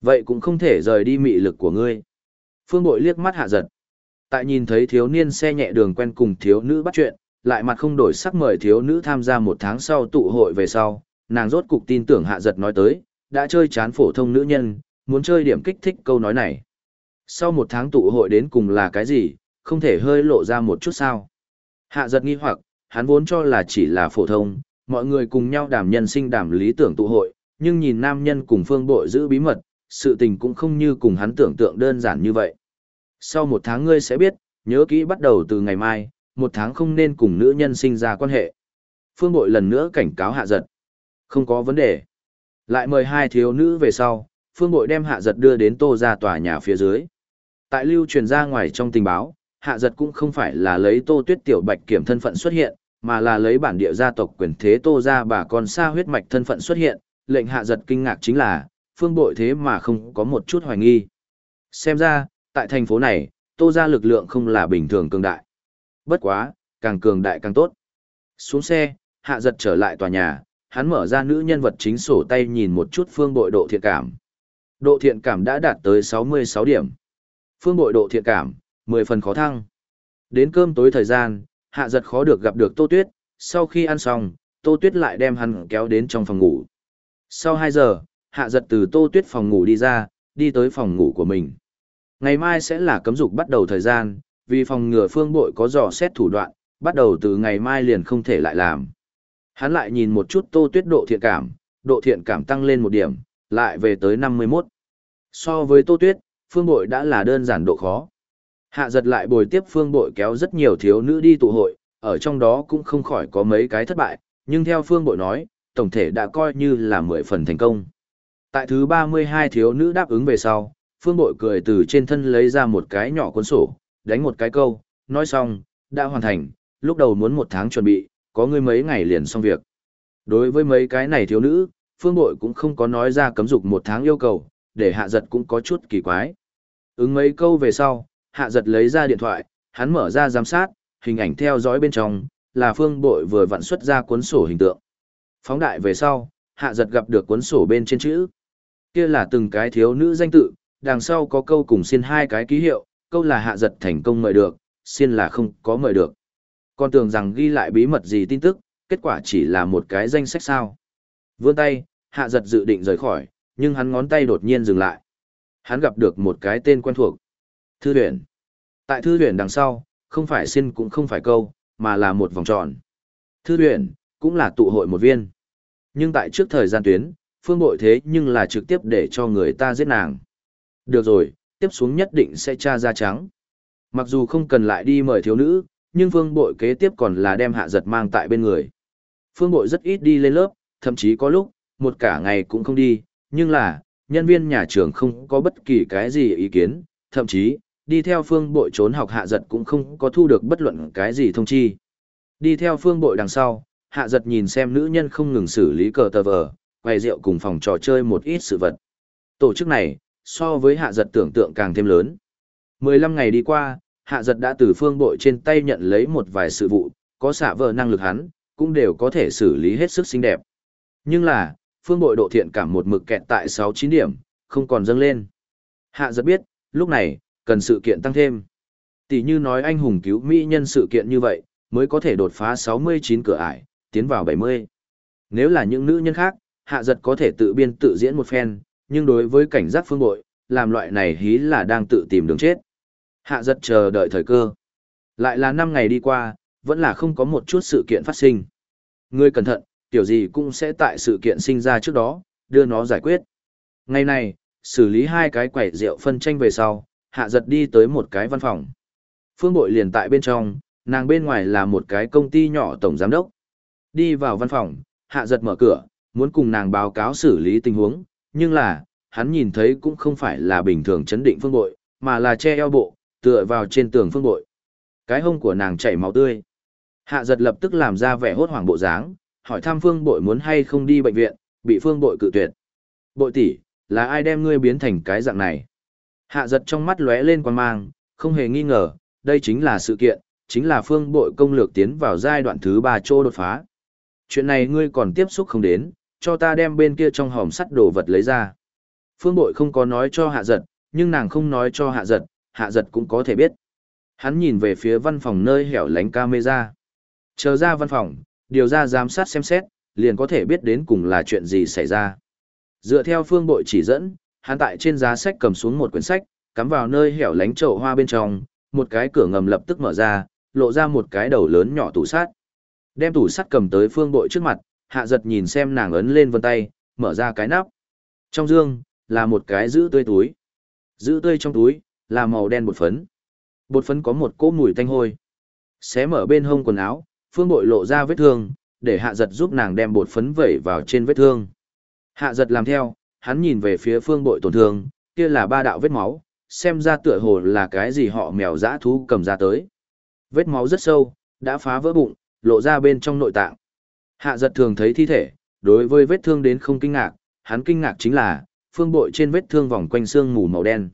Vậy cũng không thể rời đi mị lực của ngươi. Phương Bội liếc mắt hạ giật. Tại nhìn thấy thiếu niên xe nhẹ đường quen cùng thiếu nữ bắt chuyện, lại mặt không đổi sắc mời thiếu nữ tham gia một tháng sau tụ hội về sau, nàng rốt cục tin tưởng hạ giật nói tới, đã chơi chán phổ thông nữ nhân, muốn chơi điểm kích thích câu nói này. Sau một tháng tụ hội đến cùng là cái gì, không thể hơi lộ ra một chút sao. Hạ giật nghi hoặc, hắn vốn cho là chỉ là phổ thông, mọi người cùng nhau đảm nhân sinh đảm lý tưởng tụ hội, nhưng nhìn nam nhân cùng phương bội giữ bí mật, sự tình cũng không như cùng hắn tưởng tượng đơn giản như vậy. Sau một tháng ngươi sẽ biết, nhớ kỹ bắt đầu từ ngày mai, một tháng không nên cùng nữ nhân sinh ra quan hệ. Phương bội lần nữa cảnh cáo hạ giật. Không có vấn đề. Lại mời hai thiếu nữ về sau, phương bội đem hạ giật đưa đến tô ra tòa nhà phía dưới. Tại lưu truyền ra ngoài trong tình báo, hạ giật cũng không phải là lấy tô tuyết tiểu bạch kiểm thân phận xuất hiện, mà là lấy bản địa gia tộc quyền thế tô ra bà con xa huyết mạch thân phận xuất hiện, lệnh hạ giật kinh ngạc chính là, phương bội thế mà không có một chút hoài nghi. Xem ra, tại thành phố này, tô ra lực lượng không là bình thường cường đại. Bất quá, càng cường đại càng tốt. Xuống xe, hạ giật trở lại tòa nhà, hắn mở ra nữ nhân vật chính sổ tay nhìn một chút phương bội độ thiện cảm. Độ thiện cảm đã đạt tới 66 điểm. Phương bội độ thiện cảm, 10 phần khó thăng. Đến cơm tối thời gian, hạ giật khó được gặp được Tô Tuyết, sau khi ăn xong, Tô Tuyết lại đem hắn kéo đến trong phòng ngủ. Sau 2 giờ, hạ giật từ Tô Tuyết phòng ngủ đi ra, đi tới phòng ngủ của mình. Ngày mai sẽ là cấm dục bắt đầu thời gian, vì phòng ngừa phương bội có dò xét thủ đoạn, bắt đầu từ ngày mai liền không thể lại làm. Hắn lại nhìn một chút Tô Tuyết độ thiện cảm, độ thiện cảm tăng lên một điểm, lại về tới 51. So với Tô Tuyết, phương bội đã là đơn giản độ khó. Hạ giật lại bồi tiếp phương bội kéo rất nhiều thiếu nữ đi tụ hội, ở trong đó cũng không khỏi có mấy cái thất bại, nhưng theo phương bội nói, tổng thể đã coi như là 10 phần thành công. Tại thứ 32 thiếu nữ đáp ứng về sau, phương bội cười từ trên thân lấy ra một cái nhỏ cuốn sổ, đánh một cái câu, nói xong, đã hoàn thành, lúc đầu muốn một tháng chuẩn bị, có người mấy ngày liền xong việc. Đối với mấy cái này thiếu nữ, phương bội cũng không có nói ra cấm dục một tháng yêu cầu, để hạ giật cũng có chút kỳ quái. Ứng mấy câu về sau, hạ giật lấy ra điện thoại, hắn mở ra giám sát, hình ảnh theo dõi bên trong, là phương bội vừa vặn xuất ra cuốn sổ hình tượng. Phóng đại về sau, hạ giật gặp được cuốn sổ bên trên chữ. Kia là từng cái thiếu nữ danh tự, đằng sau có câu cùng xin hai cái ký hiệu, câu là hạ giật thành công mời được, xin là không có mời được. Còn tưởng rằng ghi lại bí mật gì tin tức, kết quả chỉ là một cái danh sách sao. Vươn tay, hạ giật dự định rời khỏi, nhưng hắn ngón tay đột nhiên dừng lại. Hắn gặp được một cái tên quen thuộc. Thư huyền. Tại thư huyền đằng sau, không phải xin cũng không phải câu, mà là một vòng tròn. Thư huyền, cũng là tụ hội một viên. Nhưng tại trước thời gian tuyến, phương bội thế nhưng là trực tiếp để cho người ta giết nàng. Được rồi, tiếp xuống nhất định sẽ tra ra trắng. Mặc dù không cần lại đi mời thiếu nữ, nhưng phương bội kế tiếp còn là đem hạ giật mang tại bên người. Phương bội rất ít đi lên lớp, thậm chí có lúc, một cả ngày cũng không đi, nhưng là, nhân viên nhà trường không có bất kỳ cái gì ý kiến, thậm chí, đi theo phương bội trốn học hạ giật cũng không có thu được bất luận cái gì thông chi. Đi theo phương bội đằng sau, hạ giật nhìn xem nữ nhân không ngừng xử lý cờ tờ vờ, quầy rượu cùng phòng trò chơi một ít sự vật. Tổ chức này, so với hạ giật tưởng tượng càng thêm lớn. 15 ngày đi qua, hạ giật đã từ phương bội trên tay nhận lấy một vài sự vụ, có xả vờ năng lực hắn, cũng đều có thể xử lý hết sức xinh đẹp. Nhưng là, phương bội độ thiện cảm một mực kẹt tại 6-9 điểm, không còn dâng lên. Hạ giật biết, lúc này, cần sự kiện tăng thêm. Tỷ như nói anh hùng cứu Mỹ nhân sự kiện như vậy, mới có thể đột phá 69 cửa ải, tiến vào 70. Nếu là những nữ nhân khác, hạ giật có thể tự biên tự diễn một phen, nhưng đối với cảnh giác phương bội, làm loại này hí là đang tự tìm đường chết. Hạ giật chờ đợi thời cơ. Lại là 5 ngày đi qua, vẫn là không có một chút sự kiện phát sinh. Ngươi cẩn thận, tiểu gì cũng sẽ tại sự kiện sinh ra trước đó, đưa nó giải quyết. Ngày này, xử lý hai cái quẩy rượu phân tranh về sau, hạ giật đi tới một cái văn phòng. Phương bội liền tại bên trong, nàng bên ngoài là một cái công ty nhỏ tổng giám đốc. Đi vào văn phòng, hạ giật mở cửa, muốn cùng nàng báo cáo xử lý tình huống, nhưng là, hắn nhìn thấy cũng không phải là bình thường chấn định phương bội, mà là che eo bộ, tựa vào trên tường phương bội. Cái hông của nàng chảy máu tươi. Hạ giật lập tức làm ra vẻ hốt hoảng bộ dáng, hỏi thăm phương bội muốn hay không đi bệnh viện, bị phương bội cự tuyệt. Bội tỷ, là ai đem ngươi biến thành cái dạng này? Hạ giật trong mắt lóe lên quan mang, không hề nghi ngờ, đây chính là sự kiện, chính là phương bội công lược tiến vào giai đoạn thứ ba chỗ đột phá. Chuyện này ngươi còn tiếp xúc không đến, cho ta đem bên kia trong hòm sắt đồ vật lấy ra. Phương bội không có nói cho hạ giật, nhưng nàng không nói cho hạ giật, hạ giật cũng có thể biết. Hắn nhìn về phía văn phòng nơi hẻo lánh camera. Chờ ra văn phòng, điều ra giám sát xem xét, liền có thể biết đến cùng là chuyện gì xảy ra. Dựa theo phương bội chỉ dẫn, hắn tại trên giá sách cầm xuống một quyển sách, cắm vào nơi hẻo lánh chậu hoa bên trong, một cái cửa ngầm lập tức mở ra, lộ ra một cái đầu lớn nhỏ tủ sắt. Đem tủ sắt cầm tới phương bội trước mặt, hạ giật nhìn xem nàng ấn lên vân tay, mở ra cái nắp. Trong dương, là một cái giữ tươi túi. Giữ tươi trong túi, là màu đen bột phấn. Bột phấn có một cỗ mùi tanh hôi. Xé mở bên hông quần áo, phương bội lộ ra vết thương, để hạ giật giúp nàng đem bột phấn vẩy vào trên vết thương. Hạ giật làm theo, hắn nhìn về phía phương bội tổn thương, kia là ba đạo vết máu, xem ra tựa hồ là cái gì họ mèo dã thú cầm ra tới. Vết máu rất sâu, đã phá vỡ bụng, lộ ra bên trong nội tạng. Hạ giật thường thấy thi thể, đối với vết thương đến không kinh ngạc, hắn kinh ngạc chính là, phương bội trên vết thương vòng quanh xương mù màu đen.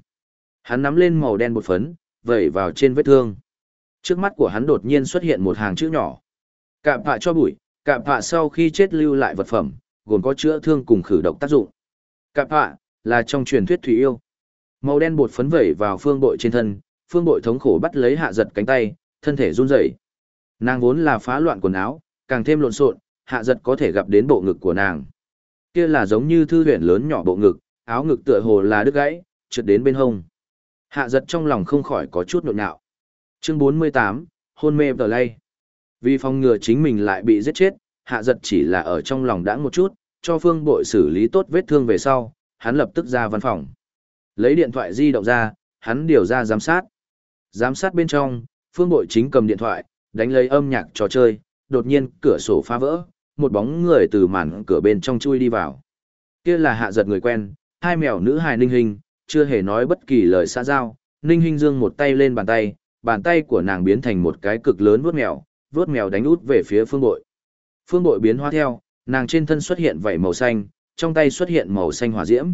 Hắn nắm lên màu đen bột phấn, vẩy vào trên vết thương. Trước mắt của hắn đột nhiên xuất hiện một hàng chữ nhỏ. Cạm phạ cho bụi, cạm phạ sau khi chết lưu lại vật phẩm, gồm có chữa thương cùng khử độc tác dụng. Cạm phạ, là trong truyền thuyết thủy yêu. Màu đen bột phấn vẩy vào phương bội trên thân, phương bội thống khổ bắt lấy hạ giật cánh tay, thân thể run rẩy. Nàng vốn là phá loạn quần áo, càng thêm lộn xộn, hạ giật có thể gặp đến bộ ngực của nàng. Kia là giống như thư huyện lớn nhỏ bộ ngực, áo ngực tựa hồ là đứt gãy, trượt đến bên hông. Hạ giật trong lòng không khỏi có chút nhộn nhạo. Chương 48, hôn mê tờ lay. Vì phòng ngừa chính mình lại bị giết chết, hạ giật chỉ là ở trong lòng đãng một chút, cho phương bội xử lý tốt vết thương về sau, hắn lập tức ra văn phòng. Lấy điện thoại di động ra, hắn điều ra giám sát. Giám sát bên trong, phương bội chính cầm điện thoại, đánh lấy âm nhạc trò chơi, đột nhiên cửa sổ phá vỡ, một bóng người từ màn cửa bên trong chui đi vào. Kia là hạ giật người quen, hai mèo nữ hài ninh hình, chưa hề nói bất kỳ lời xã giao, ninh hình dương một tay lên bàn tay, bàn tay của nàng biến thành một cái cực lớn vuốt mèo, vuốt mèo đánh út về phía phương bội. Phương bội biến hóa theo, nàng trên thân xuất hiện vảy màu xanh, trong tay xuất hiện màu xanh hỏa diễm.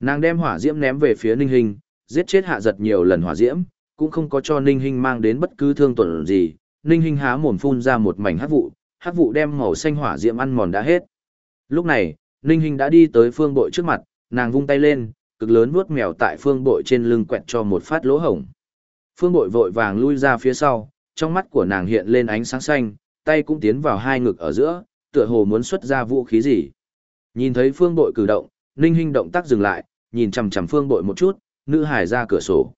Nàng đem hỏa diễm ném về phía ninh hình, giết chết hạ giật nhiều lần hỏa diễm, cũng không có cho ninh hình mang đến bất cứ thương tổn gì. Ninh hình há mồm phun ra một mảnh hắc vụ, hắc vụ đem màu xanh hỏa diễm ăn mòn đã hết. Lúc này, ninh Hinh đã đi tới phương bội trước mặt, nàng vung tay lên, cực lớn vuốt mèo tại phương bội trên lưng quẹt cho một phát lỗ hổng. Phương bội vội vàng lui ra phía sau, trong mắt của nàng hiện lên ánh sáng xanh, tay cũng tiến vào hai ngực ở giữa, tựa hồ muốn xuất ra vũ khí gì. Nhìn thấy phương bội cử động, ninh Hinh động tác dừng lại, nhìn chằm chằm phương bội một chút, nữ hải ra cửa sổ.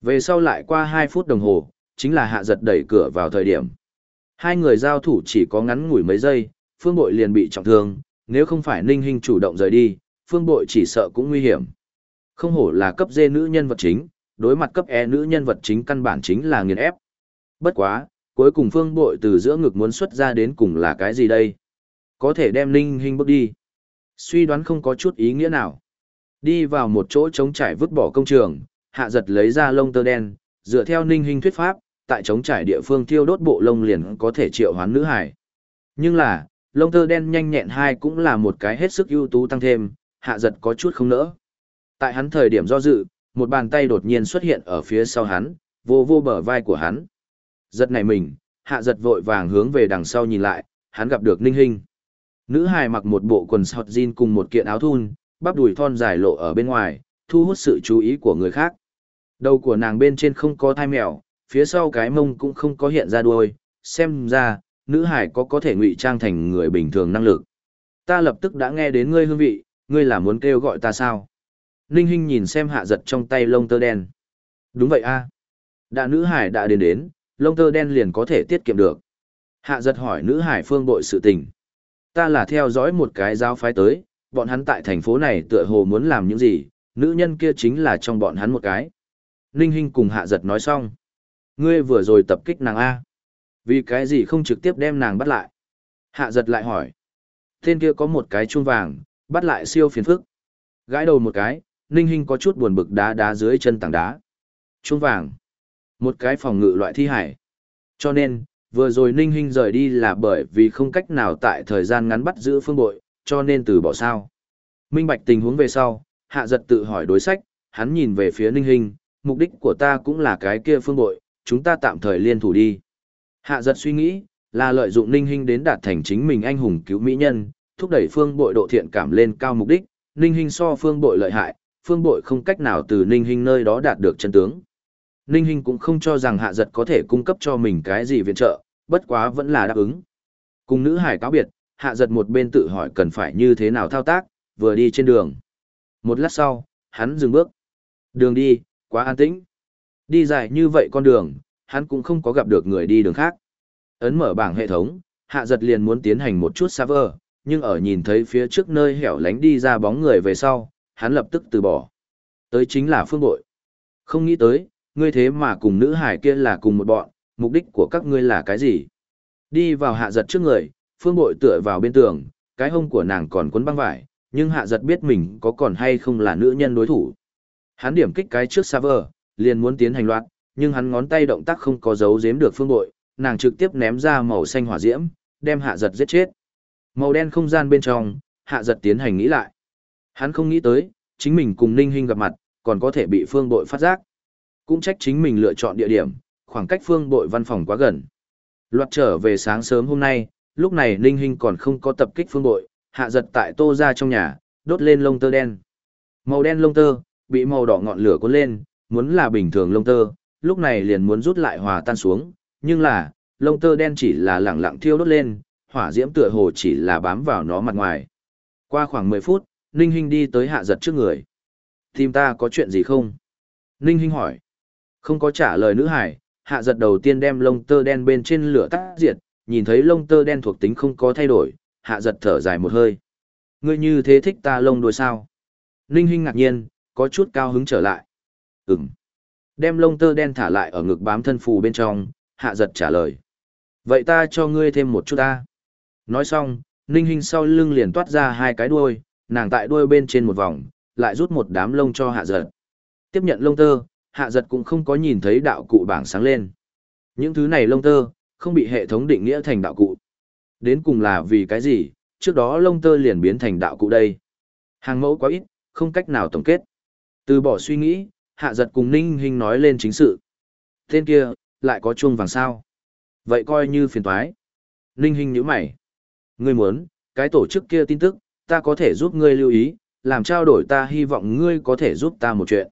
Về sau lại qua hai phút đồng hồ, chính là hạ giật đẩy cửa vào thời điểm. Hai người giao thủ chỉ có ngắn ngủi mấy giây, phương bội liền bị trọng thương, nếu không phải ninh Hinh chủ động rời đi, phương bội chỉ sợ cũng nguy hiểm. Không hổ là cấp D nữ nhân vật chính, đối mặt cấp E nữ nhân vật chính căn bản chính là nghiền ép. Bất quá, cuối cùng phương bội từ giữa ngực muốn xuất ra đến cùng là cái gì đây? Có thể đem ninh Hinh bước đi. Suy đoán không có chút ý nghĩa nào. Đi vào một chỗ trống trải vứt bỏ công trường, hạ giật lấy ra lông tơ đen, dựa theo ninh Hinh thuyết pháp, tại trống trải địa phương thiêu đốt bộ lông liền có thể triệu hoán nữ hải. Nhưng là, lông tơ đen nhanh nhẹn hai cũng là một cái hết sức ưu tú tăng thêm, hạ giật có chút không nỡ. Tại hắn thời điểm do dự, một bàn tay đột nhiên xuất hiện ở phía sau hắn, vô vô bờ vai của hắn. Giật này mình, hạ giật vội vàng hướng về đằng sau nhìn lại, hắn gặp được ninh hình. Nữ hài mặc một bộ quần sọt jean cùng một kiện áo thun, bắp đùi thon dài lộ ở bên ngoài, thu hút sự chú ý của người khác. Đầu của nàng bên trên không có thai mèo, phía sau cái mông cũng không có hiện ra đuôi, xem ra, nữ hải có có thể ngụy trang thành người bình thường năng lực. Ta lập tức đã nghe đến ngươi hương vị, ngươi là muốn kêu gọi ta sao? Ninh Hinh nhìn xem hạ giật trong tay lông tơ đen. Đúng vậy a à. Đã nữ hải đã đến đến, lông tơ đen liền có thể tiết kiệm được. Hạ giật hỏi nữ hải phương bội sự tình. Ta là theo dõi một cái giáo phái tới, bọn hắn tại thành phố này tựa hồ muốn làm những gì, nữ nhân kia chính là trong bọn hắn một cái. Ninh Hinh cùng hạ giật nói xong. Ngươi vừa rồi tập kích nàng A. Vì cái gì không trực tiếp đem nàng bắt lại? Hạ giật lại hỏi. Tên kia có một cái chuông vàng, bắt lại siêu phiền phức. Gãi đầu một cái, Ninh Hinh có chút buồn bực đá đá dưới chân tảng đá. Chuông vàng. Một cái phòng ngự loại thi hải. Cho nên, vừa rồi Ninh Hinh rời đi là bởi vì không cách nào tại thời gian ngắn bắt giữ phương bội, cho nên từ bỏ sao. Minh bạch tình huống về sau, hạ giật tự hỏi đối sách, hắn nhìn về phía Ninh Hinh, mục đích của ta cũng là cái kia phương bội, chúng ta tạm thời liên thủ đi. Hạ giật suy nghĩ, là lợi dụng Ninh Hinh đến đạt thành chính mình anh hùng cứu mỹ nhân, thúc đẩy phương bội độ thiện cảm lên cao mục đích, Ninh Hinh so phương bội lợi hại, phương bội không cách nào từ Ninh Hinh nơi đó đạt được chân tướng. Ninh Hinh cũng không cho rằng hạ giật có thể cung cấp cho mình cái gì viện trợ, bất quá vẫn là đáp ứng. Cùng nữ hải cáo biệt, hạ giật một bên tự hỏi cần phải như thế nào thao tác, vừa đi trên đường. Một lát sau, hắn dừng bước. Đường đi, quá an tĩnh. Đi dài như vậy con đường, hắn cũng không có gặp được người đi đường khác. Ấn mở bảng hệ thống, hạ giật liền muốn tiến hành một chút server, nhưng ở nhìn thấy phía trước nơi hẻo lánh đi ra bóng người về sau, hắn lập tức từ bỏ. Tới chính là phương bội. Không nghĩ tới, ngươi thế mà cùng nữ hải kia là cùng một bọn, mục đích của các ngươi là cái gì? Đi vào hạ giật trước người, phương bội tựa vào bên tường, cái hông của nàng còn cuốn băng vải, nhưng hạ giật biết mình có còn hay không là nữ nhân đối thủ. Hắn điểm kích cái trước server, liền muốn tiến hành loạt, nhưng hắn ngón tay động tác không có dấu giếm được phương bội, nàng trực tiếp ném ra màu xanh hỏa diễm, đem hạ giật giết chết. Màu đen không gian bên trong, hạ giật tiến hành nghĩ lại. Hắn không nghĩ tới, chính mình cùng Ninh Hinh gặp mặt, còn có thể bị phương bội phát giác. Cũng trách chính mình lựa chọn địa điểm, khoảng cách phương bội văn phòng quá gần. Loạt trở về sáng sớm hôm nay, lúc này Ninh Hinh còn không có tập kích phương bội, hạ giật tại tô ra trong nhà, đốt lên lông tơ đen. Màu đen lông tơ, bị màu đỏ ngọn lửa cuốn lên, muốn là bình thường lông tơ, lúc này liền muốn rút lại hòa tan xuống, nhưng là, lông tơ đen chỉ là lẳng lặng thiêu đốt lên, hỏa diễm tựa hồ chỉ là bám vào nó mặt ngoài. Qua khoảng 10 phút, Ninh Hinh đi tới hạ giật trước người. Tìm ta có chuyện gì không? Ninh Hinh hỏi. Không có trả lời nữ hải, hạ giật đầu tiên đem lông tơ đen bên trên lửa tắt diệt, nhìn thấy lông tơ đen thuộc tính không có thay đổi, hạ giật thở dài một hơi. Ngươi như thế thích ta lông đuôi sao? Ninh Hinh ngạc nhiên, có chút cao hứng trở lại. Ừm. Đem lông tơ đen thả lại ở ngực bám thân phù bên trong, hạ giật trả lời. Vậy ta cho ngươi thêm một chút ta. Nói xong, Ninh Hinh sau lưng liền toát ra hai cái đuôi, nàng tại đuôi bên trên một vòng, lại rút một đám lông cho hạ giật. Tiếp nhận lông tơ, hạ giật cũng không có nhìn thấy đạo cụ bảng sáng lên. Những thứ này lông tơ, không bị hệ thống định nghĩa thành đạo cụ. Đến cùng là vì cái gì, trước đó lông tơ liền biến thành đạo cụ đây. Hàng mẫu quá ít, không cách nào tổng kết. Từ bỏ suy nghĩ, hạ giật cùng Ninh Hinh nói lên chính sự. Tên kia, lại có chuông vàng sao. Vậy coi như phiền toái. Ninh Hinh nhíu mày. Ngươi muốn, cái tổ chức kia tin tức, ta có thể giúp ngươi lưu ý, làm trao đổi ta hy vọng ngươi có thể giúp ta một chuyện.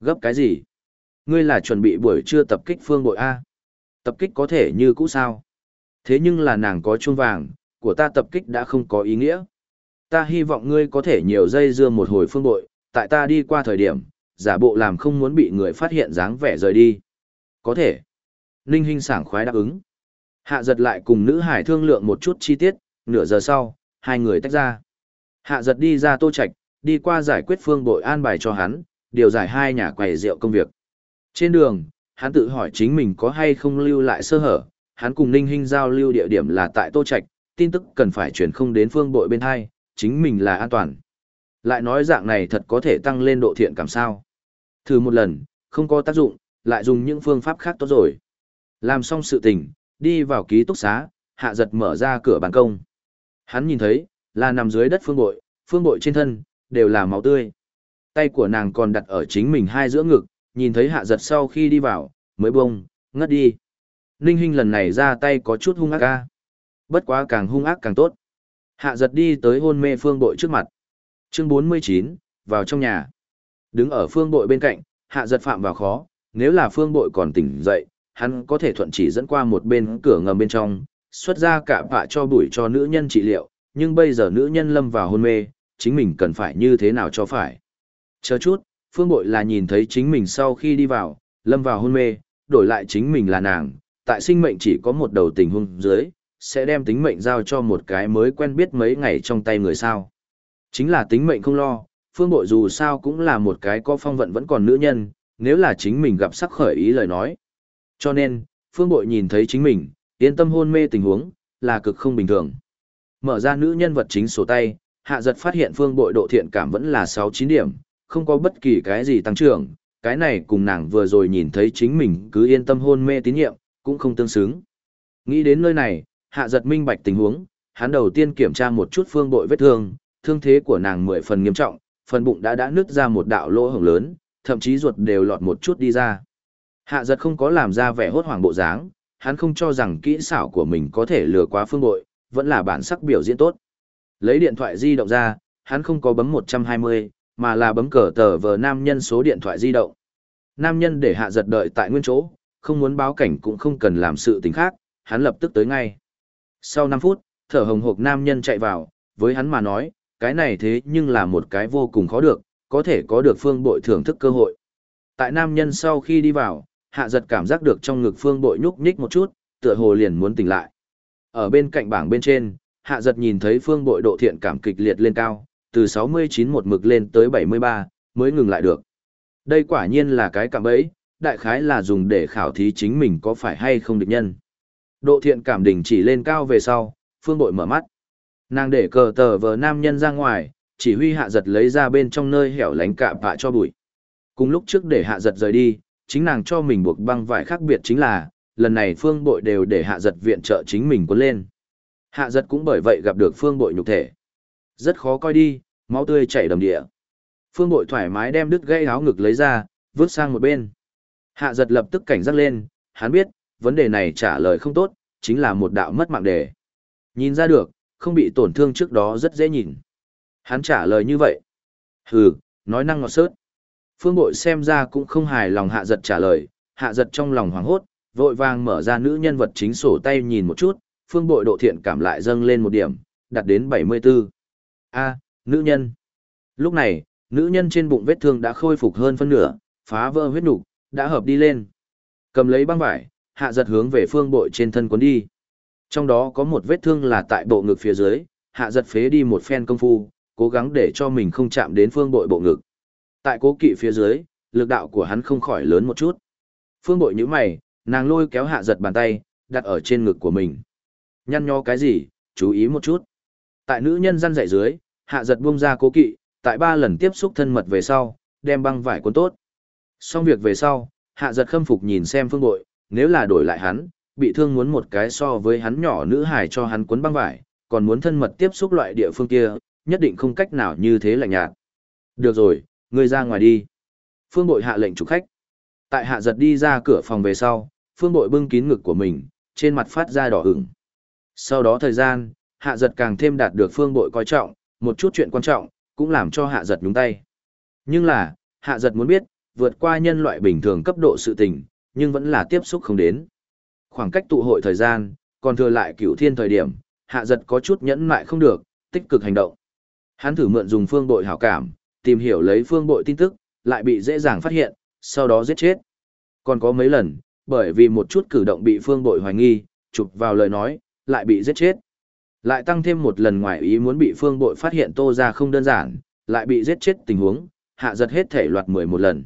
Gấp cái gì? Ngươi là chuẩn bị buổi trưa tập kích phương bội A. Tập kích có thể như cũ sao? Thế nhưng là nàng có chuông vàng, của ta tập kích đã không có ý nghĩa. Ta hy vọng ngươi có thể nhiều dây dưa một hồi phương bội, tại ta đi qua thời điểm, giả bộ làm không muốn bị người phát hiện dáng vẻ rời đi. Có thể. Ninh Hinh sảng khoái đáp ứng. Hạ giật lại cùng nữ hải thương lượng một chút chi tiết, nửa giờ sau, hai người tách ra. Hạ giật đi ra tô Trạch, đi qua giải quyết phương bội an bài cho hắn, điều giải hai nhà quầy rượu công việc. Trên đường, hắn tự hỏi chính mình có hay không lưu lại sơ hở, hắn cùng Ninh Hinh giao lưu địa điểm là tại Tô Trạch, tin tức cần phải chuyển không đến phương bội bên hai, chính mình là an toàn. Lại nói dạng này thật có thể tăng lên độ thiện cảm sao. Thử một lần, không có tác dụng, lại dùng những phương pháp khác tốt rồi. Làm xong sự tình, đi vào ký túc xá, hạ giật mở ra cửa ban công. Hắn nhìn thấy, là nằm dưới đất phương bội, phương bội trên thân, đều là máu tươi. Tay của nàng còn đặt ở chính mình hai giữa ngực, nhìn thấy hạ giật sau khi đi vào, mới bông, ngất đi. Ninh Hinh lần này ra tay có chút hung ác ca. Bất quá càng hung ác càng tốt. Hạ giật đi tới hôn mê phương bội trước mặt. Chương 49, vào trong nhà. Đứng ở phương bội bên cạnh, hạ giật phạm vào khó, nếu là phương bội còn tỉnh dậy, hắn có thể thuận chỉ dẫn qua một bên cửa ngầm bên trong, xuất ra cả vạ cho bụi cho nữ nhân trị liệu, nhưng bây giờ nữ nhân lâm vào hôn mê, chính mình cần phải như thế nào cho phải. Chờ chút, phương bội là nhìn thấy chính mình sau khi đi vào, lâm vào hôn mê, đổi lại chính mình là nàng, tại sinh mệnh chỉ có một đầu tình huống dưới, sẽ đem tính mệnh giao cho một cái mới quen biết mấy ngày trong tay người sao. Chính là tính mệnh không lo, phương bội dù sao cũng là một cái có phong vận vẫn còn nữ nhân, nếu là chính mình gặp sắc khởi ý lời nói. Cho nên, phương bội nhìn thấy chính mình, yên tâm hôn mê tình huống, là cực không bình thường. Mở ra nữ nhân vật chính sổ tay, hạ giật phát hiện phương bội độ thiện cảm vẫn là 6-9 điểm, không có bất kỳ cái gì tăng trưởng, cái này cùng nàng vừa rồi nhìn thấy chính mình cứ yên tâm hôn mê tín nhiệm, cũng không tương xứng. Nghĩ đến nơi này, hạ giật minh bạch tình huống, hắn đầu tiên kiểm tra một chút phương bội vết thương, thương thế của nàng mười phần nghiêm trọng, phần bụng đã đã nứt ra một đạo lỗ hổng lớn, thậm chí ruột đều lọt một chút đi ra. Hạ giật không có làm ra vẻ hốt hoảng bộ dáng, hắn không cho rằng kỹ xảo của mình có thể lừa qua phương bội, vẫn là bản sắc biểu diễn tốt. Lấy điện thoại di động ra, hắn không có bấm 120, mà là bấm cờ tờ vờ nam nhân số điện thoại di động. Nam nhân để hạ giật đợi tại nguyên chỗ, không muốn báo cảnh cũng không cần làm sự tình khác, hắn lập tức tới ngay. Sau 5 phút, thở hồng hộc nam nhân chạy vào, với hắn mà nói, cái này thế nhưng là một cái vô cùng khó được, có thể có được phương bội thưởng thức cơ hội. Tại nam nhân sau khi đi vào, hạ giật cảm giác được trong ngực phương bội nhúc nhích một chút, tựa hồ liền muốn tỉnh lại. Ở bên cạnh bảng bên trên, hạ giật nhìn thấy phương bội độ thiện cảm kịch liệt lên cao, từ 69 một mực lên tới 73, mới ngừng lại được. Đây quả nhiên là cái cảm ấy, đại khái là dùng để khảo thí chính mình có phải hay không địch nhân. Độ thiện cảm đỉnh chỉ lên cao về sau, phương bội mở mắt. Nàng để cờ tờ vờ nam nhân ra ngoài, chỉ huy hạ giật lấy ra bên trong nơi hẻo lánh cạm bạ cho bụi. Cùng lúc trước để hạ giật rời đi, chính nàng cho mình buộc băng vải khác biệt chính là, lần này phương bội đều để hạ giật viện trợ chính mình cuốn lên. Hạ giật cũng bởi vậy gặp được phương bội nhục thể. Rất khó coi đi, máu tươi chảy đầm địa. Phương bội thoải mái đem đứt gây áo ngực lấy ra, vứt sang một bên. Hạ giật lập tức cảnh giác lên, hắn biết, vấn đề này trả lời không tốt, chính là một đạo mất mạng đề. Nhìn ra được, không bị tổn thương trước đó rất dễ nhìn. Hắn trả lời như vậy. Hừ, nói năng ngọt sớt. Phương bội xem ra cũng không hài lòng hạ giật trả lời, hạ giật trong lòng hoảng hốt, vội vàng mở ra nữ nhân vật chính sổ tay nhìn một chút, phương bội độ thiện cảm lại dâng lên một điểm, đạt đến 74. A, nữ nhân. Lúc này, nữ nhân trên bụng vết thương đã khôi phục hơn phân nửa, phá vỡ huyết nục, đã hợp đi lên. Cầm lấy băng vải, hạ giật hướng về phương bội trên thân cuốn đi. Trong đó có một vết thương là tại bộ ngực phía dưới, hạ giật phế đi một phen công phu, cố gắng để cho mình không chạm đến phương bội bộ ngực. Tại cố kỵ phía dưới, lực đạo của hắn không khỏi lớn một chút. Phương bội như mày, nàng lôi kéo hạ giật bàn tay, đặt ở trên ngực của mình. Nhăn nhó cái gì, chú ý một chút. Tại nữ nhân răn dạy dưới, hạ giật buông ra cố kỵ, tại ba lần tiếp xúc thân mật về sau, đem băng vải cuốn tốt. Xong việc về sau, hạ giật khâm phục nhìn xem phương bội, nếu là đổi lại hắn, bị thương muốn một cái so với hắn nhỏ nữ hài cho hắn cuốn băng vải, còn muốn thân mật tiếp xúc loại địa phương kia, nhất định không cách nào như thế lạnh nhạt. Được rồi, ngươi ra ngoài đi. Phương bội hạ lệnh chủ khách. Tại hạ giật đi ra cửa phòng về sau, phương bội bưng kín ngực của mình, trên mặt phát ra đỏ ửng. Sau đó thời gian, hạ giật càng thêm đạt được phương bội coi trọng, một chút chuyện quan trọng, cũng làm cho hạ giật nhúng tay. Nhưng là, hạ giật muốn biết, vượt qua nhân loại bình thường cấp độ sự tình, nhưng vẫn là tiếp xúc không đến. Khoảng cách tụ hội thời gian, còn thừa lại cửu thiên thời điểm, hạ giật có chút nhẫn mại không được, tích cực hành động. Hắn thử mượn dùng phương bội hảo cảm, tìm hiểu lấy phương bội tin tức, lại bị dễ dàng phát hiện, sau đó giết chết. Còn có mấy lần, bởi vì một chút cử động bị phương bội hoài nghi, chụp vào lời nói, lại bị giết chết. Lại tăng thêm một lần ngoài ý muốn bị phương bội phát hiện tô ra không đơn giản, lại bị giết chết tình huống, hạ giật hết thể loạt 11 lần.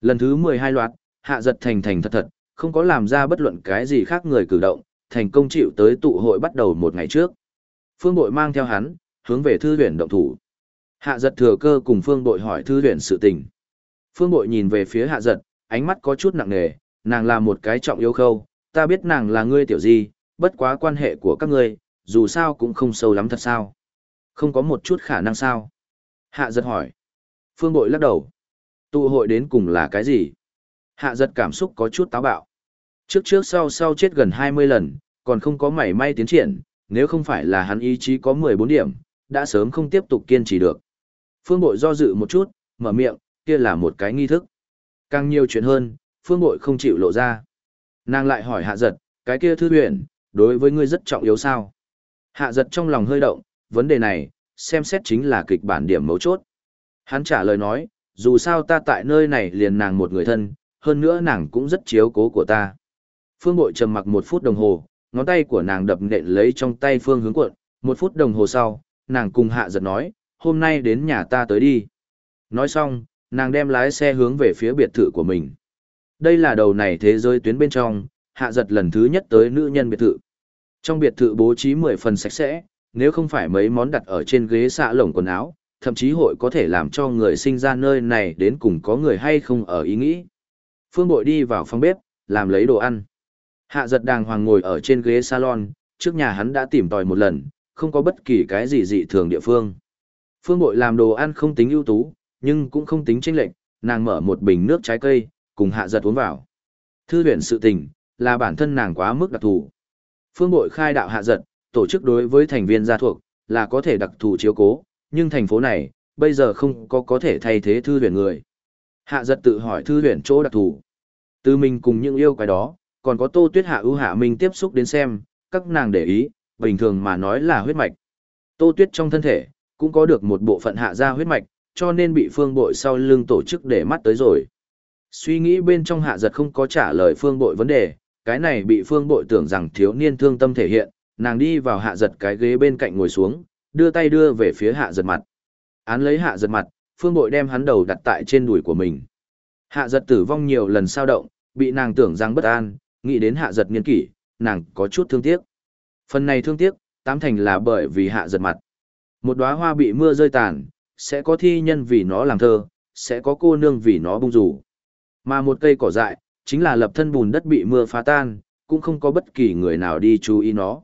Lần thứ 12 loạt, hạ giật thành thành thật thật, không có làm ra bất luận cái gì khác người cử động, thành công chịu tới tụ hội bắt đầu một ngày trước. Phương bội mang theo hắn, hướng về thư viện động thủ. Hạ giật thừa cơ cùng phương bội hỏi thư viện sự tình. Phương bội nhìn về phía hạ giật, ánh mắt có chút nặng nề, nàng là một cái trọng yêu khâu, ta biết nàng là ngươi tiểu gì, bất quá quan hệ của các ngươi, dù sao cũng không sâu lắm thật sao. Không có một chút khả năng sao. Hạ giật hỏi. Phương bội lắc đầu. Tụ hội đến cùng là cái gì? Hạ giật cảm xúc có chút táo bạo. Trước trước sau sau chết gần 20 lần, còn không có mảy may tiến triển, nếu không phải là hắn ý chí có 14 điểm, đã sớm không tiếp tục kiên trì được. Phương bội do dự một chút, mở miệng, kia là một cái nghi thức. Càng nhiều chuyện hơn, phương bội không chịu lộ ra. Nàng lại hỏi hạ giật, cái kia thư huyền, đối với ngươi rất trọng yếu sao? Hạ giật trong lòng hơi động, vấn đề này, xem xét chính là kịch bản điểm mấu chốt. Hắn trả lời nói, dù sao ta tại nơi này liền nàng một người thân, hơn nữa nàng cũng rất chiếu cố của ta. Phương bội trầm mặc một phút đồng hồ, ngón tay của nàng đập nện lấy trong tay phương hướng cuộn, một phút đồng hồ sau, nàng cùng hạ giật nói, hôm nay đến nhà ta tới đi. Nói xong, nàng đem lái xe hướng về phía biệt thự của mình. Đây là đầu này thế giới tuyến bên trong, hạ giật lần thứ nhất tới nữ nhân biệt thự. Trong biệt thự bố trí 10 phần sạch sẽ, nếu không phải mấy món đặt ở trên ghế xạ lồng quần áo, thậm chí hội có thể làm cho người sinh ra nơi này đến cùng có người hay không ở ý nghĩ. Phương Bội đi vào phòng bếp, làm lấy đồ ăn. Hạ giật đàng hoàng ngồi ở trên ghế salon, trước nhà hắn đã tìm tòi một lần, không có bất kỳ cái gì dị thường địa phương. Phương Bội làm đồ ăn không tính ưu tú, nhưng cũng không tính chênh lệch, nàng mở một bình nước trái cây, cùng hạ giật uống vào. Thư viện sự tình, là bản thân nàng quá mức đặc thù. Phương Bội khai đạo hạ giật, tổ chức đối với thành viên gia thuộc, là có thể đặc thù chiếu cố, nhưng thành phố này, bây giờ không có có thể thay thế thư viện người. Hạ giật tự hỏi thư viện chỗ đặc thù. Từ mình cùng những yêu quái đó, còn có tô tuyết hạ ưu hạ minh tiếp xúc đến xem, các nàng để ý, bình thường mà nói là huyết mạch. Tô tuyết trong thân thể, cũng có được một bộ phận hạ gia huyết mạch, cho nên bị phương bội sau lưng tổ chức để mắt tới rồi. Suy nghĩ bên trong hạ giật không có trả lời phương bội vấn đề, cái này bị phương bội tưởng rằng thiếu niên thương tâm thể hiện, nàng đi vào hạ giật cái ghế bên cạnh ngồi xuống, đưa tay đưa về phía hạ giật mặt. Án lấy hạ giật mặt, phương bội đem hắn đầu đặt tại trên đùi của mình. Hạ giật tử vong nhiều lần sao động, bị nàng tưởng rằng bất an, nghĩ đến hạ giật nghiên kỷ, nàng có chút thương tiếc. Phần này thương tiếc, tám thành là bởi vì hạ giật mặt. Một đóa hoa bị mưa rơi tàn, sẽ có thi nhân vì nó làm thơ, sẽ có cô nương vì nó bung rủ. Mà một cây cỏ dại, chính là lập thân bùn đất bị mưa phá tan, cũng không có bất kỳ người nào đi chú ý nó.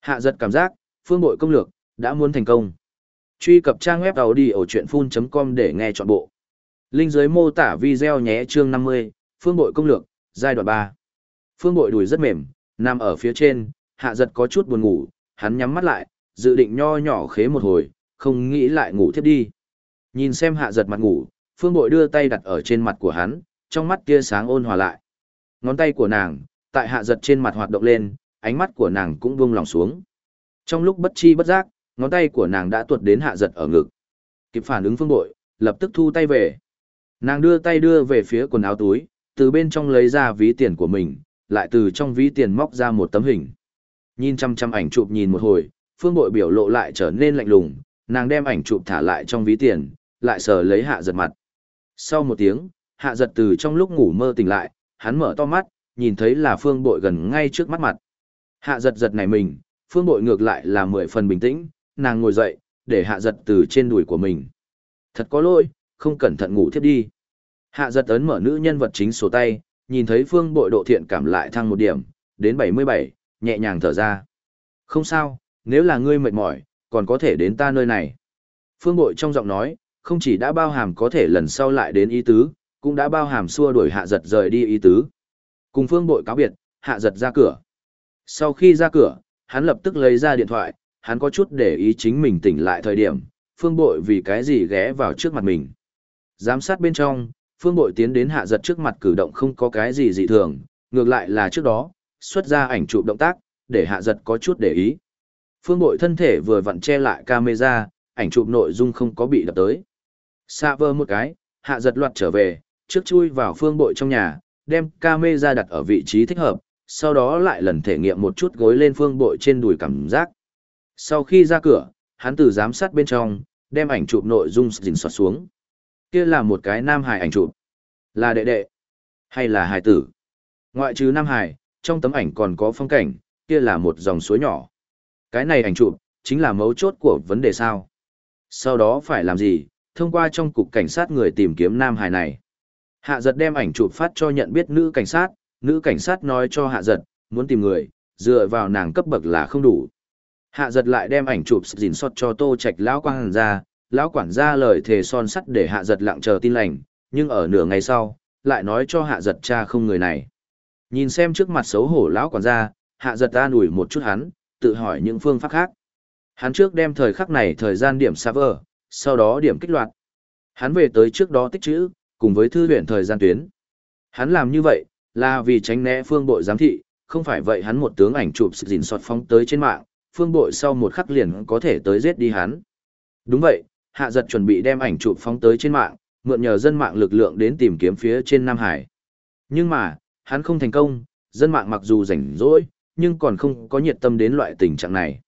Hạ giật cảm giác, phương bội công lược, đã muốn thành công. Truy cập trang web đầu đi ở chuyện full.com để nghe trọn bộ. Linh dưới mô tả video nhé chương 50, phương bội công lược, giai đoạn 3. Phương bội đùi rất mềm, nằm ở phía trên, hạ giật có chút buồn ngủ, hắn nhắm mắt lại, dự định nho nhỏ khế một hồi, không nghĩ lại ngủ thiếp đi. Nhìn xem hạ giật mặt ngủ, phương bội đưa tay đặt ở trên mặt của hắn, trong mắt tia sáng ôn hòa lại. Ngón tay của nàng, tại hạ giật trên mặt hoạt động lên, ánh mắt của nàng cũng buông lòng xuống. Trong lúc bất chi bất giác, ngón tay của nàng đã tuột đến hạ giật ở ngực. Kịp phản ứng phương bội, lập tức thu tay về. Nàng đưa tay đưa về phía quần áo túi, từ bên trong lấy ra ví tiền của mình, lại từ trong ví tiền móc ra một tấm hình. Nhìn chăm chăm ảnh chụp nhìn một hồi, phương bội biểu lộ lại trở nên lạnh lùng, nàng đem ảnh chụp thả lại trong ví tiền, lại sờ lấy hạ giật mặt. Sau một tiếng, hạ giật từ trong lúc ngủ mơ tỉnh lại, hắn mở to mắt, nhìn thấy là phương bội gần ngay trước mắt mặt. Hạ giật giật này mình, phương bội ngược lại là mười phần bình tĩnh, nàng ngồi dậy, để hạ giật từ trên đùi của mình. Thật có lỗi, không cẩn thận ngủ thiếp đi. Hạ giật ấn mở nữ nhân vật chính sổ tay, nhìn thấy phương bội độ thiện cảm lại thăng một điểm, đến 77, nhẹ nhàng thở ra. Không sao, nếu là ngươi mệt mỏi, còn có thể đến ta nơi này. Phương bội trong giọng nói, không chỉ đã bao hàm có thể lần sau lại đến ý tứ, cũng đã bao hàm xua đuổi hạ giật rời đi ý tứ. Cùng phương bội cáo biệt, hạ giật ra cửa. Sau khi ra cửa, hắn lập tức lấy ra điện thoại, hắn có chút để ý chính mình tỉnh lại thời điểm, phương bội vì cái gì ghé vào trước mặt mình. Giám sát bên trong, phương bội tiến đến hạ giật trước mặt cử động không có cái gì dị thường, ngược lại là trước đó, xuất ra ảnh chụp động tác, để hạ giật có chút để ý. Phương bội thân thể vừa vặn che lại camera, ảnh chụp nội dung không có bị đập tới. Xa vơ một cái, hạ giật loạt trở về, trước chui vào phương bội trong nhà, đem camera đặt ở vị trí thích hợp, sau đó lại lần thể nghiệm một chút gối lên phương bội trên đùi cảm giác. Sau khi ra cửa, hắn từ giám sát bên trong, đem ảnh chụp nội dung dình soạt xuống. Kia là một cái nam hải ảnh chụp. Là đệ đệ, hay là hải tử. Ngoại trừ nam hải, trong tấm ảnh còn có phong cảnh, kia là một dòng suối nhỏ. Cái này ảnh chụp, chính là mấu chốt của vấn đề sao. Sau đó phải làm gì, thông qua trong cục cảnh sát người tìm kiếm nam hải này. Hạ giật đem ảnh chụp phát cho nhận biết nữ cảnh sát, nữ cảnh sát nói cho hạ giật, muốn tìm người, dựa vào nàng cấp bậc là không đủ. Hạ giật lại đem ảnh chụp dìn xót cho tô trạch lão quang hàn ra, lão quản gia lời thề son sắt để hạ giật lặng chờ tin lành, nhưng ở nửa ngày sau, lại nói cho hạ giật cha không người này. Nhìn xem trước mặt xấu hổ lão quản gia, hạ giật ta ủi một chút hắn, tự hỏi những phương pháp khác. Hắn trước đem thời khắc này thời gian điểm server, sau đó điểm kích loạt. Hắn về tới trước đó tích chữ, cùng với thư viện thời gian tuyến. Hắn làm như vậy, là vì tránh né phương bội giám thị, không phải vậy hắn một tướng ảnh chụp sự dình sọt phóng tới trên mạng, phương bội sau một khắc liền có thể tới giết đi hắn. Đúng vậy, hạ giật chuẩn bị đem ảnh chụp phóng tới trên mạng, mượn nhờ dân mạng lực lượng đến tìm kiếm phía trên Nam Hải. Nhưng mà, hắn không thành công, dân mạng mặc dù rảnh rỗi, nhưng còn không có nhiệt tâm đến loại tình trạng này.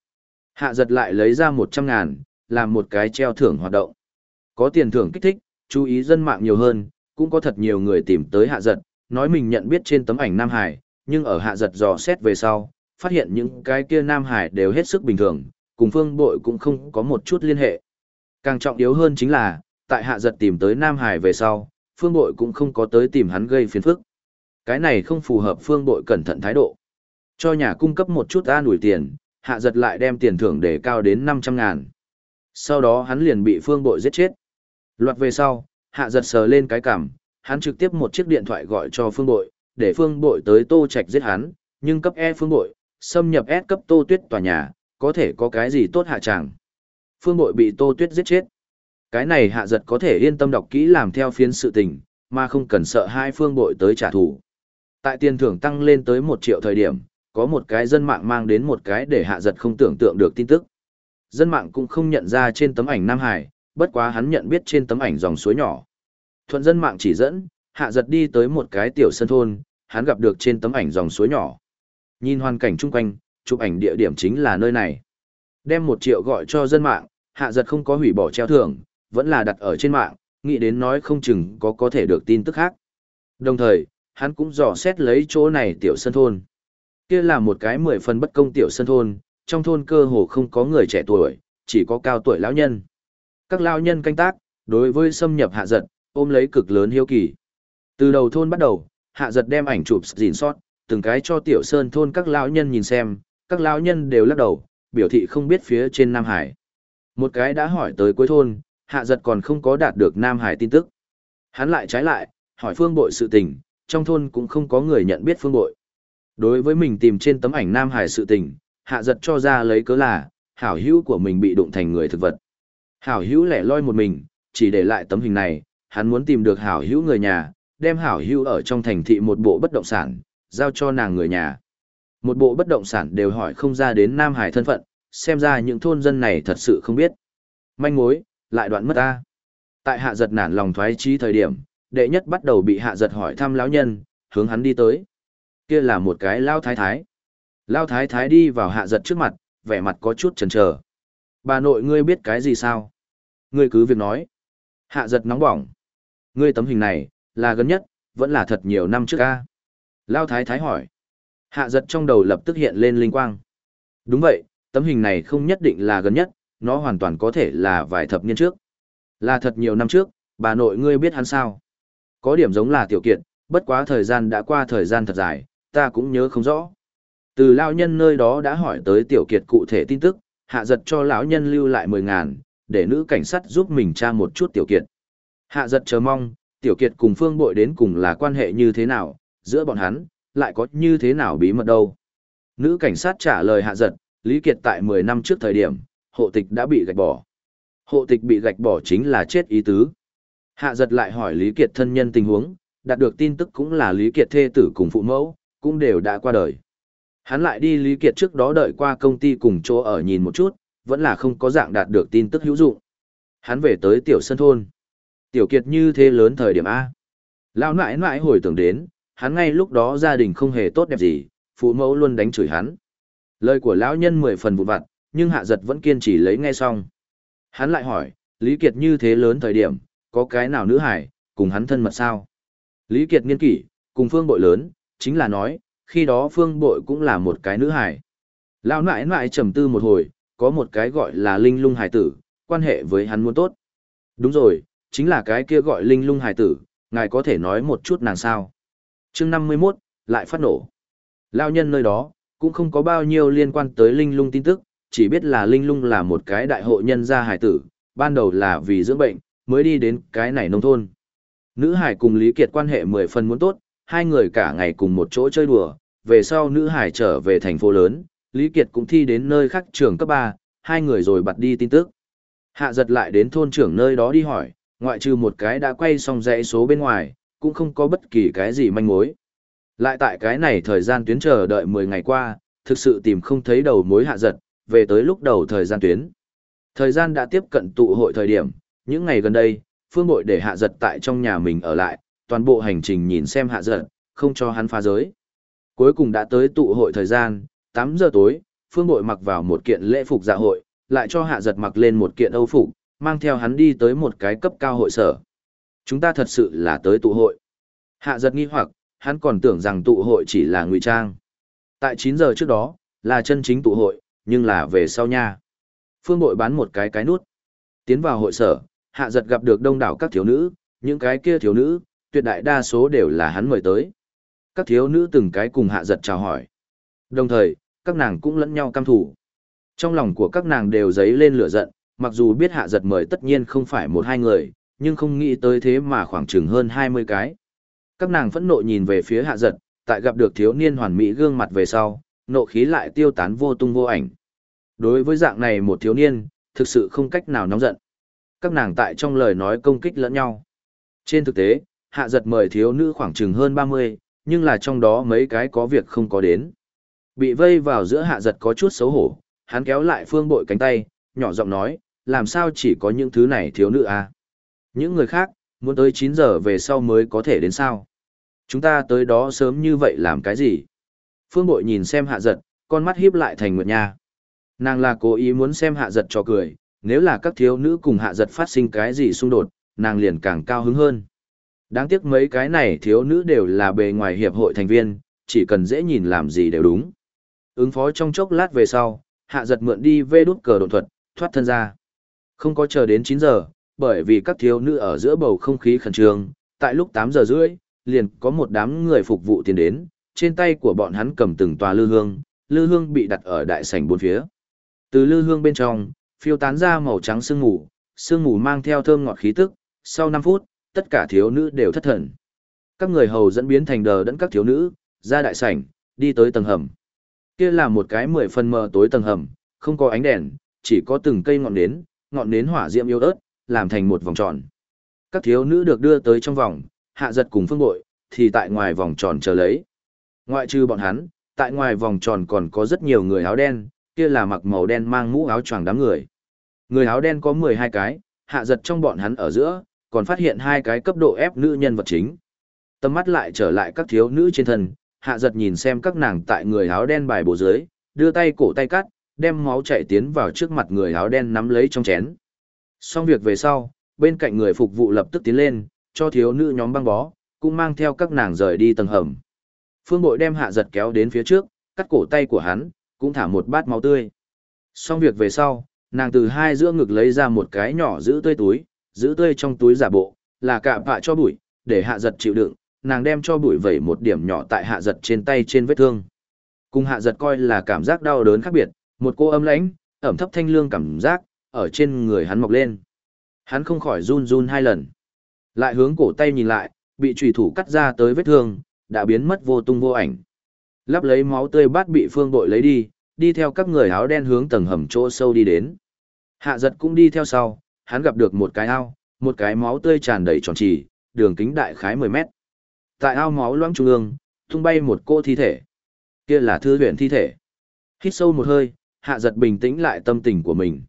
Hạ giật lại lấy ra 100 ngàn, làm một cái treo thưởng hoạt động. Có tiền thưởng kích thích, chú ý dân mạng nhiều hơn, cũng có thật nhiều người tìm tới hạ giật, nói mình nhận biết trên tấm ảnh Nam Hải, nhưng ở hạ giật dò xét về sau, phát hiện những cái kia Nam Hải đều hết sức bình thường, cùng phương bội cũng không có một chút liên hệ. Càng trọng yếu hơn chính là, tại hạ giật tìm tới Nam Hải về sau, phương bội cũng không có tới tìm hắn gây phiền phức. Cái này không phù hợp phương bội cẩn thận thái độ. Cho nhà cung cấp một chút an ủi tiền, hạ giật lại đem tiền thưởng để cao đến 500 ngàn. Sau đó hắn liền bị phương bội giết chết. Loạt về sau, hạ giật sờ lên cái cằm, hắn trực tiếp một chiếc điện thoại gọi cho phương bội, để phương bội tới tô Trạch giết hắn, nhưng cấp E phương bội, xâm nhập S cấp tô tuyết tòa nhà, có thể có cái gì tốt hạ chẳng. Phương bội bị tô tuyết giết chết. Cái này hạ giật có thể yên tâm đọc kỹ làm theo phiến sự tình, mà không cần sợ hai phương bội tới trả thù. Tại tiền thưởng tăng lên tới một triệu thời điểm, có một cái dân mạng mang đến một cái để hạ giật không tưởng tượng được tin tức. Dân mạng cũng không nhận ra trên tấm ảnh Nam Hải, bất quá hắn nhận biết trên tấm ảnh dòng suối nhỏ. Thuận dân mạng chỉ dẫn, hạ giật đi tới một cái tiểu sân thôn, hắn gặp được trên tấm ảnh dòng suối nhỏ. Nhìn hoàn cảnh chung quanh, chụp ảnh địa điểm chính là nơi này. Đem một triệu gọi cho dân mạng, hạ giật không có hủy bỏ treo thưởng, vẫn là đặt ở trên mạng, nghĩ đến nói không chừng có có thể được tin tức khác. Đồng thời, hắn cũng dò xét lấy chỗ này tiểu sân thôn. Kia là một cái mười phần bất công tiểu sân thôn, trong thôn cơ hồ không có người trẻ tuổi, chỉ có cao tuổi lão nhân. Các lão nhân canh tác, đối với xâm nhập hạ giật, ôm lấy cực lớn hiếu kỳ. Từ đầu thôn bắt đầu, hạ giật đem ảnh chụp dìn sót, từng cái cho tiểu sơn thôn các lão nhân nhìn xem, các lão nhân đều lắc đầu, biểu thị không biết phía trên Nam Hải. Một cái đã hỏi tới cuối thôn, hạ giật còn không có đạt được Nam Hải tin tức. Hắn lại trái lại, hỏi phương bội sự tình, trong thôn cũng không có người nhận biết phương bội. Đối với mình tìm trên tấm ảnh Nam Hải sự tình, hạ giật cho ra lấy cớ là, hảo hữu của mình bị đụng thành người thực vật. Hảo hữu lẻ loi một mình, chỉ để lại tấm hình này, hắn muốn tìm được hảo hữu người nhà, đem hảo hữu ở trong thành thị một bộ bất động sản, giao cho nàng người nhà. Một bộ bất động sản đều hỏi không ra đến Nam Hải thân phận, xem ra những thôn dân này thật sự không biết. Manh mối, lại đoạn mất ta. Tại hạ giật nản lòng thoái trí thời điểm, đệ nhất bắt đầu bị hạ giật hỏi thăm lão nhân, hướng hắn đi tới. Kia là một cái lao thái thái. Lao thái thái đi vào hạ giật trước mặt, vẻ mặt có chút chần chờ. Bà nội ngươi biết cái gì sao? Ngươi cứ việc nói. Hạ giật nóng bỏng. Ngươi tấm hình này, là gần nhất, vẫn là thật nhiều năm trước ca. Lao thái thái hỏi. Hạ giật trong đầu lập tức hiện lên linh quang. Đúng vậy, tấm hình này không nhất định là gần nhất, nó hoàn toàn có thể là vài thập niên trước. Là thật nhiều năm trước, bà nội ngươi biết hắn sao? Có điểm giống là tiểu kiện, bất quá thời gian đã qua thời gian thật dài, ta cũng nhớ không rõ. Từ lão nhân nơi đó đã hỏi tới tiểu kiệt cụ thể tin tức, hạ giật cho lão nhân lưu lại 10 ngàn, để nữ cảnh sát giúp mình tra một chút tiểu kiệt. Hạ giật chờ mong, tiểu kiệt cùng phương bội đến cùng là quan hệ như thế nào, giữa bọn hắn, lại có như thế nào bí mật đâu. Nữ cảnh sát trả lời hạ giật, Lý Kiệt tại 10 năm trước thời điểm, hộ tịch đã bị gạch bỏ. Hộ tịch bị gạch bỏ chính là chết ý tứ. Hạ giật lại hỏi Lý Kiệt thân nhân tình huống, đạt được tin tức cũng là Lý Kiệt thê tử cùng phụ mẫu, cũng đều đã qua đời. Hắn lại đi Lý Kiệt trước đó đợi qua công ty cùng chỗ ở nhìn một chút, vẫn là không có dạng đạt được tin tức hữu dụng. Hắn về tới tiểu sân thôn. Tiểu Kiệt như thế lớn thời điểm A. Lão nãi nãi hồi tưởng đến, hắn ngay lúc đó gia đình không hề tốt đẹp gì, phụ mẫu luôn đánh chửi hắn. Lời của lão nhân mười phần vụn vặt, nhưng hạ giật vẫn kiên trì lấy nghe xong. Hắn lại hỏi, Lý Kiệt như thế lớn thời điểm, có cái nào nữ hải, cùng hắn thân mật sao? Lý Kiệt nghiên kỷ, cùng phương bội lớn, chính là nói, khi đó phương bội cũng là một cái nữ hải. Lão nãi nãi trầm tư một hồi, có một cái gọi là linh lung hải tử, quan hệ với hắn muốn tốt. Đúng rồi, chính là cái kia gọi linh lung hải tử, ngài có thể nói một chút nàng sao chương 51, lại phát nổ. Lao nhân nơi đó, cũng không có bao nhiêu liên quan tới linh lung tin tức, chỉ biết là linh lung là một cái đại hộ nhân gia hải tử, ban đầu là vì dưỡng bệnh, mới đi đến cái này nông thôn. Nữ hải cùng Lý Kiệt quan hệ mười phần muốn tốt, hai người cả ngày cùng một chỗ chơi đùa, về sau nữ hải trở về thành phố lớn, Lý Kiệt cũng thi đến nơi khác trường cấp 3, hai người rồi bật đi tin tức. Hạ giật lại đến thôn trưởng nơi đó đi hỏi, ngoại trừ một cái đã quay xong dãy số bên ngoài, cũng không có bất kỳ cái gì manh mối. Lại tại cái này thời gian tuyến chờ đợi 10 ngày qua, thực sự tìm không thấy đầu mối hạ giật, về tới lúc đầu thời gian tuyến. Thời gian đã tiếp cận tụ hội thời điểm, những ngày gần đây, Phương Bội để hạ giật tại trong nhà mình ở lại, toàn bộ hành trình nhìn xem hạ giật, không cho hắn phá giới. Cuối cùng đã tới tụ hội thời gian, 8 giờ tối, Phương Bội mặc vào một kiện lễ phục dạ hội, lại cho hạ giật mặc lên một kiện âu phục, mang theo hắn đi tới một cái cấp cao hội sở. Chúng ta thật sự là tới tụ hội. Hạ giật nghi hoặc, hắn còn tưởng rằng tụ hội chỉ là ngụy trang. Tại 9 giờ trước đó, là chân chính tụ hội, nhưng là về sau nha. Phương Bội bán một cái cái nút. Tiến vào hội sở, hạ giật gặp được đông đảo các thiếu nữ, những cái kia thiếu nữ, tuyệt đại đa số đều là hắn mời tới. Các thiếu nữ từng cái cùng hạ giật chào hỏi. Đồng thời, các nàng cũng lẫn nhau căm thủ. Trong lòng của các nàng đều dấy lên lửa giận, mặc dù biết hạ giật mời tất nhiên không phải một hai người, nhưng không nghĩ tới thế mà khoảng chừng hơn 20 cái. Các nàng phẫn nộ nhìn về phía hạ giật, tại gặp được thiếu niên hoàn mỹ gương mặt về sau, nộ khí lại tiêu tán vô tung vô ảnh. Đối với dạng này một thiếu niên, thực sự không cách nào nóng giận. Các nàng tại trong lời nói công kích lẫn nhau. Trên thực tế, hạ giật mời thiếu nữ khoảng chừng hơn 30, nhưng là trong đó mấy cái có việc không có đến. Bị vây vào giữa hạ giật có chút xấu hổ, hắn kéo lại phương bội cánh tay, nhỏ giọng nói, làm sao chỉ có những thứ này thiếu nữ à? Những người khác, muốn tới 9 giờ về sau mới có thể đến sao? Chúng ta tới đó sớm như vậy làm cái gì? Phương bội nhìn xem hạ giật, con mắt hiếp lại thành nguyệt nha. Nàng là cố ý muốn xem hạ giật cho cười, nếu là các thiếu nữ cùng hạ giật phát sinh cái gì xung đột, nàng liền càng cao hứng hơn. Đáng tiếc mấy cái này thiếu nữ đều là bề ngoài hiệp hội thành viên, chỉ cần dễ nhìn làm gì đều đúng. Ứng phó trong chốc lát về sau, hạ giật mượn đi vê đút cờ đột thuật, thoát thân ra. Không có chờ đến 9 giờ, bởi vì các thiếu nữ ở giữa bầu không khí khẩn trương, tại lúc 8 giờ rưỡi, liền có một đám người phục vụ tiến đến, trên tay của bọn hắn cầm từng tòa lư hương, lư hương bị đặt ở đại sảnh bốn phía. Từ lư hương bên trong, phiêu tán ra màu trắng sương mù, sương mù mang theo thơm ngọt khí tức, sau 5 phút, tất cả thiếu nữ đều thất thần. Các người hầu dẫn biến thành đờ đẫn các thiếu nữ, ra đại sảnh, đi tới tầng hầm. Kia là một cái mười phần mờ tối tầng hầm, không có ánh đèn, chỉ có từng cây ngọn nến, ngọn nến hỏa diệm yếu ớt, làm thành một vòng tròn. Các thiếu nữ được đưa tới trong vòng, hạ giật cùng phương bội, thì tại ngoài vòng tròn chờ lấy. Ngoại trừ bọn hắn, tại ngoài vòng tròn còn có rất nhiều người áo đen, kia là mặc màu đen mang mũ áo choàng đám người. Người áo đen có 12 cái, hạ giật trong bọn hắn ở giữa, còn phát hiện hai cái cấp độ ép nữ nhân vật chính. Tâm mắt lại trở lại các thiếu nữ trên thân, hạ giật nhìn xem các nàng tại người áo đen bài bộ dưới, đưa tay cổ tay cắt, đem máu chảy tiến vào trước mặt người áo đen nắm lấy trong chén. Xong việc về sau, bên cạnh người phục vụ lập tức tiến lên, cho thiếu nữ nhóm băng bó, cũng mang theo các nàng rời đi tầng hầm. Phương bội đem hạ giật kéo đến phía trước, cắt cổ tay của hắn, cũng thả một bát máu tươi. Xong việc về sau, nàng từ hai giữa ngực lấy ra một cái nhỏ giữ tươi túi, giữ tươi trong túi giả bộ, là cạ bạ cho bụi, để hạ giật chịu đựng, nàng đem cho bụi vẩy một điểm nhỏ tại hạ giật trên tay trên vết thương. Cùng hạ giật coi là cảm giác đau đớn khác biệt, một cô âm lãnh, ẩm thấp thanh lương cảm giác, ở trên người hắn mọc lên. Hắn không khỏi run run hai lần. Lại hướng cổ tay nhìn lại, bị trùy thủ cắt ra tới vết thương, đã biến mất vô tung vô ảnh. Lắp lấy máu tươi bát bị phương bội lấy đi, đi theo các người áo đen hướng tầng hầm chỗ sâu đi đến. Hạ giật cũng đi theo sau, hắn gặp được một cái ao, một cái máu tươi tràn đầy tròn trì, đường kính đại khái 10 mét. Tại ao máu loãng trung ương, tung bay một cô thi thể. Kia là thư huyền thi thể. Hít sâu một hơi, hạ giật bình tĩnh lại tâm tình của mình.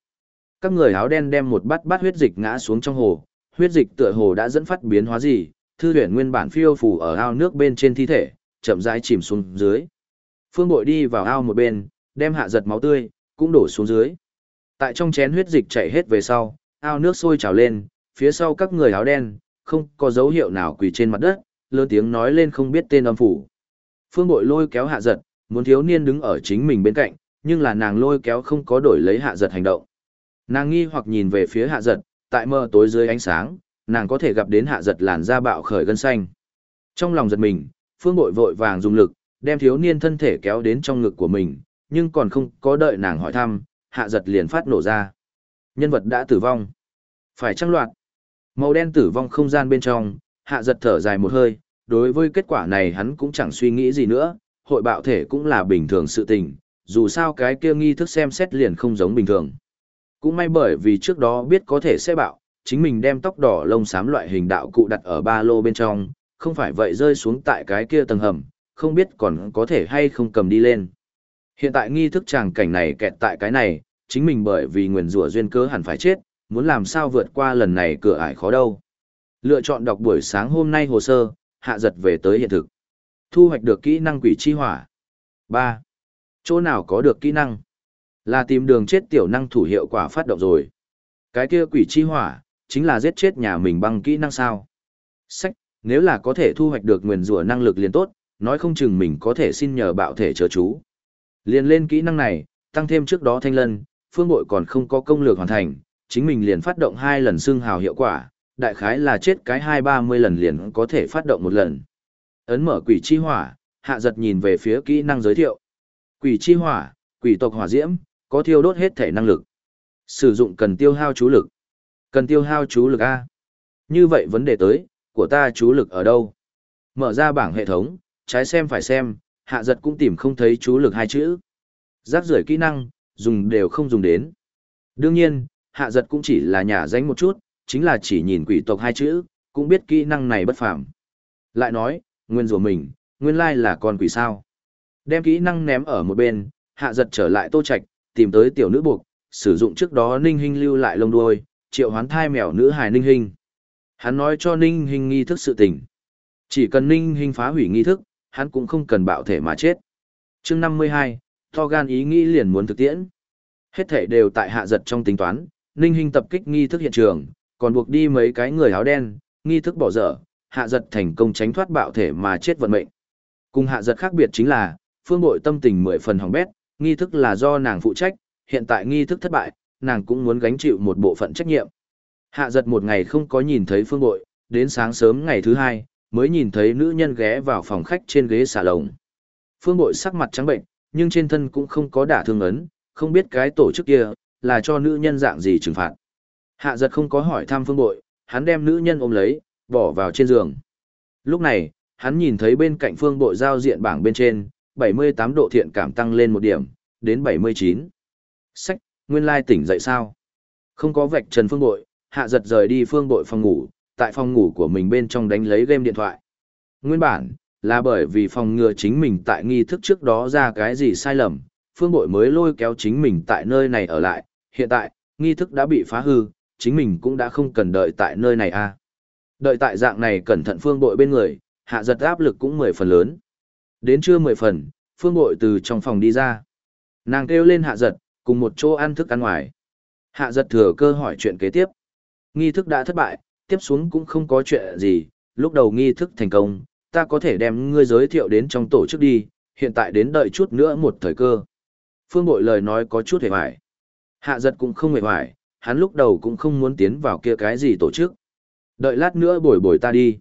Các người áo đen đem một bát bát huyết dịch ngã xuống trong hồ, huyết dịch tựa hồ đã dẫn phát biến hóa gì, thư huyền nguyên bản phiêu phù ở ao nước bên trên thi thể, chậm rãi chìm xuống dưới. Phương Bội đi vào ao một bên, đem hạ giật máu tươi, cũng đổ xuống dưới. Tại trong chén huyết dịch chảy hết về sau, ao nước sôi trào lên, phía sau các người áo đen, không có dấu hiệu nào quỳ trên mặt đất, lớn tiếng nói lên không biết tên âm phủ. Phương Bội lôi kéo hạ giật, muốn thiếu niên đứng ở chính mình bên cạnh, nhưng là nàng lôi kéo không có đổi lấy hạ giật hành động. Nàng nghi hoặc nhìn về phía hạ giật, tại mơ tối dưới ánh sáng, nàng có thể gặp đến hạ giật làn da bạo khởi gân xanh. Trong lòng giật mình, Phương Bội vội vàng dùng lực, đem thiếu niên thân thể kéo đến trong ngực của mình, nhưng còn không có đợi nàng hỏi thăm, hạ giật liền phát nổ ra. Nhân vật đã tử vong. Phải trăng loạt. Màu đen tử vong không gian bên trong, hạ giật thở dài một hơi, đối với kết quả này hắn cũng chẳng suy nghĩ gì nữa, hội bạo thể cũng là bình thường sự tình, dù sao cái kia nghi thức xem xét liền không giống bình thường. Cũng may bởi vì trước đó biết có thể sẽ bạo, chính mình đem tóc đỏ lông xám loại hình đạo cụ đặt ở ba lô bên trong, không phải vậy rơi xuống tại cái kia tầng hầm, không biết còn có thể hay không cầm đi lên. Hiện tại nghi thức tràng cảnh này kẹt tại cái này, chính mình bởi vì nguyền rủa duyên cớ hẳn phải chết, muốn làm sao vượt qua lần này cửa ải khó đâu. Lựa chọn đọc buổi sáng hôm nay hồ sơ, hạ giật về tới hiện thực. Thu hoạch được kỹ năng quỷ chi hỏa. 3. Chỗ nào có được kỹ năng? Là tìm đường chết tiểu năng thủ hiệu quả phát động rồi. Cái kia quỷ chi hỏa, chính là giết chết nhà mình bằng kỹ năng sao. Sách, nếu là có thể thu hoạch được nguyền rủa năng lực liền tốt, nói không chừng mình có thể xin nhờ bạo thể chớ chú. Liền lên kỹ năng này, tăng thêm trước đó thanh lân, phương bội còn không có công lược hoàn thành, chính mình liền phát động hai lần xương hào hiệu quả, đại khái là chết cái hai ba mươi lần liền có thể phát động một lần. Ấn mở quỷ chi hỏa, hạ giật nhìn về phía kỹ năng giới thiệu. Quỷ chi hỏa, quỷ tộc hỏa diễm, có thiêu đốt hết thể năng lực. Sử dụng cần tiêu hao chú lực. Cần tiêu hao chú lực A. Như vậy vấn đề tới, của ta chú lực ở đâu? Mở ra bảng hệ thống, trái xem phải xem, hạ giật cũng tìm không thấy chú lực hai chữ. Rác rưởi kỹ năng, dùng đều không dùng đến. Đương nhiên, hạ giật cũng chỉ là nhà danh một chút, chính là chỉ nhìn quỷ tộc hai chữ, cũng biết kỹ năng này bất phàm. Lại nói, nguyên rùa mình, nguyên lai là con quỷ sao. Đem kỹ năng ném ở một bên, hạ giật trở lại tô Trạch tìm tới tiểu nữ buộc, sử dụng trước đó ninh hình lưu lại lông đuôi, triệu hoán thai mèo nữ hài ninh hình. Hắn nói cho ninh hình nghi thức sự tình. Chỉ cần ninh hình phá hủy nghi thức, hắn cũng không cần bạo thể mà chết. chương 52, to gan ý nghĩ liền muốn thực tiễn. Hết thể đều tại hạ giật trong tính toán, ninh hình tập kích nghi thức hiện trường, còn buộc đi mấy cái người áo đen, nghi thức bỏ dở, hạ giật thành công tránh thoát bạo thể mà chết vận mệnh. Cùng hạ giật khác biệt chính là, phương bội tâm tình mười phần hỏng bét, nghi thức là do nàng phụ trách, hiện tại nghi thức thất bại, nàng cũng muốn gánh chịu một bộ phận trách nhiệm. Hạ giật một ngày không có nhìn thấy phương bội, đến sáng sớm ngày thứ hai, mới nhìn thấy nữ nhân ghé vào phòng khách trên ghế xà lồng. Phương bội sắc mặt trắng bệnh, nhưng trên thân cũng không có đả thương ấn, không biết cái tổ chức kia, là cho nữ nhân dạng gì trừng phạt. Hạ giật không có hỏi thăm phương bội, hắn đem nữ nhân ôm lấy, bỏ vào trên giường. Lúc này, hắn nhìn thấy bên cạnh phương bội giao diện bảng bên trên, 78 độ thiện cảm tăng lên một điểm, đến 79. Sách, nguyên lai tỉnh dậy sao? Không có vạch trần phương bội, hạ giật rời đi phương bội phòng ngủ, tại phòng ngủ của mình bên trong đánh lấy game điện thoại. Nguyên bản, là bởi vì phòng ngừa chính mình tại nghi thức trước đó ra cái gì sai lầm, phương bội mới lôi kéo chính mình tại nơi này ở lại, hiện tại, nghi thức đã bị phá hư, chính mình cũng đã không cần đợi tại nơi này a à. Đợi tại dạng này cẩn thận phương bội bên người, hạ giật áp lực cũng mười phần lớn. Đến trưa mười phần, phương bội từ trong phòng đi ra. Nàng kêu lên hạ giật, cùng một chỗ ăn thức ăn ngoài. Hạ giật thừa cơ hỏi chuyện kế tiếp. Nghi thức đã thất bại, tiếp xuống cũng không có chuyện gì, lúc đầu nghi thức thành công, ta có thể đem ngươi giới thiệu đến trong tổ chức đi, hiện tại đến đợi chút nữa một thời cơ. Phương bội lời nói có chút hề hoài. Hạ giật cũng không hề hoài, hắn lúc đầu cũng không muốn tiến vào kia cái gì tổ chức. Đợi lát nữa bồi bồi ta đi.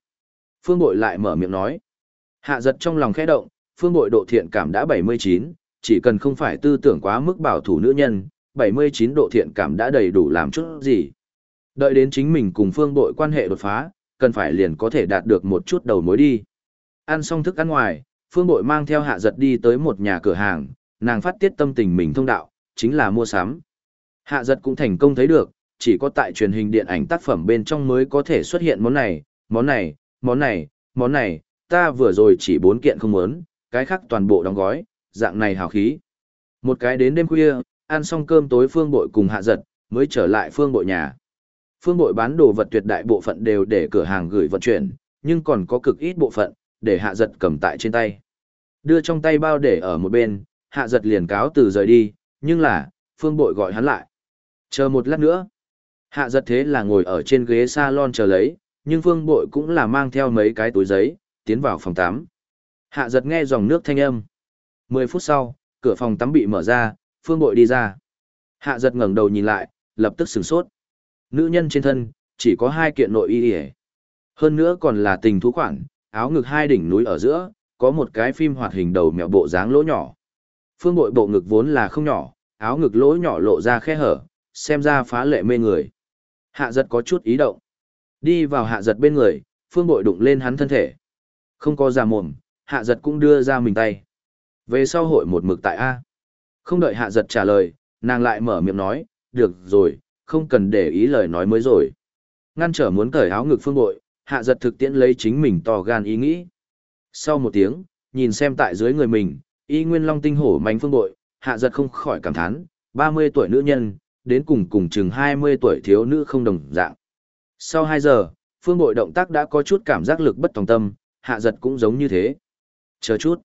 Phương bội lại mở miệng nói. Hạ giật trong lòng khẽ động, phương bội độ thiện cảm đã 79, chỉ cần không phải tư tưởng quá mức bảo thủ nữ nhân, 79 độ thiện cảm đã đầy đủ làm chút gì. Đợi đến chính mình cùng phương bội quan hệ đột phá, cần phải liền có thể đạt được một chút đầu mối đi. Ăn xong thức ăn ngoài, phương bội mang theo hạ giật đi tới một nhà cửa hàng, nàng phát tiết tâm tình mình thông đạo, chính là mua sắm. Hạ giật cũng thành công thấy được, chỉ có tại truyền hình điện ảnh tác phẩm bên trong mới có thể xuất hiện món này, món này, món này, món này, ta vừa rồi chỉ bốn kiện không muốn, cái khác toàn bộ đóng gói, dạng này hào khí. Một cái đến đêm khuya, ăn xong cơm tối phương bội cùng hạ giật, mới trở lại phương bội nhà. Phương bội bán đồ vật tuyệt đại bộ phận đều để cửa hàng gửi vận chuyển, nhưng còn có cực ít bộ phận, để hạ giật cầm tại trên tay. Đưa trong tay bao để ở một bên, hạ giật liền cáo từ rời đi, nhưng là, phương bội gọi hắn lại. Chờ một lát nữa. Hạ giật thế là ngồi ở trên ghế salon chờ lấy, nhưng phương bội cũng là mang theo mấy cái túi giấy, tiến vào phòng tắm. Hạ giật nghe dòng nước thanh âm. Mười phút sau, cửa phòng tắm bị mở ra, phương bội đi ra. Hạ giật ngẩng đầu nhìn lại, lập tức sửng sốt. Nữ nhân trên thân, chỉ có hai kiện nội y y Hơn nữa còn là tình thú khoản, áo ngực hai đỉnh núi ở giữa, có một cái phim hoạt hình đầu mẹo bộ dáng lỗ nhỏ. Phương bội bộ ngực vốn là không nhỏ, áo ngực lỗ nhỏ lộ ra khe hở, xem ra phá lệ mê người. Hạ giật có chút ý động. Đi vào hạ giật bên người, phương bội đụng lên hắn thân thể. Không có ra mồm, hạ giật cũng đưa ra mình tay. Về sau hội một mực tại A. Không đợi hạ giật trả lời, nàng lại mở miệng nói, được rồi, không cần để ý lời nói mới rồi. Ngăn trở muốn cởi áo ngực phương bội, hạ giật thực tiễn lấy chính mình to gan ý nghĩ. Sau một tiếng, nhìn xem tại dưới người mình, y nguyên long tinh hổ mánh phương bội, hạ giật không khỏi cảm thán, 30 tuổi nữ nhân, đến cùng cùng chừng 20 tuổi thiếu nữ không đồng dạng. Sau 2 giờ, phương bội động tác đã có chút cảm giác lực bất tòng tâm, hạ giật cũng giống như thế. Chờ chút.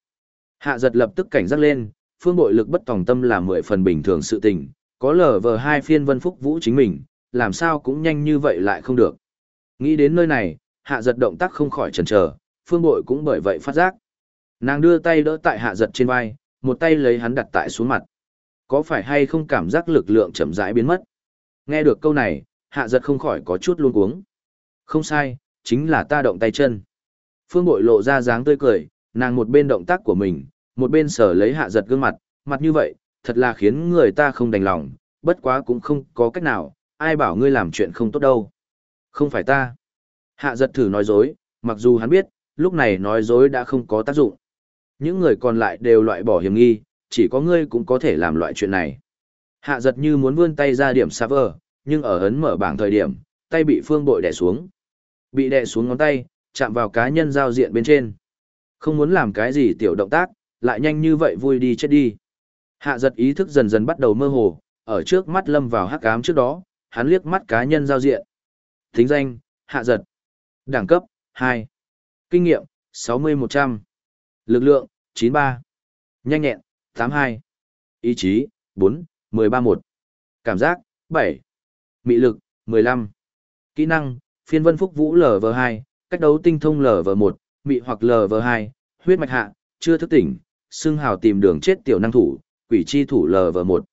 Hạ giật lập tức cảnh giác lên, phương bội lực bất tòng tâm là 10 phần bình thường sự tình, có lờ vờ hai phiên vân phúc vũ chính mình, làm sao cũng nhanh như vậy lại không được. Nghĩ đến nơi này, hạ giật động tác không khỏi chần chờ phương bội cũng bởi vậy phát giác. Nàng đưa tay đỡ tại hạ giật trên vai, một tay lấy hắn đặt tại xuống mặt. Có phải hay không cảm giác lực lượng chậm rãi biến mất? Nghe được câu này, hạ giật không khỏi có chút luôn cuống. Không sai, chính là ta động tay chân. Phương bội lộ ra dáng tươi cười, nàng một bên động tác của mình, một bên sở lấy hạ giật gương mặt, mặt như vậy, thật là khiến người ta không đành lòng, bất quá cũng không có cách nào, ai bảo ngươi làm chuyện không tốt đâu. Không phải ta. Hạ giật thử nói dối, mặc dù hắn biết, lúc này nói dối đã không có tác dụng. Những người còn lại đều loại bỏ hiểm nghi, chỉ có ngươi cũng có thể làm loại chuyện này. Hạ giật như muốn vươn tay ra điểm server, nhưng ở ấn mở bảng thời điểm, tay bị phương bội đè xuống. Bị đè xuống ngón tay, chạm vào cá nhân giao diện bên trên. Không muốn làm cái gì tiểu động tác, lại nhanh như vậy vui đi chết đi. Hạ giật ý thức dần dần bắt đầu mơ hồ, ở trước mắt lâm vào hắc ám trước đó, hắn liếc mắt cá nhân giao diện. Tính danh, hạ giật. Đẳng cấp, 2. Kinh nghiệm, 60-100. Lực lượng, 93. Nhanh nhẹn, 82. Ý chí, 4, 13-1. Cảm giác, 7. Mị lực, 15. Kỹ năng, phiên vân phúc vũ LV2, cách đấu tinh thông LV1, mị hoặc LV2, huyết mạch hạ, chưa thức tỉnh, xương hào tìm đường chết tiểu năng thủ, quỷ chi thủ LV1.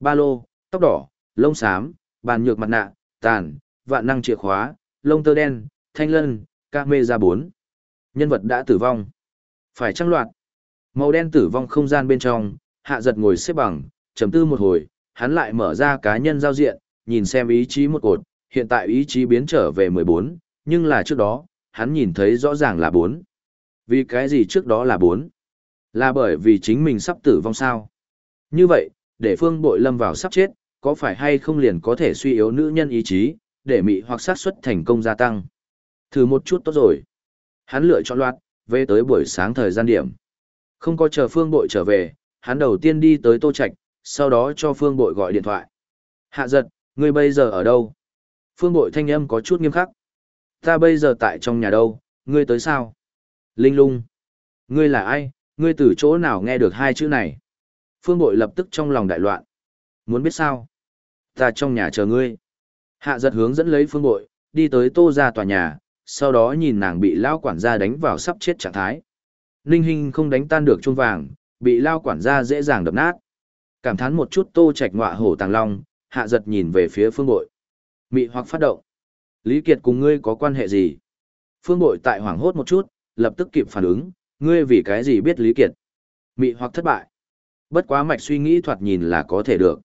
Ba lô, tóc đỏ, lông xám, bàn nhược mặt nạ, tàn, vạn năng chìa khóa, lông tơ đen, thanh lân, ca mê ra 4. Nhân vật đã tử vong. Phải trăng loạt. Màu đen tử vong không gian bên trong, hạ giật ngồi xếp bằng, chấm tư một hồi, hắn lại mở ra cá nhân giao diện, nhìn xem ý chí một cột, hiện tại ý chí biến trở về 14, nhưng là trước đó, hắn nhìn thấy rõ ràng là bốn. Vì cái gì trước đó là bốn? Là bởi vì chính mình sắp tử vong sao? Như vậy, để phương bội lâm vào sắp chết, có phải hay không liền có thể suy yếu nữ nhân ý chí, để mị hoặc xác suất thành công gia tăng? Thử một chút tốt rồi. Hắn lựa chọn loạt, về tới buổi sáng thời gian điểm. Không có chờ phương bội trở về, hắn đầu tiên đi tới tô Trạch, sau đó cho phương bội gọi điện thoại. Hạ giật, ngươi bây giờ ở đâu? Phương bội thanh âm có chút nghiêm khắc. Ta bây giờ tại trong nhà đâu, ngươi tới sao? Linh lung. Ngươi là ai, ngươi từ chỗ nào nghe được hai chữ này? Phương bội lập tức trong lòng đại loạn. Muốn biết sao? Ta trong nhà chờ ngươi. Hạ giật hướng dẫn lấy phương bội, đi tới tô ra tòa nhà, sau đó nhìn nàng bị lao quản gia đánh vào sắp chết trạng thái. Ninh Hinh không đánh tan được chuông vàng, bị lao quản gia dễ dàng đập nát. Cảm thán một chút tô trạch ngọa hổ tàng long, hạ giật nhìn về phía phương bội. Mị hoặc phát động. Lý Kiệt cùng ngươi có quan hệ gì? Phương bội tại hoảng hốt một chút, lập tức kịp phản ứng, ngươi vì cái gì biết Lý Kiệt? Mị hoặc thất bại. Bất quá mạch suy nghĩ thoạt nhìn là có thể được.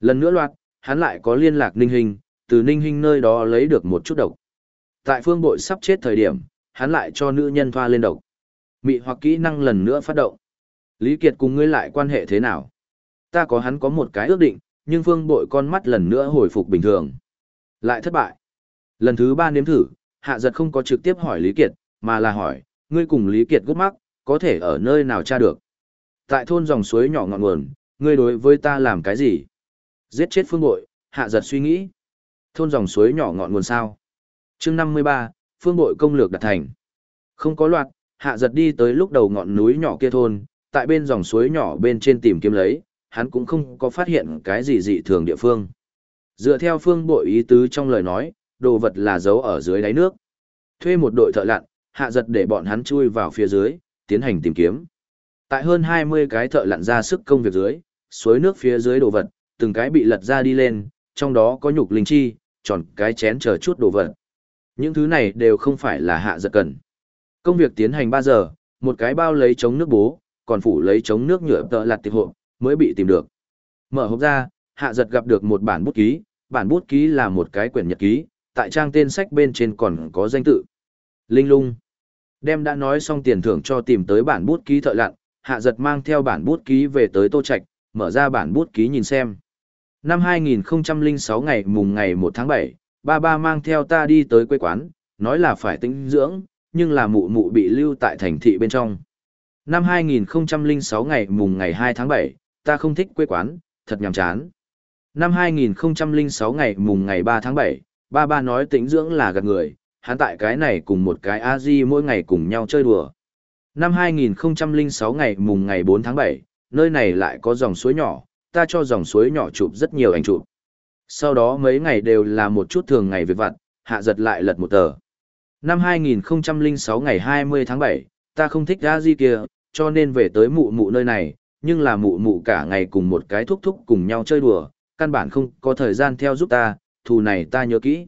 Lần nữa loạt, hắn lại có liên lạc Ninh Hinh, từ Ninh Hinh nơi đó lấy được một chút độc. Tại phương bội sắp chết thời điểm, hắn lại cho nữ nhân thoa lên độc. Mị hoặc kỹ năng lần nữa phát động. Lý Kiệt cùng ngươi lại quan hệ thế nào? Ta có hắn có một cái ước định, nhưng phương bội con mắt lần nữa hồi phục bình thường. Lại thất bại. Lần thứ ba nếm thử, hạ giật không có trực tiếp hỏi Lý Kiệt, mà là hỏi, ngươi cùng Lý Kiệt gút mắc, có thể ở nơi nào tra được. Tại thôn dòng suối nhỏ ngọn nguồn, ngươi đối với ta làm cái gì? Giết chết phương bội, hạ giật suy nghĩ. Thôn dòng suối nhỏ ngọn nguồn sao? chương 53, phương bội công lược đặt thành. Không có loạt, hạ giật đi tới lúc đầu ngọn núi nhỏ kia thôn, tại bên dòng suối nhỏ bên trên tìm kiếm lấy, hắn cũng không có phát hiện cái gì dị thường địa phương. Dựa theo phương bội ý tứ trong lời nói, đồ vật là giấu ở dưới đáy nước. Thuê một đội thợ lặn, hạ giật để bọn hắn chui vào phía dưới, tiến hành tìm kiếm. Tại hơn 20 cái thợ lặn ra sức công việc dưới, suối nước phía dưới đồ vật, từng cái bị lật ra đi lên, trong đó có nhục linh chi, tròn cái chén chờ chút đồ vật. Những thứ này đều không phải là hạ giật cần. Công việc tiến hành 3 giờ, một cái bao lấy chống nước bố, còn phủ lấy chống nước nhựa tợ lặt tiệp hộ, mới bị tìm được. Mở hộp ra, hạ giật gặp được một bản bút ký, bản bút ký là một cái quyển nhật ký, tại trang tên sách bên trên còn có danh tự. Linh lung. Đem đã nói xong tiền thưởng cho tìm tới bản bút ký thợ lặn, hạ giật mang theo bản bút ký về tới Tô Trạch, mở ra bản bút ký nhìn xem. Năm 2006 ngày mùng ngày 1 tháng 7, ba ba mang theo ta đi tới quê quán, nói là phải tĩnh dưỡng, nhưng là mụ mụ bị lưu tại thành thị bên trong. Năm 2006 ngày mùng ngày 2 tháng 7, ta không thích quê quán, thật nhàm chán. Năm 2006 ngày mùng ngày 3 tháng 7, ba ba nói tĩnh dưỡng là gạt người, hắn tại cái này cùng một cái a di mỗi ngày cùng nhau chơi đùa. Năm 2006 ngày mùng ngày 4 tháng 7, nơi này lại có dòng suối nhỏ, ta cho dòng suối nhỏ chụp rất nhiều ảnh chụp. Sau đó mấy ngày đều là một chút thường ngày việc vặt, hạ giật lại lật một tờ. Năm 2006 ngày 20 tháng 7, ta không thích a di kia, cho nên về tới mụ mụ nơi này, nhưng là mụ mụ cả ngày cùng một cái thúc thúc cùng nhau chơi đùa, căn bản không có thời gian theo giúp ta, thù này ta nhớ kỹ.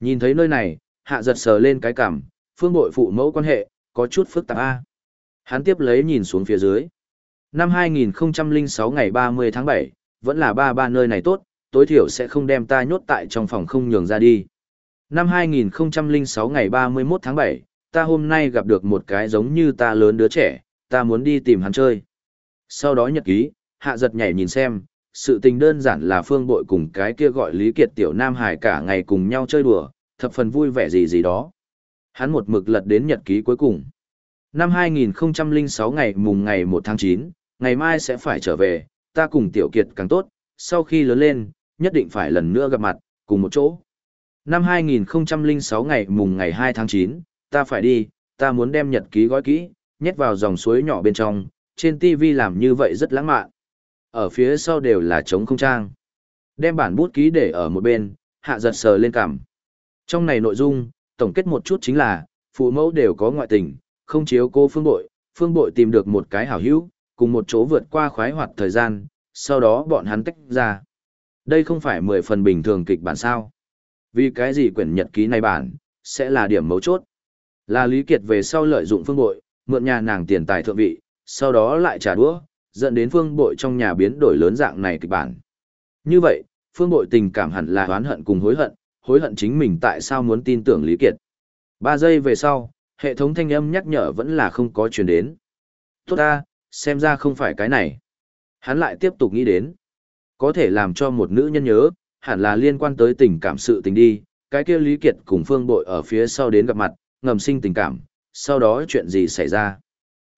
Nhìn thấy nơi này, hạ giật sờ lên cái cảm, phương bội phụ mẫu quan hệ, có chút phức tạp A. Hắn tiếp lấy nhìn xuống phía dưới. Năm 2006 ngày 30 tháng 7, vẫn là ba ba nơi này tốt, tối thiểu sẽ không đem ta nhốt tại trong phòng không nhường ra đi. Năm 2006 ngày 31 tháng 7, ta hôm nay gặp được một cái giống như ta lớn đứa trẻ, ta muốn đi tìm hắn chơi. Sau đó nhật ký, hạ giật nhảy nhìn xem, sự tình đơn giản là phương bội cùng cái kia gọi Lý Kiệt tiểu Nam Hải cả ngày cùng nhau chơi đùa, thập phần vui vẻ gì gì đó. Hắn một mực lật đến nhật ký cuối cùng. Năm 2006 ngày mùng ngày 1 tháng 9, ngày mai sẽ phải trở về, ta cùng tiểu kiệt càng tốt, sau khi lớn lên, nhất định phải lần nữa gặp mặt, cùng một chỗ. Năm 2006 ngày mùng ngày 2 tháng 9, ta phải đi, ta muốn đem nhật ký gói kỹ, nhét vào dòng suối nhỏ bên trong, trên TV làm như vậy rất lãng mạn. Ở phía sau đều là trống không trang. Đem bản bút ký để ở một bên, hạ giật sờ lên cằm. Trong này nội dung, tổng kết một chút chính là, phụ mẫu đều có ngoại tình, không chiếu cô phương bội, phương bội tìm được một cái hảo hữu, cùng một chỗ vượt qua khoái hoạt thời gian, sau đó bọn hắn tách ra. Đây không phải mười phần bình thường kịch bản sao. Vì cái gì quyển nhật ký này bản, sẽ là điểm mấu chốt. Là Lý Kiệt về sau lợi dụng phương bội, mượn nhà nàng tiền tài thượng vị, sau đó lại trả đũa, dẫn đến phương bội trong nhà biến đổi lớn dạng này kịch bản. Như vậy, phương bội tình cảm hẳn là oán hận cùng hối hận, hối hận chính mình tại sao muốn tin tưởng Lý Kiệt. Ba giây về sau, hệ thống thanh âm nhắc nhở vẫn là không có truyền đến. Tốt ta, xem ra không phải cái này. Hắn lại tiếp tục nghĩ đến. Có thể làm cho một nữ nhân nhớ, hẳn là liên quan tới tình cảm sự tình đi, cái kia Lý Kiệt cùng Phương Bội ở phía sau đến gặp mặt, ngầm sinh tình cảm, sau đó chuyện gì xảy ra.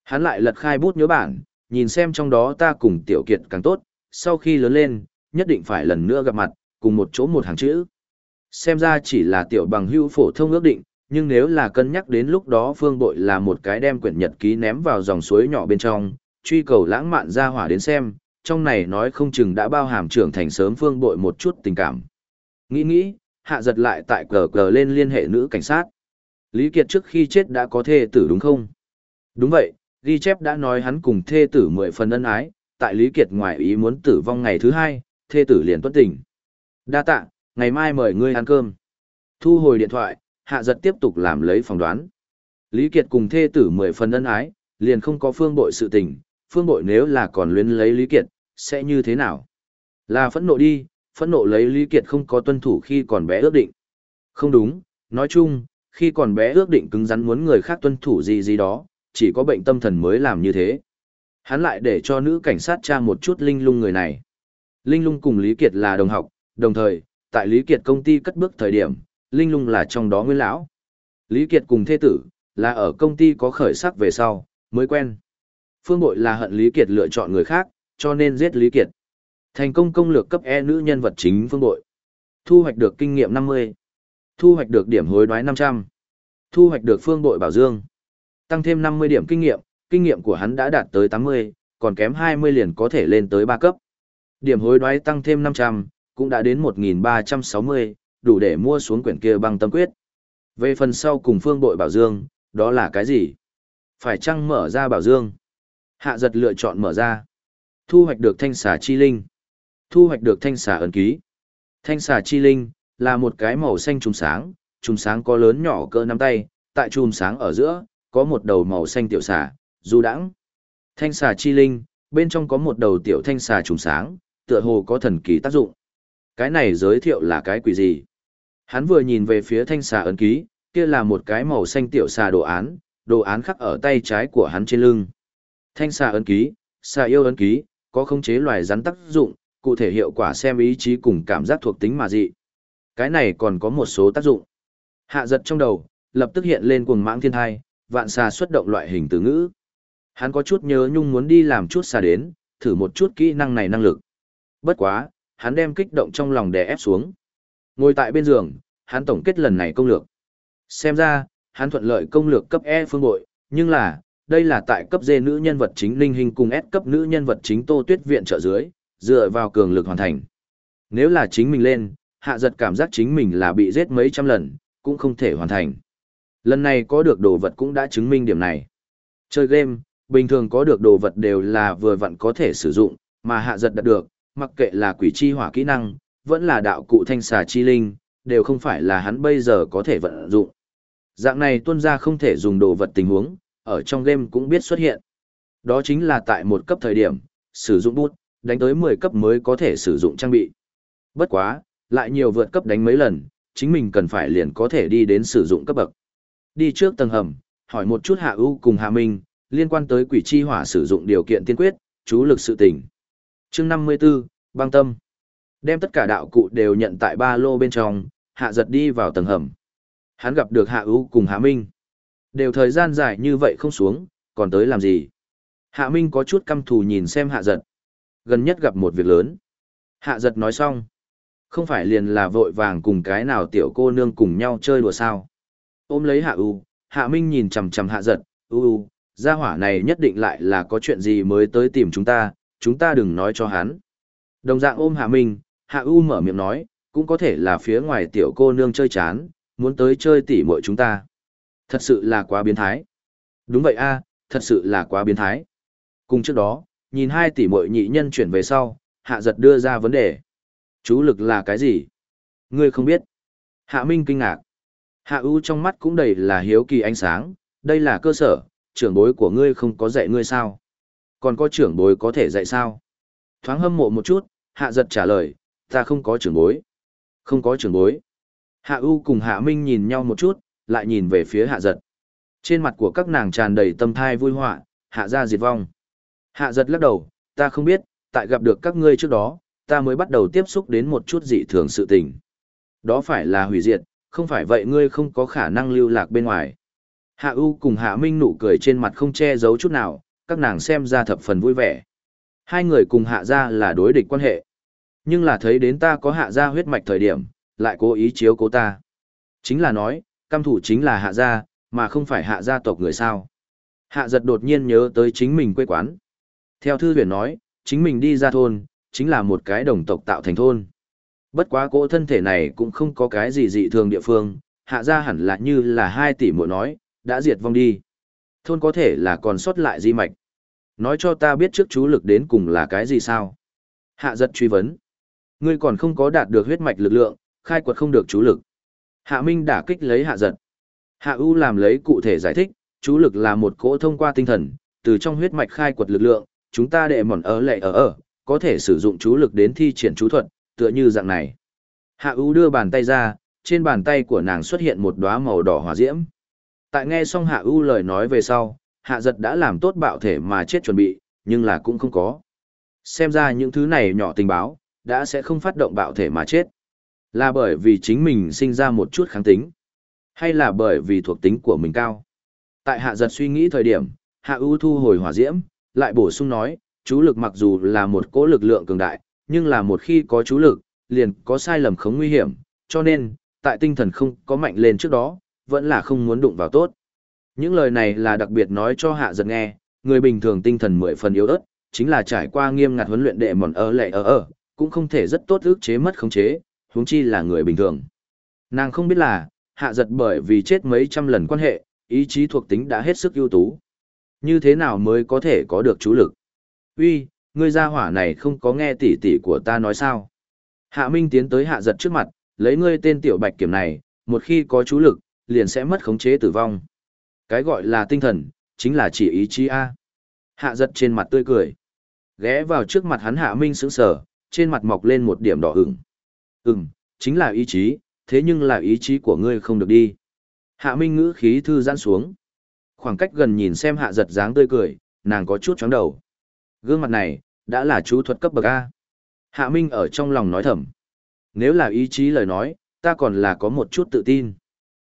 Hắn lại lật khai bút nhớ bản, nhìn xem trong đó ta cùng Tiểu Kiệt càng tốt, sau khi lớn lên, nhất định phải lần nữa gặp mặt, cùng một chỗ một hàng chữ. Xem ra chỉ là tiểu bằng hữu phổ thông ước định, nhưng nếu là cân nhắc đến lúc đó Phương Bội là một cái đem quyển nhật ký ném vào dòng suối nhỏ bên trong, truy cầu lãng mạn ra hỏa đến xem, trong này nói không chừng đã bao hàm trưởng thành sớm Phương Bội một chút tình cảm. Nghĩ nghĩ, hạ giật lại tại cờ cờ lên liên hệ nữ cảnh sát. Lý Kiệt trước khi chết đã có thê tử đúng không? Đúng vậy, ghi chép đã nói hắn cùng thê tử mười phần ân ái, tại Lý Kiệt ngoài ý muốn tử vong ngày thứ hai, thê tử liền tuất tình. Đa tạ, ngày mai mời ngươi ăn cơm. Thu hồi điện thoại, hạ giật tiếp tục làm lấy phỏng đoán. Lý Kiệt cùng thê tử mười phần ân ái, liền không có phương bội sự tình, phương bội nếu là còn luyến lấy Lý Kiệt, sẽ như thế nào? Là phẫn nộ đi, phẫn nộ lấy Lý Kiệt không có tuân thủ khi còn bé ước định. Không đúng, nói chung, khi còn bé ước định cứng rắn muốn người khác tuân thủ gì gì đó, chỉ có bệnh tâm thần mới làm như thế. Hắn lại để cho nữ cảnh sát tra một chút Linh Lung người này. Linh Lung cùng Lý Kiệt là đồng học, đồng thời, tại Lý Kiệt công ty cất bước thời điểm, Linh Lung là trong đó nguyên lão. Lý Kiệt cùng thê tử, là ở công ty có khởi sắc về sau, mới quen. Phương Bội là hận Lý Kiệt lựa chọn người khác, cho nên giết Lý Kiệt. Thành công công lược cấp E nữ nhân vật chính Phương Bội. Thu hoạch được kinh nghiệm 50. Thu hoạch được điểm hối đoái 500. Thu hoạch được Phương Bội bảo dương. Tăng thêm 50 điểm kinh nghiệm, kinh nghiệm của hắn đã đạt tới 80, còn kém 20 liền có thể lên tới 3 cấp. Điểm hối đoái tăng thêm 500, cũng đã đến 1360, đủ để mua xuống quyển kia băng tâm quyết. Về phần sau cùng phương bội bảo dương, đó là cái gì? Phải chăng mở ra bảo dương? Hạ giật lựa chọn mở ra. Thu hoạch được thanh xà chi linh. Thu hoạch được thanh xà ấn ký. Thanh xà chi linh, là một cái màu xanh trùng sáng, trùng sáng có lớn nhỏ cỡ nắm tay, tại trùng sáng ở giữa, có một đầu màu xanh tiểu xà, du đãng. Thanh xà chi linh, bên trong có một đầu tiểu thanh xà trùng sáng, tựa hồ có thần kỳ tác dụng. Cái này giới thiệu là cái quỷ gì? Hắn vừa nhìn về phía thanh xà ấn ký, kia là một cái màu xanh tiểu xà đồ án, đồ án khắc ở tay trái của hắn trên lưng. Thanh xà ấn ký, xà yêu ấn ký, có khống chế loài rắn tác dụng, cụ thể hiệu quả xem ý chí cùng cảm giác thuộc tính mà dị. Cái này còn có một số tác dụng. Hạ giật trong đầu, lập tức hiện lên cuồng mãng thiên thai, vạn xà xuất động loại hình từ ngữ. Hắn có chút nhớ nhung muốn đi làm chút xà đến, thử một chút kỹ năng này năng lực. Bất quá, hắn đem kích động trong lòng đè ép xuống. Ngồi tại bên giường, hắn tổng kết lần này công lược. Xem ra, hắn thuận lợi công lược cấp E phương bội, nhưng là, đây là tại cấp D nữ nhân vật chính Linh Hình cùng S cấp nữ nhân vật chính Tô Tuyết viện trợ dưới, dựa vào cường lực hoàn thành. Nếu là chính mình lên, hạ giật cảm giác chính mình là bị giết mấy trăm lần, cũng không thể hoàn thành. Lần này có được đồ vật cũng đã chứng minh điểm này. Chơi game, bình thường có được đồ vật đều là vừa vặn có thể sử dụng, mà hạ giật đạt được, mặc kệ là quỷ chi hỏa kỹ năng, vẫn là đạo cụ thanh xà chi linh, đều không phải là hắn bây giờ có thể vận dụng. Dạng này tuân ra không thể dùng đồ vật tình huống, ở trong game cũng biết xuất hiện. Đó chính là tại một cấp thời điểm, sử dụng bút, đánh tới 10 cấp mới có thể sử dụng trang bị. Bất quá, lại nhiều vượt cấp đánh mấy lần, chính mình cần phải liền có thể đi đến sử dụng cấp bậc. Đi trước tầng hầm, hỏi một chút Hạ U cùng Hạ Minh, liên quan tới quỷ chi hỏa sử dụng điều kiện tiên quyết, chú lực sự tình. chương 54, Băng tâm. Đem tất cả đạo cụ đều nhận tại ba lô bên trong, hạ giật đi vào tầng hầm. Hắn gặp được hạ U cùng hạ minh. Đều thời gian dài như vậy không xuống, còn tới làm gì? Hạ minh có chút căm thù nhìn xem hạ giật. Gần nhất gặp một việc lớn. Hạ giật nói xong. Không phải liền là vội vàng cùng cái nào tiểu cô nương cùng nhau chơi đùa sao. Ôm lấy hạ U, hạ minh nhìn chằm chằm hạ giật, u u gia hỏa này nhất định lại là có chuyện gì mới tới tìm chúng ta, chúng ta đừng nói cho hắn. Đồng dạng ôm hạ minh, hạ U mở miệng nói, cũng có thể là phía ngoài tiểu cô nương chơi chán, muốn tới chơi tỉ muội chúng ta. Thật sự là quá biến thái. Đúng vậy a, thật sự là quá biến thái. Cùng trước đó, nhìn hai tỷ muội nhị nhân chuyển về sau, hạ giật đưa ra vấn đề. Chú lực là cái gì? Ngươi không biết. Hạ Minh kinh ngạc. Hạ U trong mắt cũng đầy là hiếu kỳ ánh sáng, đây là cơ sở, trưởng bối của ngươi không có dạy ngươi sao? Còn có trưởng bối có thể dạy sao? Thoáng hâm mộ một chút, hạ giật trả lời, ta không có trưởng bối. Không có trưởng bối. Hạ U cùng hạ minh nhìn nhau một chút, lại nhìn về phía hạ giật. Trên mặt của các nàng tràn đầy tâm thai vui họa, hạ ra diệt vong. Hạ giật lắc đầu, ta không biết, tại gặp được các ngươi trước đó, ta mới bắt đầu tiếp xúc đến một chút dị thường sự tình. Đó phải là hủy diệt, không phải vậy ngươi không có khả năng lưu lạc bên ngoài. Hạ U cùng Hạ Minh nụ cười trên mặt không che giấu chút nào, các nàng xem ra thập phần vui vẻ. Hai người cùng Hạ ra là đối địch quan hệ. Nhưng là thấy đến ta có Hạ ra huyết mạch thời điểm, lại cố ý chiếu cố ta. Chính là nói, cam thủ chính là Hạ gia, mà không phải Hạ gia tộc người sao. Hạ giật đột nhiên nhớ tới chính mình quê quán. Theo thư viện nói, chính mình đi ra thôn, chính là một cái đồng tộc tạo thành thôn. Bất quá cỗ thân thể này cũng không có cái gì dị thường địa phương, hạ ra hẳn là như là hai tỷ muội nói, đã diệt vong đi. Thôn có thể là còn sót lại di mạch. Nói cho ta biết trước chú lực đến cùng là cái gì sao? Hạ giật truy vấn. Ngươi còn không có đạt được huyết mạch lực lượng, khai quật không được chú lực. Hạ Minh đả kích lấy hạ giật. Hạ U làm lấy cụ thể giải thích, chú lực là một cỗ thông qua tinh thần, từ trong huyết mạch khai quật lực lượng, chúng ta đệ mòn ở lệ ở ở, có thể sử dụng chú lực đến thi triển chú thuật, tựa như dạng này. Hạ U đưa bàn tay ra, trên bàn tay của nàng xuất hiện một đóa màu đỏ hỏa diễm. Tại nghe xong Hạ U lời nói về sau, Hạ giật đã làm tốt bạo thể mà chết chuẩn bị, nhưng là cũng không có. Xem ra những thứ này nhỏ tình báo, đã sẽ không phát động bạo thể mà chết. Là bởi vì chính mình sinh ra một chút kháng tính, hay là bởi vì thuộc tính của mình cao. Tại Hạ giật suy nghĩ thời điểm, Hạ U thu hồi hỏa diễm, lại bổ sung nói, chú lực mặc dù là một cỗ lực lượng cường đại, nhưng là một khi có chú lực, liền có sai lầm không nguy hiểm, cho nên, tại tinh thần không có mạnh lên trước đó, vẫn là không muốn đụng vào tốt. Những lời này là đặc biệt nói cho hạ giật nghe, người bình thường tinh thần mười phần yếu ớt, chính là trải qua nghiêm ngặt huấn luyện đệ mòn ở lệ ở ở, cũng không thể rất tốt ức chế mất khống chế, huống chi là người bình thường. Nàng không biết là, hạ giật bởi vì chết mấy trăm lần quan hệ, ý chí thuộc tính đã hết sức ưu tú. Như thế nào mới có thể có được chú lực? Uy, ngươi gia hỏa này không có nghe tỉ tỉ của ta nói sao? Hạ Minh tiến tới hạ giật trước mặt, lấy ngươi tên tiểu bạch kiểm này, một khi có chú lực, liền sẽ mất khống chế tử vong. Cái gọi là tinh thần, chính là chỉ ý chí A. Hạ giật trên mặt tươi cười. Ghé vào trước mặt hắn Hạ Minh sững sờ, trên mặt mọc lên một điểm đỏ ửng. Ừm, chính là ý chí, thế nhưng là ý chí của ngươi không được đi. Hạ Minh ngữ khí thư giãn xuống. Khoảng cách gần nhìn xem hạ giật dáng tươi cười, nàng có chút chóng đầu. Gương mặt này, đã là chú thuật cấp bậc A. Hạ Minh ở trong lòng nói thầm. Nếu là ý chí lời nói, ta còn là có một chút tự tin.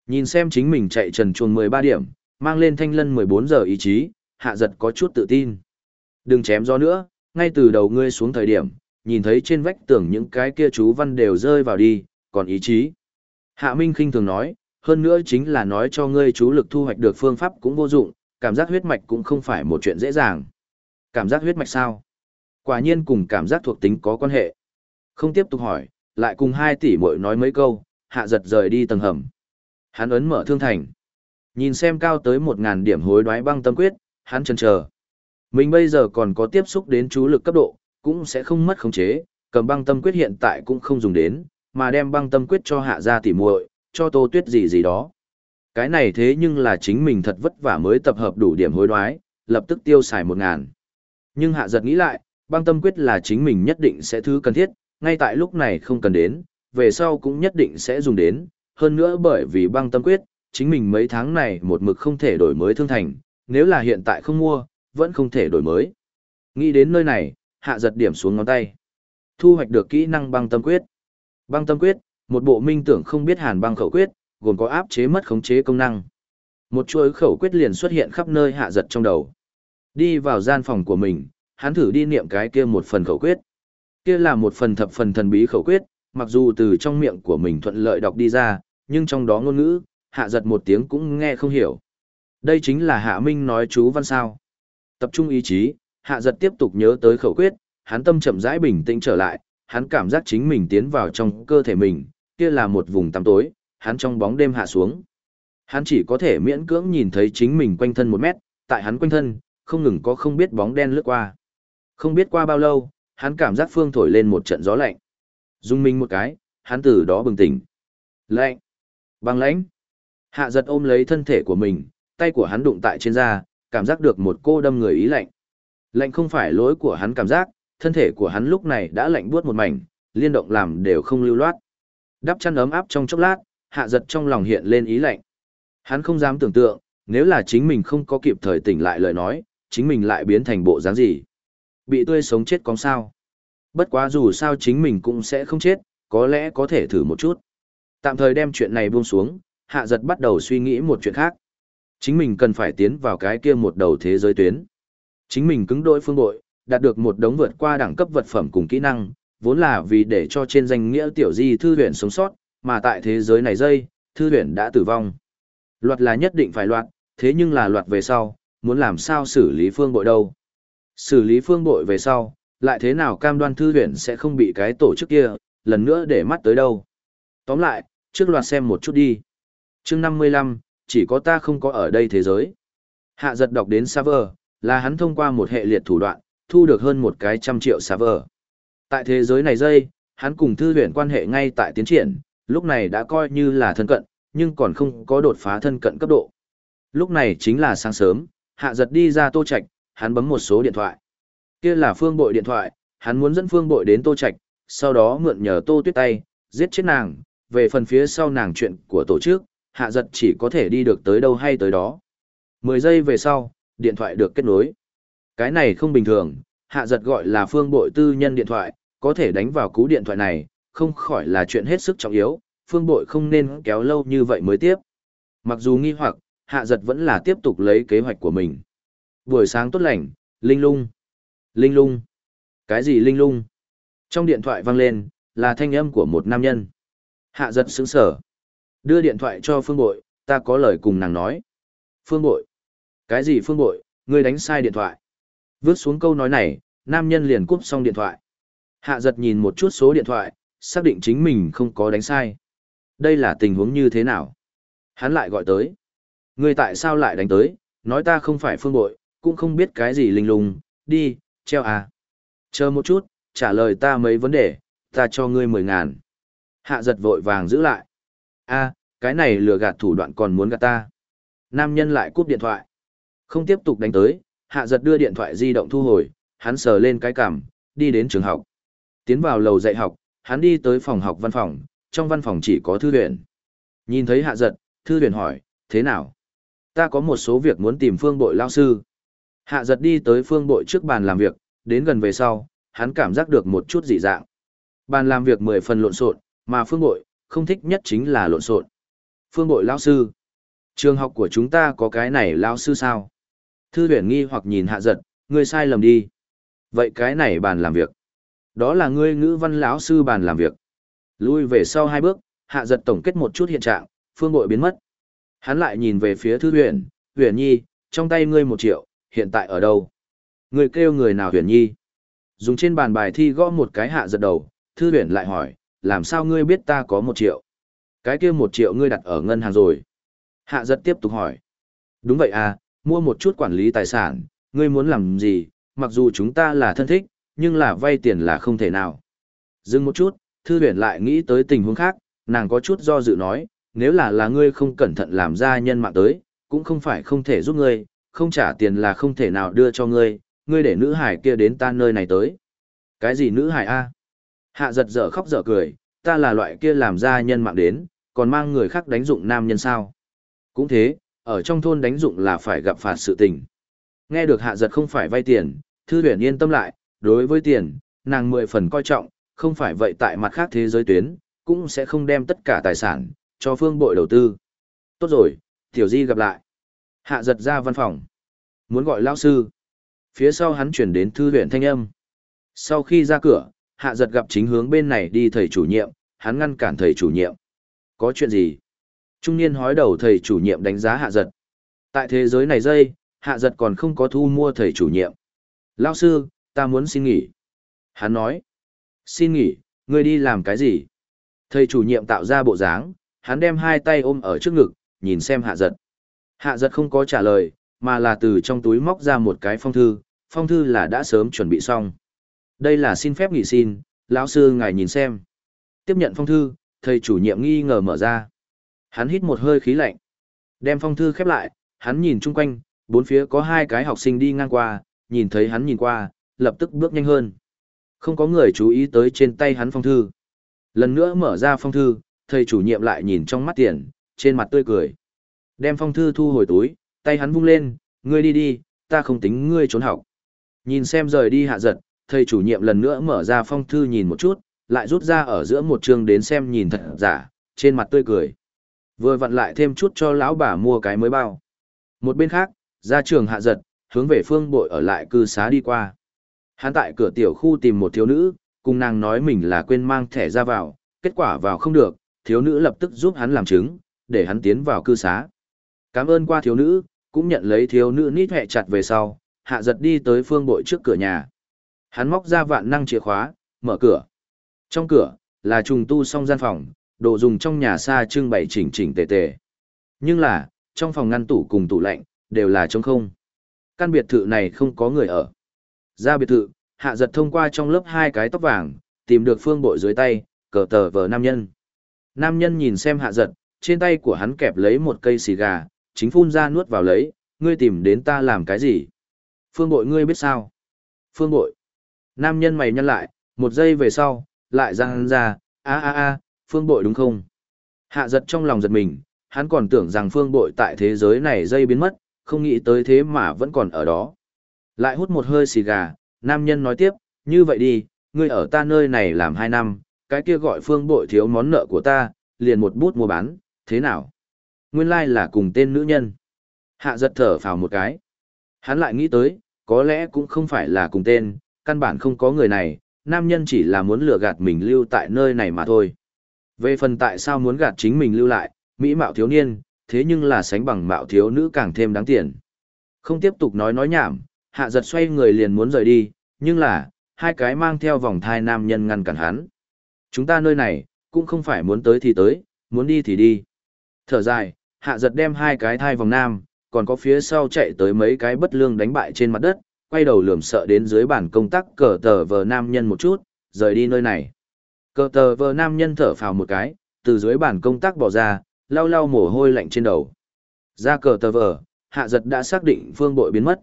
Nhìn xem chính mình chạy trần chuồng 13 điểm, mang lên thanh lân 14 giờ ý chí, hạ giật có chút tự tin. Đừng chém gió nữa, ngay từ đầu ngươi xuống thời điểm, nhìn thấy trên vách tường những cái kia chú văn đều rơi vào đi, còn ý chí. Hạ Minh khinh thường nói, hơn nữa chính là nói cho ngươi chú lực thu hoạch được phương pháp cũng vô dụng, cảm giác huyết mạch cũng không phải một chuyện dễ dàng. Cảm giác huyết mạch sao? Quả nhiên cùng cảm giác thuộc tính có quan hệ. Không tiếp tục hỏi, lại cùng hai tỷ muội nói mấy câu, hạ giật rời đi tầng hầm. Hắn ấn mở thương thành. Nhìn xem cao tới một ngàn điểm hối đoái băng tâm quyết, hắn chần chờ. Mình bây giờ còn có tiếp xúc đến chú lực cấp độ, cũng sẽ không mất khống chế, cầm băng tâm quyết hiện tại cũng không dùng đến, mà đem băng tâm quyết cho hạ gia tỷ muội, cho tô tuyết gì gì đó. Cái này thế nhưng là chính mình thật vất vả mới tập hợp đủ điểm hối đoái, lập tức tiêu xài một ngàn. Nhưng hạ giật nghĩ lại, băng tâm quyết là chính mình nhất định sẽ thứ cần thiết, ngay tại lúc này không cần đến, về sau cũng nhất định sẽ dùng đến, hơn nữa bởi vì băng tâm quyết, chính mình mấy tháng này một mực không thể đổi mới thương thành, nếu là hiện tại không mua, vẫn không thể đổi mới. Nghĩ đến nơi này, hạ giật điểm xuống ngón tay. thu hoạch được kỹ năng băng tâm quyết. Băng tâm quyết, một bộ minh tưởng không biết hàn băng khẩu quyết, gồm có áp chế mất khống chế công năng. Một chuỗi khẩu quyết liền xuất hiện khắp nơi hạ giật trong đầu. Đi vào gian phòng của mình, hắn thử đi niệm cái kia một phần khẩu quyết. Kia là một phần thập phần thần bí khẩu quyết, mặc dù từ trong miệng của mình thuận lợi đọc đi ra, nhưng trong đó ngôn ngữ, hạ giật một tiếng cũng nghe không hiểu. Đây chính là hạ minh nói chú văn sao. Tập trung ý chí, hạ giật tiếp tục nhớ tới khẩu quyết, hắn tâm chậm rãi bình tĩnh trở lại, hắn cảm giác chính mình tiến vào trong cơ thể mình, kia là một vùng tăm tối, hắn trong bóng đêm hạ xuống. Hắn chỉ có thể miễn cưỡng nhìn thấy chính mình quanh thân một mét, tại hắn quanh thân, không ngừng có không biết bóng đen lướt qua. Không biết qua bao lâu, hắn cảm giác phương thổi lên một trận gió lạnh. Dung minh một cái, hắn từ đó bừng tỉnh. Lạnh. Băng lãnh. Hạ giật ôm lấy thân thể của mình, tay của hắn đụng tại trên da, cảm giác được một cô đâm người ý lạnh. Lạnh không phải lỗi của hắn cảm giác, thân thể của hắn lúc này đã lạnh buốt một mảnh, liên động làm đều không lưu loát. Đắp chăn ấm áp trong chốc lát, hạ giật trong lòng hiện lên ý lạnh. Hắn không dám tưởng tượng, nếu là chính mình không có kịp thời tỉnh lại lời nói, chính mình lại biến thành bộ dáng gì. Bị tươi sống chết có sao. Bất quá dù sao chính mình cũng sẽ không chết, có lẽ có thể thử một chút. Tạm thời đem chuyện này buông xuống, hạ giật bắt đầu suy nghĩ một chuyện khác. Chính mình cần phải tiến vào cái kia một đầu thế giới tuyến. Chính mình cứng đối phương bội, đạt được một đống vượt qua đẳng cấp vật phẩm cùng kỹ năng, vốn là vì để cho trên danh nghĩa tiểu di thư huyện sống sót, mà tại thế giới này dây, thư huyện đã tử vong. Loạt là nhất định phải loạt, thế nhưng là loạt về sau, muốn làm sao xử lý phương bội đâu. Xử lý phương bội về sau, lại thế nào cam đoan thư viện sẽ không bị cái tổ chức kia, lần nữa để mắt tới đâu. Tóm lại, trước loạt xem một chút đi. chương 55, chỉ có ta không có ở đây thế giới. Hạ giật đọc đến server, là hắn thông qua một hệ liệt thủ đoạn, thu được hơn một cái trăm triệu server. Tại thế giới này dây, hắn cùng thư viện quan hệ ngay tại tiến triển, lúc này đã coi như là thân cận, nhưng còn không có đột phá thân cận cấp độ. Lúc này chính là sáng sớm, hạ giật đi ra tô Trạch, hắn bấm một số điện thoại. Kia là phương bội điện thoại, hắn muốn dẫn phương bội đến tô Trạch, sau đó mượn nhờ tô tuyết tay, giết chết nàng, về phần phía sau nàng chuyện của tổ chức, hạ giật chỉ có thể đi được tới đâu hay tới đó. 10 giây về sau, điện thoại được kết nối. Cái này không bình thường, hạ giật gọi là phương bội tư nhân điện thoại, có thể đánh vào cú điện thoại này, không khỏi là chuyện hết sức trọng yếu, phương bội không nên kéo lâu như vậy mới tiếp. Mặc dù nghi hoặc, hạ giật vẫn là tiếp tục lấy kế hoạch của mình. Buổi sáng tốt lành, linh lung. Linh lung. Cái gì linh lung? Trong điện thoại vang lên, là thanh âm của một nam nhân. Hạ giật sững sở. Đưa điện thoại cho phương bội, ta có lời cùng nàng nói. Phương bội. Cái gì phương bội, ngươi đánh sai điện thoại. Vước xuống câu nói này, nam nhân liền cúp xong điện thoại. Hạ giật nhìn một chút số điện thoại, xác định chính mình không có đánh sai. Đây là tình huống như thế nào? Hắn lại gọi tới. Ngươi tại sao lại đánh tới, nói ta không phải phương bội, cũng không biết cái gì linh lùng, đi, treo à. Chờ một chút, trả lời ta mấy vấn đề, ta cho ngươi mười ngàn. Hạ giật vội vàng giữ lại. a cái này lừa gạt thủ đoạn còn muốn gạt ta. Nam nhân lại cúp điện thoại. Không tiếp tục đánh tới, hạ giật đưa điện thoại di động thu hồi, hắn sờ lên cái cằm, đi đến trường học. Tiến vào lầu dạy học, hắn đi tới phòng học văn phòng, trong văn phòng chỉ có thư viện. Nhìn thấy hạ giật, thư viện hỏi, thế nào? Ta có một số việc muốn tìm phương bội lao sư. Hạ giật đi tới phương bội trước bàn làm việc, đến gần về sau, hắn cảm giác được một chút dị dạng. Bàn làm việc mười phần lộn xộn, mà phương bội, không thích nhất chính là lộn xộn. Phương bội lao sư. Trường học của chúng ta có cái này lao sư sao? Thư Huyền nghi hoặc nhìn hạ giật, ngươi sai lầm đi. Vậy cái này bàn làm việc. Đó là ngươi ngữ văn lão sư bàn làm việc. Lui về sau hai bước, hạ giật tổng kết một chút hiện trạng, phương bội biến mất. Hắn lại nhìn về phía thư huyền, huyền nhi, trong tay ngươi một triệu, hiện tại ở đâu? Người kêu người nào huyền nhi? Dùng trên bàn bài thi gõ một cái hạ giật đầu, thư huyền lại hỏi, làm sao ngươi biết ta có một triệu? Cái kia một triệu ngươi đặt ở ngân hàng rồi. Hạ giật tiếp tục hỏi. Đúng vậy à, mua một chút quản lý tài sản, ngươi muốn làm gì, mặc dù chúng ta là thân thích, nhưng là vay tiền là không thể nào. Dừng một chút, thư huyền lại nghĩ tới tình huống khác, nàng có chút do dự nói, nếu là là ngươi không cẩn thận làm ra nhân mạng tới, cũng không phải không thể giúp ngươi, không trả tiền là không thể nào đưa cho ngươi, ngươi để nữ hải kia đến ta nơi này tới. Cái gì nữ hải a? Hạ giật dở khóc dở cười, ta là loại kia làm ra nhân mạng đến, còn mang người khác đánh dụng nam nhân sao. Cũng thế, ở trong thôn đánh dụng là phải gặp phạt sự tình. Nghe được hạ giật không phải vay tiền, thư huyền yên tâm lại, đối với tiền, nàng mười phần coi trọng, không phải vậy tại mặt khác thế giới tuyến, cũng sẽ không đem tất cả tài sản cho phương bội đầu tư. Tốt rồi, Tiểu Di gặp lại. Hạ giật ra văn phòng. Muốn gọi lao sư. Phía sau hắn chuyển đến thư viện thanh âm. Sau khi ra cửa, hạ giật gặp chính hướng bên này đi thầy chủ nhiệm, hắn ngăn cản thầy chủ nhiệm. Có chuyện gì? Trung niên hói đầu thầy chủ nhiệm đánh giá hạ giật. Tại thế giới này dây, hạ giật còn không có thu mua thầy chủ nhiệm. Lao sư, ta muốn xin nghỉ. Hắn nói. Xin nghỉ, ngươi đi làm cái gì? Thầy chủ nhiệm tạo ra bộ dáng, hắn đem hai tay ôm ở trước ngực, nhìn xem hạ giật. Hạ giật không có trả lời, mà là từ trong túi móc ra một cái phong thư, phong thư là đã sớm chuẩn bị xong. Đây là xin phép nghỉ xin, lão sư ngài nhìn xem. Tiếp nhận phong thư, thầy chủ nhiệm nghi ngờ mở ra. Hắn hít một hơi khí lạnh. Đem phong thư khép lại, hắn nhìn chung quanh, bốn phía có hai cái học sinh đi ngang qua, nhìn thấy hắn nhìn qua, lập tức bước nhanh hơn. Không có người chú ý tới trên tay hắn phong thư. Lần nữa mở ra phong thư, thầy chủ nhiệm lại nhìn trong mắt tiền, trên mặt tươi cười. Đem phong thư thu hồi túi, tay hắn vung lên, ngươi đi đi, ta không tính ngươi trốn học. Nhìn xem rời đi hạ giật, thầy chủ nhiệm lần nữa mở ra phong thư nhìn một chút, lại rút ra ở giữa một chương đến xem nhìn thật giả, trên mặt tươi cười. Vừa vặn lại thêm chút cho lão bà mua cái mới bao. Một bên khác, ra trường hạ giật, hướng về phương bội ở lại cư xá đi qua. Hắn tại cửa tiểu khu tìm một thiếu nữ, cùng nàng nói mình là quên mang thẻ ra vào, kết quả vào không được, thiếu nữ lập tức giúp hắn làm chứng, để hắn tiến vào cư xá. Cảm ơn qua thiếu nữ, cũng nhận lấy thiếu nữ nít hẹ chặt về sau, hạ giật đi tới phương bội trước cửa nhà. Hắn móc ra vạn năng chìa khóa, mở cửa. Trong cửa, là trùng tu xong gian phòng, đồ dùng trong nhà xa trưng bày chỉnh chỉnh tề tề. Nhưng là, trong phòng ngăn tủ cùng tủ lạnh, đều là trống không. Căn biệt thự này không có người ở. Ra biệt thự, hạ giật thông qua trong lớp hai cái tóc vàng, tìm được phương bội dưới tay, cờ tờ vờ nam nhân. Nam nhân nhìn xem hạ giật, trên tay của hắn kẹp lấy một cây xì gà, chính phun ra nuốt vào lấy, ngươi tìm đến ta làm cái gì? Phương bội ngươi biết sao? Phương bội. Nam nhân mày nhăn lại, một giây về sau, lại răng ra, a a a, phương bội đúng không? Hạ giật trong lòng giật mình, hắn còn tưởng rằng phương bội tại thế giới này dây biến mất, không nghĩ tới thế mà vẫn còn ở đó. Lại hút một hơi xì gà, nam nhân nói tiếp, như vậy đi, ngươi ở ta nơi này làm hai năm, cái kia gọi phương bội thiếu món nợ của ta, liền một bút mua bán, thế nào? Nguyên lai là cùng tên nữ nhân. Hạ giật thở phào một cái. Hắn lại nghĩ tới, có lẽ cũng không phải là cùng tên, căn bản không có người này, nam nhân chỉ là muốn lừa gạt mình lưu tại nơi này mà thôi. Về phần tại sao muốn gạt chính mình lưu lại, mỹ mạo thiếu niên, thế nhưng là sánh bằng mạo thiếu nữ càng thêm đáng tiền. Không tiếp tục nói nói nhảm, hạ giật xoay người liền muốn rời đi, nhưng là, hai cái mang theo vòng thai nam nhân ngăn cản hắn. Chúng ta nơi này, cũng không phải muốn tới thì tới, muốn đi thì đi. Thở dài, hạ giật đem hai cái thai vòng nam, còn có phía sau chạy tới mấy cái bất lương đánh bại trên mặt đất, quay đầu lườm sợ đến dưới bàn công tác cờ tờ vờ nam nhân một chút, rời đi nơi này. Cờ tờ vờ nam nhân thở phào một cái, từ dưới bàn công tác bỏ ra, lau lau mồ hôi lạnh trên đầu. Ra cờ tờ vờ, hạ giật đã xác định phương bội biến mất.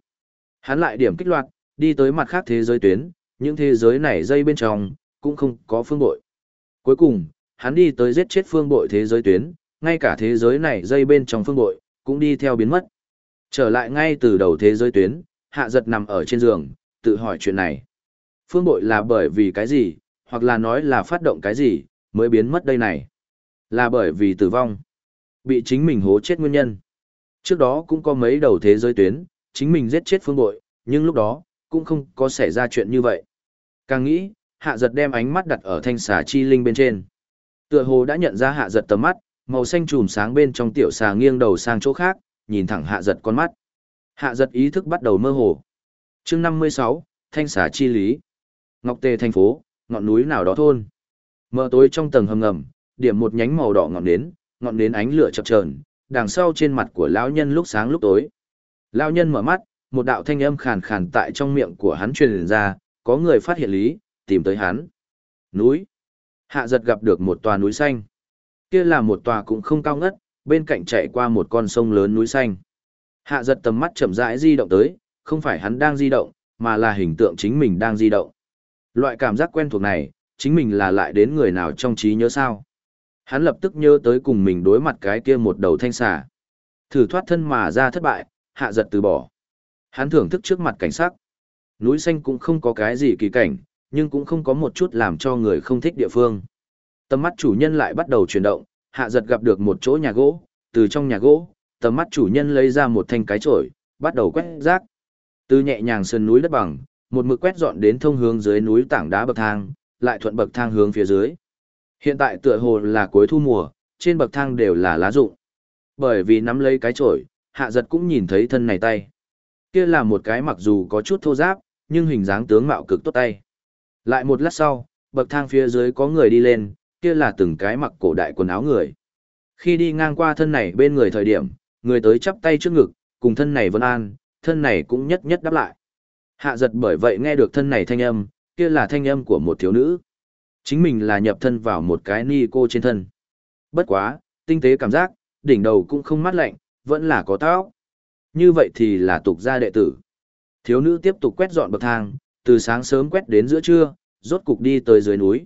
Hắn lại điểm kích loạt, đi tới mặt khác thế giới tuyến, những thế giới này dây bên trong, cũng không có phương bội. Cuối cùng, hắn đi tới giết chết phương bội thế giới tuyến, ngay cả thế giới này dây bên trong phương bội, cũng đi theo biến mất. Trở lại ngay từ đầu thế giới tuyến, hạ giật nằm ở trên giường, tự hỏi chuyện này. Phương bội là bởi vì cái gì, hoặc là nói là phát động cái gì, mới biến mất đây này. Là bởi vì tử vong. Bị chính mình hố chết nguyên nhân. Trước đó cũng có mấy đầu thế giới tuyến, chính mình giết chết phương bội, nhưng lúc đó, cũng không có xảy ra chuyện như vậy. Càng nghĩ, hạ giật đem ánh mắt đặt ở thanh xà chi linh bên trên. Tựa hồ đã nhận ra hạ giật tầm mắt, màu xanh chùm sáng bên trong tiểu xà nghiêng đầu sang chỗ khác, nhìn thẳng hạ giật con mắt. Hạ giật ý thức bắt đầu mơ hồ. chương 56, thanh xà chi lý. Ngọc Tề thành phố, ngọn núi nào đó thôn. Mờ tối trong tầng hầm ngầm, điểm một nhánh màu đỏ ngọn nến, ngọn nến ánh lửa chập chờn, đằng sau trên mặt của lão nhân lúc sáng lúc tối. Lão nhân mở mắt, một đạo thanh âm khàn khàn tại trong miệng của hắn truyền ra, có người phát hiện lý, tìm tới hắn. Núi. Hạ giật gặp được một tòa núi xanh. Kia là một tòa cũng không cao ngất, bên cạnh chạy qua một con sông lớn núi xanh. Hạ giật tầm mắt chậm rãi di động tới, không phải hắn đang di động, mà là hình tượng chính mình đang di động. Loại cảm giác quen thuộc này, chính mình là lại đến người nào trong trí nhớ sao. Hắn lập tức nhớ tới cùng mình đối mặt cái kia một đầu thanh xà. Thử thoát thân mà ra thất bại, hạ giật từ bỏ. Hắn thưởng thức trước mặt cảnh sắc. Núi xanh cũng không có cái gì kỳ cảnh, nhưng cũng không có một chút làm cho người không thích địa phương. Tầm mắt chủ nhân lại bắt đầu chuyển động, hạ giật gặp được một chỗ nhà gỗ, từ trong nhà gỗ, tầm mắt chủ nhân lấy ra một thanh cái chổi, bắt đầu quét rác. Từ nhẹ nhàng sườn núi đất bằng, một mực quét dọn đến thông hướng dưới núi tảng đá bậc thang, lại thuận bậc thang hướng phía dưới. Hiện tại tựa hồ là cuối thu mùa, trên bậc thang đều là lá rụng. Bởi vì nắm lấy cái chổi, hạ giật cũng nhìn thấy thân này tay. Kia là một cái mặc dù có chút thô giáp, nhưng hình dáng tướng mạo cực tốt tay. Lại một lát sau, bậc thang phía dưới có người đi lên, kia là từng cái mặc cổ đại quần áo người. Khi đi ngang qua thân này bên người thời điểm, người tới chắp tay trước ngực, cùng thân này vân an, thân này cũng nhất nhất đáp lại. Hạ giật bởi vậy nghe được thân này thanh âm, kia là thanh âm của một thiếu nữ. Chính mình là nhập thân vào một cái ni cô trên thân. Bất quá, tinh tế cảm giác, đỉnh đầu cũng không mát lạnh, vẫn là có tóc. Như vậy thì là tục gia đệ tử. Thiếu nữ tiếp tục quét dọn bậc thang, từ sáng sớm quét đến giữa trưa, rốt cục đi tới dưới núi.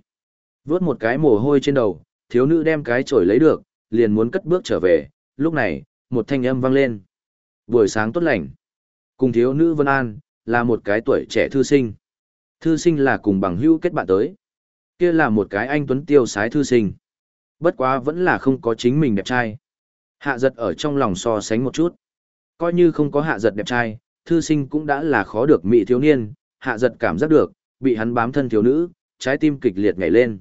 Vớt một cái mồ hôi trên đầu, thiếu nữ đem cái chổi lấy được, liền muốn cất bước trở về, lúc này, một thanh âm vang lên. Buổi sáng tốt lành. Cùng thiếu nữ Vân An, là một cái tuổi trẻ thư sinh. Thư sinh là cùng bằng hữu kết bạn tới. Kia là một cái anh tuấn tiêu sái thư sinh. Bất quá vẫn là không có chính mình đẹp trai. Hạ giật ở trong lòng so sánh một chút. Coi như không có hạ giật đẹp trai, thư sinh cũng đã là khó được mỹ thiếu niên, hạ giật cảm giác được, bị hắn bám thân thiếu nữ, trái tim kịch liệt nhảy lên.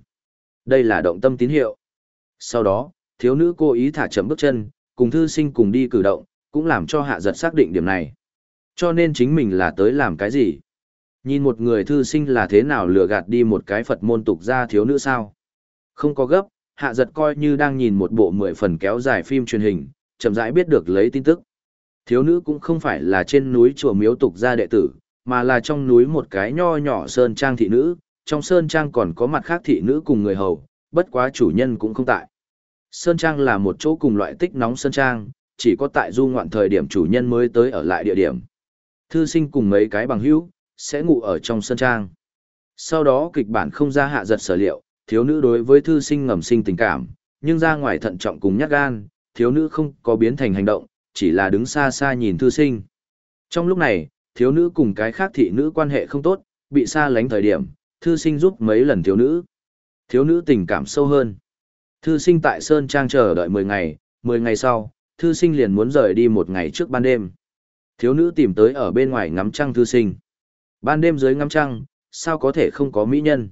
Đây là động tâm tín hiệu. Sau đó, thiếu nữ cố ý thả chậm bước chân, cùng thư sinh cùng đi cử động, cũng làm cho hạ giật xác định điểm này. Cho nên chính mình là tới làm cái gì? Nhìn một người thư sinh là thế nào lừa gạt đi một cái Phật môn tục ra thiếu nữ sao? Không có gấp, hạ giật coi như đang nhìn một bộ mười phần kéo dài phim truyền hình, chậm rãi biết được lấy tin tức. Thiếu nữ cũng không phải là trên núi chùa miếu tục gia đệ tử, mà là trong núi một cái nho nhỏ sơn trang thị nữ, trong sơn trang còn có mặt khác thị nữ cùng người hầu, bất quá chủ nhân cũng không tại. Sơn trang là một chỗ cùng loại tích nóng sơn trang, chỉ có tại du ngoạn thời điểm chủ nhân mới tới ở lại địa điểm. Thư sinh cùng mấy cái bằng hữu, sẽ ngủ ở trong sơn trang. Sau đó kịch bản không ra hạ giật sở liệu, thiếu nữ đối với thư sinh ngầm sinh tình cảm, nhưng ra ngoài thận trọng cùng nhát gan, thiếu nữ không có biến thành hành động, chỉ là đứng xa xa nhìn thư sinh. Trong lúc này, thiếu nữ cùng cái khác thị nữ quan hệ không tốt, bị xa lánh thời điểm, thư sinh giúp mấy lần thiếu nữ. Thiếu nữ tình cảm sâu hơn. Thư sinh tại Sơn Trang chờ đợi 10 ngày, 10 ngày sau, thư sinh liền muốn rời đi một ngày trước ban đêm. Thiếu nữ tìm tới ở bên ngoài ngắm trăng thư sinh. Ban đêm dưới ngắm trăng, sao có thể không có mỹ nhân.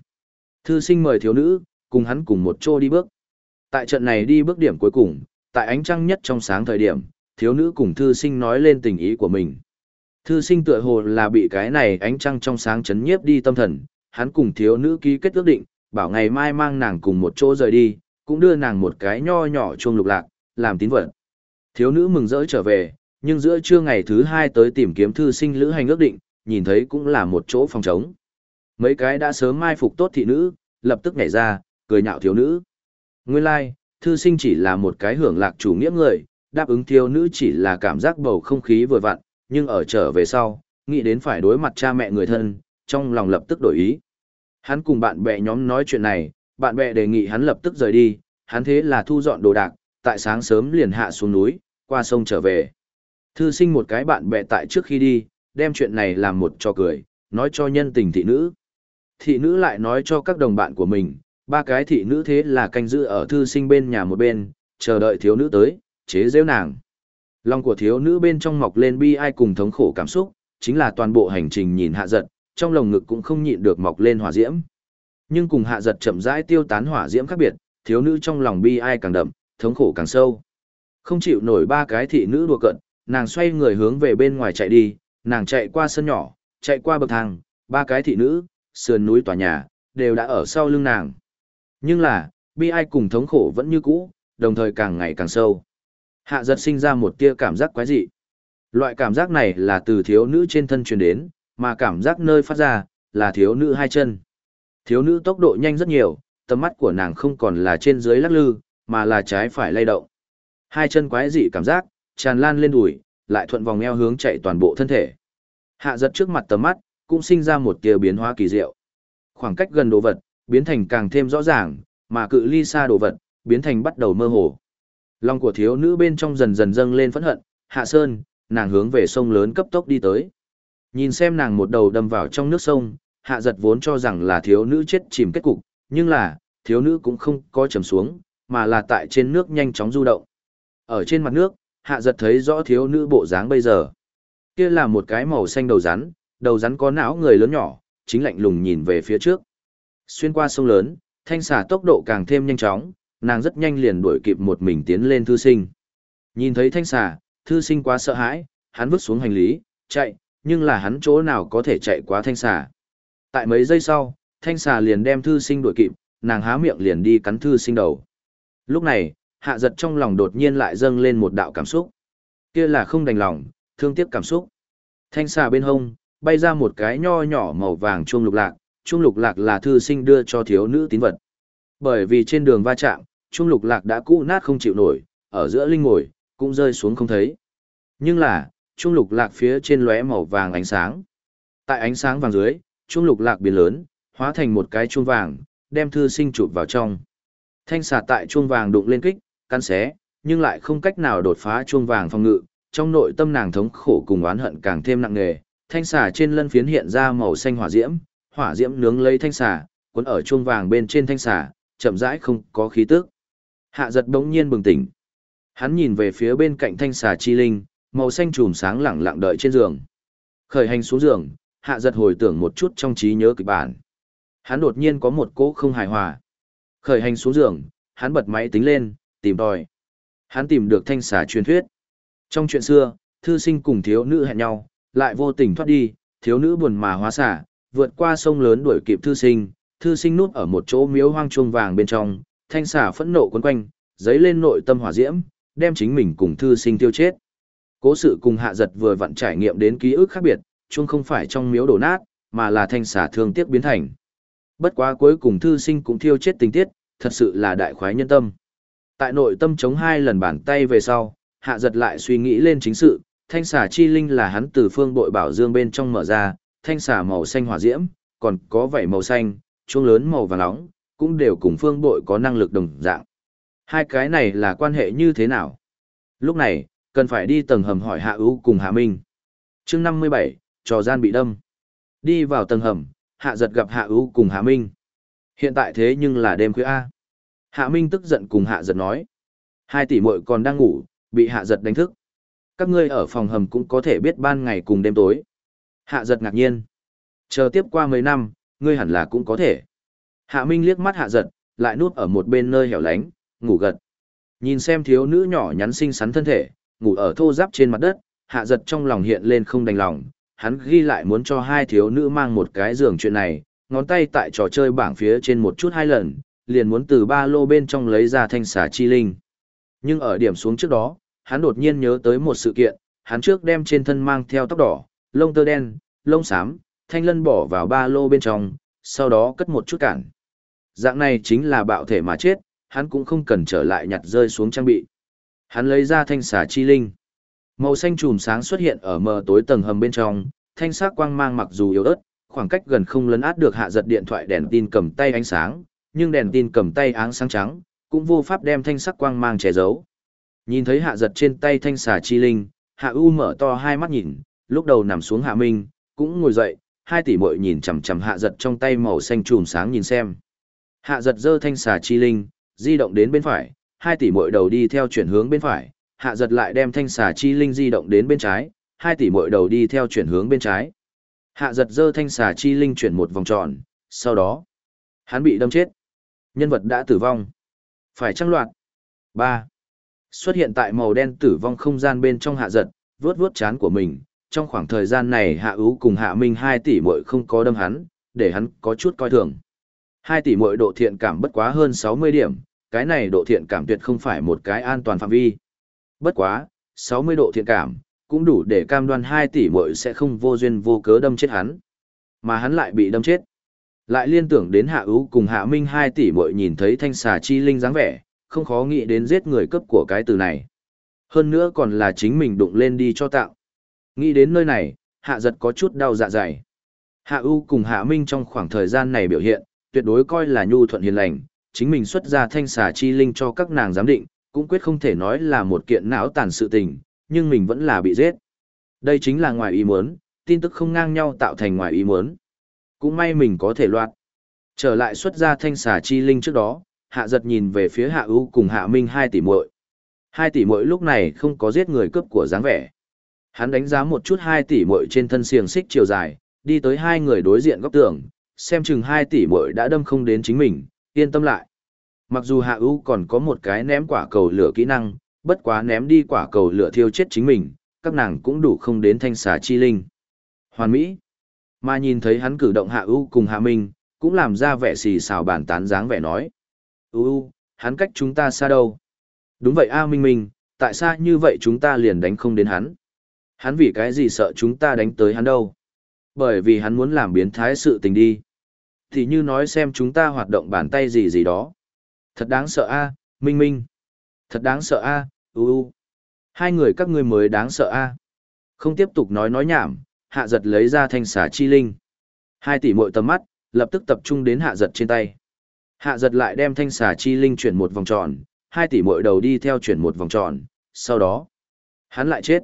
Thư sinh mời thiếu nữ, cùng hắn cùng một chỗ đi bước. Tại trận này đi bước điểm cuối cùng, tại ánh trăng nhất trong sáng thời điểm, thiếu nữ cùng thư sinh nói lên tình ý của mình. Thư sinh tựa hồ là bị cái này ánh trăng trong sáng chấn nhiếp đi tâm thần, hắn cùng thiếu nữ ký kết ước định, bảo ngày mai mang nàng cùng một chỗ rời đi, cũng đưa nàng một cái nho nhỏ chuông lục lạc, làm tín vật. Thiếu nữ mừng rỡ trở về, nhưng giữa trưa ngày thứ hai tới tìm kiếm thư sinh lữ hành ước định, nhìn thấy cũng là một chỗ phòng trống. Mấy cái đã sớm mai phục tốt thị nữ, lập tức nhảy ra, cười nhạo thiếu nữ. Nguyên lai, like, thư sinh chỉ là một cái hưởng lạc chủ nghĩa người, đáp ứng thiếu nữ chỉ là cảm giác bầu không khí vừa vặn, nhưng ở trở về sau, nghĩ đến phải đối mặt cha mẹ người thân, trong lòng lập tức đổi ý. Hắn cùng bạn bè nhóm nói chuyện này, bạn bè đề nghị hắn lập tức rời đi, hắn thế là thu dọn đồ đạc, tại sáng sớm liền hạ xuống núi, qua sông trở về. Thư sinh một cái bạn bè tại trước khi đi, đem chuyện này làm một trò cười, nói cho nhân tình thị nữ. Thị nữ lại nói cho các đồng bạn của mình, ba cái thị nữ thế là canh giữ ở thư sinh bên nhà một bên, chờ đợi thiếu nữ tới, chế giễu nàng. Lòng của thiếu nữ bên trong mọc lên bi ai cùng thống khổ cảm xúc, chính là toàn bộ hành trình nhìn hạ giật, trong lồng ngực cũng không nhịn được mọc lên hỏa diễm. Nhưng cùng hạ giật chậm rãi tiêu tán hỏa diễm khác biệt, thiếu nữ trong lòng bi ai càng đậm, thống khổ càng sâu. Không chịu nổi ba cái thị nữ đùa cận, nàng xoay người hướng về bên ngoài chạy đi, nàng chạy qua sân nhỏ, chạy qua bậc thang, ba cái thị nữ, sườn núi tòa nhà, đều đã ở sau lưng nàng. Nhưng là, bi ai cùng thống khổ vẫn như cũ, đồng thời càng ngày càng sâu. Hạ giật sinh ra một tia cảm giác quái dị. Loại cảm giác này là từ thiếu nữ trên thân truyền đến, mà cảm giác nơi phát ra, là thiếu nữ hai chân. Thiếu nữ tốc độ nhanh rất nhiều, tầm mắt của nàng không còn là trên dưới lắc lư, mà là trái phải lay động. Hai chân quái dị cảm giác, tràn lan lên đùi, lại thuận vòng eo hướng chạy toàn bộ thân thể. Hạ giật trước mặt tầm mắt, cũng sinh ra một tia biến hóa kỳ diệu. Khoảng cách gần đồ vật, biến thành càng thêm rõ ràng, mà cự ly xa đồ vật, biến thành bắt đầu mơ hồ. Lòng của thiếu nữ bên trong dần dần dâng lên phẫn hận, hạ sơn, nàng hướng về sông lớn cấp tốc đi tới. Nhìn xem nàng một đầu đâm vào trong nước sông, hạ giật vốn cho rằng là thiếu nữ chết chìm kết cục, nhưng là, thiếu nữ cũng không có chầm xuống, mà là tại trên nước nhanh chóng du động. Ở trên mặt nước, hạ giật thấy rõ thiếu nữ bộ dáng bây giờ. Kia là một cái màu xanh đầu rắn, đầu rắn có não người lớn nhỏ, chính lạnh lùng nhìn về phía trước. Xuyên qua sông lớn, thanh xà tốc độ càng thêm nhanh chóng, nàng rất nhanh liền đuổi kịp một mình tiến lên thư sinh. Nhìn thấy thanh xà, thư sinh quá sợ hãi, hắn vứt xuống hành lý, chạy, nhưng là hắn chỗ nào có thể chạy quá thanh xà. Tại mấy giây sau, thanh xà liền đem thư sinh đuổi kịp, nàng há miệng liền đi cắn thư sinh đầu. Lúc này, hạ giật trong lòng đột nhiên lại dâng lên một đạo cảm xúc. Kia là không đành lòng, thương tiếc cảm xúc. Thanh xà bên hông, bay ra một cái nho nhỏ màu vàng chuông lục lạc, chuông lục lạc là thư sinh đưa cho thiếu nữ tín vật. Bởi vì trên đường va chạm, chuông lục lạc đã cũ nát không chịu nổi, ở giữa linh ngồi, cũng rơi xuống không thấy. Nhưng là, Trung lục lạc phía trên lóe màu vàng ánh sáng. Tại ánh sáng vàng dưới, Trung lục lạc biến lớn, hóa thành một cái chuông vàng, đem thư sinh chụp vào trong. Thanh xà tại chuông vàng đụng lên kích, căn xé, nhưng lại không cách nào đột phá chuông vàng phòng ngự, trong nội tâm nàng thống khổ cùng oán hận càng thêm nặng nề. Thanh xà trên lân phiến hiện ra màu xanh hỏa diễm, hỏa diễm nướng lấy thanh xà, cuốn ở chuông vàng bên trên thanh xà, chậm rãi không có khí tức. Hạ giật đống nhiên bừng tỉnh. Hắn nhìn về phía bên cạnh thanh xà chi linh, màu xanh chùm sáng lẳng lặng đợi trên giường. Khởi hành xuống giường, hạ giật hồi tưởng một chút trong trí nhớ kịch bản. Hắn đột nhiên có một cỗ không hài hòa. Khởi hành xuống giường, hắn bật máy tính lên, tìm tòi. Hắn tìm được thanh xà truyền thuyết. Trong chuyện xưa, thư sinh cùng thiếu nữ hẹn nhau, lại vô tình thoát đi, thiếu nữ buồn mà hóa xả, vượt qua sông lớn đuổi kịp thư sinh, thư sinh núp ở một chỗ miếu hoang chuông vàng bên trong, thanh xà phẫn nộ quấn quanh, giấy lên nội tâm hỏa diễm, đem chính mình cùng thư sinh tiêu chết. Cố sự cùng hạ giật vừa vặn trải nghiệm đến ký ức khác biệt, chung không phải trong miếu đổ nát, mà là thanh xả thương tiếc biến thành. Bất quá cuối cùng thư sinh cũng thiêu chết tình tiết, thật sự là đại khoái nhân tâm. Tại nội tâm chống hai lần bàn tay về sau, hạ giật lại suy nghĩ lên chính sự, thanh xả chi linh là hắn từ phương bội bảo dương bên trong mở ra, thanh xả màu xanh hỏa diễm, còn có vảy màu xanh, chuông lớn màu vàng nóng, cũng đều cùng phương bội có năng lực đồng dạng. Hai cái này là quan hệ như thế nào? Lúc này, cần phải đi tầng hầm hỏi Hạ Ú cùng Hạ Minh. chương 57, trò gian bị đâm. Đi vào tầng hầm, Hạ giật gặp Hạ Ú cùng Hạ Minh. Hiện tại thế nhưng là đêm khuya A. Hạ Minh tức giận cùng Hạ giật nói. Hai tỷ muội còn đang ngủ, bị Hạ giật đánh thức. Các ngươi ở phòng hầm cũng có thể biết ban ngày cùng đêm tối. Hạ giật ngạc nhiên. Chờ tiếp qua mấy năm, ngươi hẳn là cũng có thể. Hạ Minh liếc mắt Hạ giật, lại nuốt ở một bên nơi hẻo lánh, ngủ gật. Nhìn xem thiếu nữ nhỏ nhắn xinh xắn thân thể, ngủ ở thô giáp trên mặt đất, hạ giật trong lòng hiện lên không đành lòng, hắn ghi lại muốn cho hai thiếu nữ mang một cái giường chuyện này, ngón tay tại trò chơi bảng phía trên một chút hai lần, liền muốn từ ba lô bên trong lấy ra thanh xà chi linh. Nhưng ở điểm xuống trước đó, hắn đột nhiên nhớ tới một sự kiện, hắn trước đem trên thân mang theo tóc đỏ, lông tơ đen, lông xám, thanh lân bỏ vào ba lô bên trong, sau đó cất một chút cản. Dạng này chính là bạo thể mà chết, hắn cũng không cần trở lại nhặt rơi xuống trang bị. Hắn lấy ra thanh xà chi linh. Màu xanh chùm sáng xuất hiện ở mờ tối tầng hầm bên trong, thanh sắc quang mang mặc dù yếu ớt, khoảng cách gần không lấn át được hạ giật điện thoại đèn tin cầm tay ánh sáng, nhưng đèn tin cầm tay áng sáng trắng, cũng vô pháp đem thanh sắc quang mang che giấu. Nhìn thấy hạ giật trên tay thanh xà chi linh, hạ u mở to hai mắt nhìn, lúc đầu nằm xuống hạ minh, cũng ngồi dậy, hai tỷ muội nhìn chằm chằm hạ giật trong tay màu xanh chùm sáng nhìn xem. Hạ giật giơ thanh xà chi linh, di động đến bên phải, hai tỷ muội đầu đi theo chuyển hướng bên phải, hạ giật lại đem thanh xà chi linh di động đến bên trái, hai tỷ muội đầu đi theo chuyển hướng bên trái. Hạ giật dơ thanh xà chi linh chuyển một vòng tròn, sau đó, hắn bị đâm chết. Nhân vật đã tử vong. Phải trăng loạt. ba Xuất hiện tại màu đen tử vong không gian bên trong hạ giật, vướt vướt chán của mình. Trong khoảng thời gian này hạ ú cùng hạ minh hai tỷ muội không có đâm hắn, để hắn có chút coi thường. Hai tỷ muội độ thiện cảm bất quá hơn 60 điểm, cái này độ thiện cảm tuyệt không phải một cái an toàn phạm vi. Bất quá, 60 độ thiện cảm, cũng đủ để cam đoan 2 tỷ muội sẽ không vô duyên vô cớ đâm chết hắn. Mà hắn lại bị đâm chết. Lại liên tưởng đến Hạ Ú cùng Hạ Minh 2 tỷ muội nhìn thấy thanh xà chi linh dáng vẻ, không khó nghĩ đến giết người cấp của cái từ này. Hơn nữa còn là chính mình đụng lên đi cho tạo. Nghĩ đến nơi này, Hạ giật có chút đau dạ dày. Hạ U cùng Hạ Minh trong khoảng thời gian này biểu hiện, tuyệt đối coi là nhu thuận hiền lành, chính mình xuất ra thanh xà chi linh cho các nàng giám định, cũng quyết không thể nói là một kiện não tàn sự tình, nhưng mình vẫn là bị giết. Đây chính là ngoài ý muốn, tin tức không ngang nhau tạo thành ngoài ý muốn. Cũng may mình có thể loạt. Trở lại xuất ra thanh xà chi linh trước đó, hạ giật nhìn về phía hạ ưu cùng hạ minh hai tỷ muội hai tỷ muội lúc này không có giết người cướp của dáng vẻ hắn đánh giá một chút hai tỷ muội trên thân xiềng xích chiều dài đi tới hai người đối diện góc tường xem chừng hai tỷ muội đã đâm không đến chính mình yên tâm lại. Mặc dù hạ U còn có một cái ném quả cầu lửa kỹ năng, bất quá ném đi quả cầu lửa thiêu chết chính mình, các nàng cũng đủ không đến thanh xà chi linh. Hoàn mỹ. Mà nhìn thấy hắn cử động hạ U cùng hạ minh, cũng làm ra vẻ xì xào bàn tán dáng vẻ nói. U u hắn cách chúng ta xa đâu? Đúng vậy a minh minh, tại sao như vậy chúng ta liền đánh không đến hắn. Hắn vì cái gì sợ chúng ta đánh tới hắn đâu? Bởi vì hắn muốn làm biến thái sự tình đi thì như nói xem chúng ta hoạt động bàn tay gì gì đó. Thật đáng sợ a minh minh. Thật đáng sợ a u u. Hai người các ngươi mới đáng sợ a. Không tiếp tục nói nói nhảm hạ giật lấy ra thanh xả chi linh. Hai tỷ muội tầm mắt lập tức tập trung đến hạ giật trên tay. Hạ giật lại đem thanh xà chi linh chuyển một vòng tròn, hai tỷ muội đầu đi theo chuyển một vòng tròn, sau đó, hắn lại chết.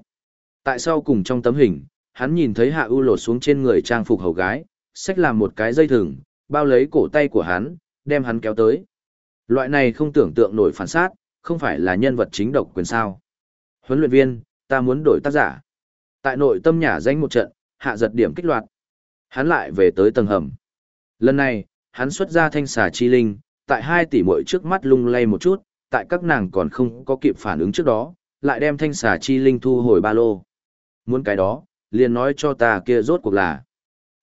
Tại sao cùng trong tấm hình, hắn nhìn thấy hạ u lột xuống trên người trang phục hầu gái, xách làm một cái dây thừng, bao lấy cổ tay của hắn, đem hắn kéo tới. Loại này không tưởng tượng nổi phản sát, không phải là nhân vật chính độc quyền sao. Huấn luyện viên, ta muốn đổi tác giả. Tại nội tâm nhà danh một trận, hạ giật điểm kích loạt. Hắn lại về tới tầng hầm. Lần này, hắn xuất ra thanh xà chi linh, tại hai tỷ muội trước mắt lung lay một chút, tại các nàng còn không có kịp phản ứng trước đó, lại đem thanh xà chi linh thu hồi ba lô. Muốn cái đó, liền nói cho ta kia rốt cuộc là.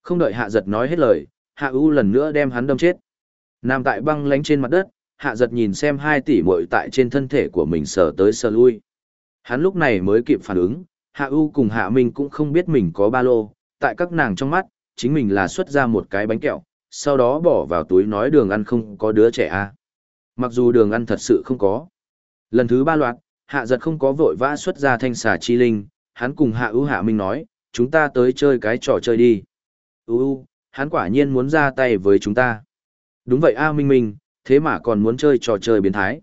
Không đợi hạ giật nói hết lời, hạ ưu lần nữa đem hắn đâm chết. Nằm tại băng lánh trên mặt đất, hạ giật nhìn xem hai tỷ muội tại trên thân thể của mình sờ tới sờ lui. Hắn lúc này mới kịp phản ứng, hạ ưu cùng hạ minh cũng không biết mình có ba lô, tại các nàng trong mắt, chính mình là xuất ra một cái bánh kẹo, sau đó bỏ vào túi nói đường ăn không có đứa trẻ a à. mặc dù đường ăn thật sự không có lần thứ ba loạt hạ giật không có vội vã xuất ra thanh xà chi linh hắn cùng hạ ưu hạ minh nói chúng ta tới chơi cái trò chơi đi ưu hắn quả nhiên muốn ra tay với chúng ta đúng vậy a minh minh thế mà còn muốn chơi trò chơi biến thái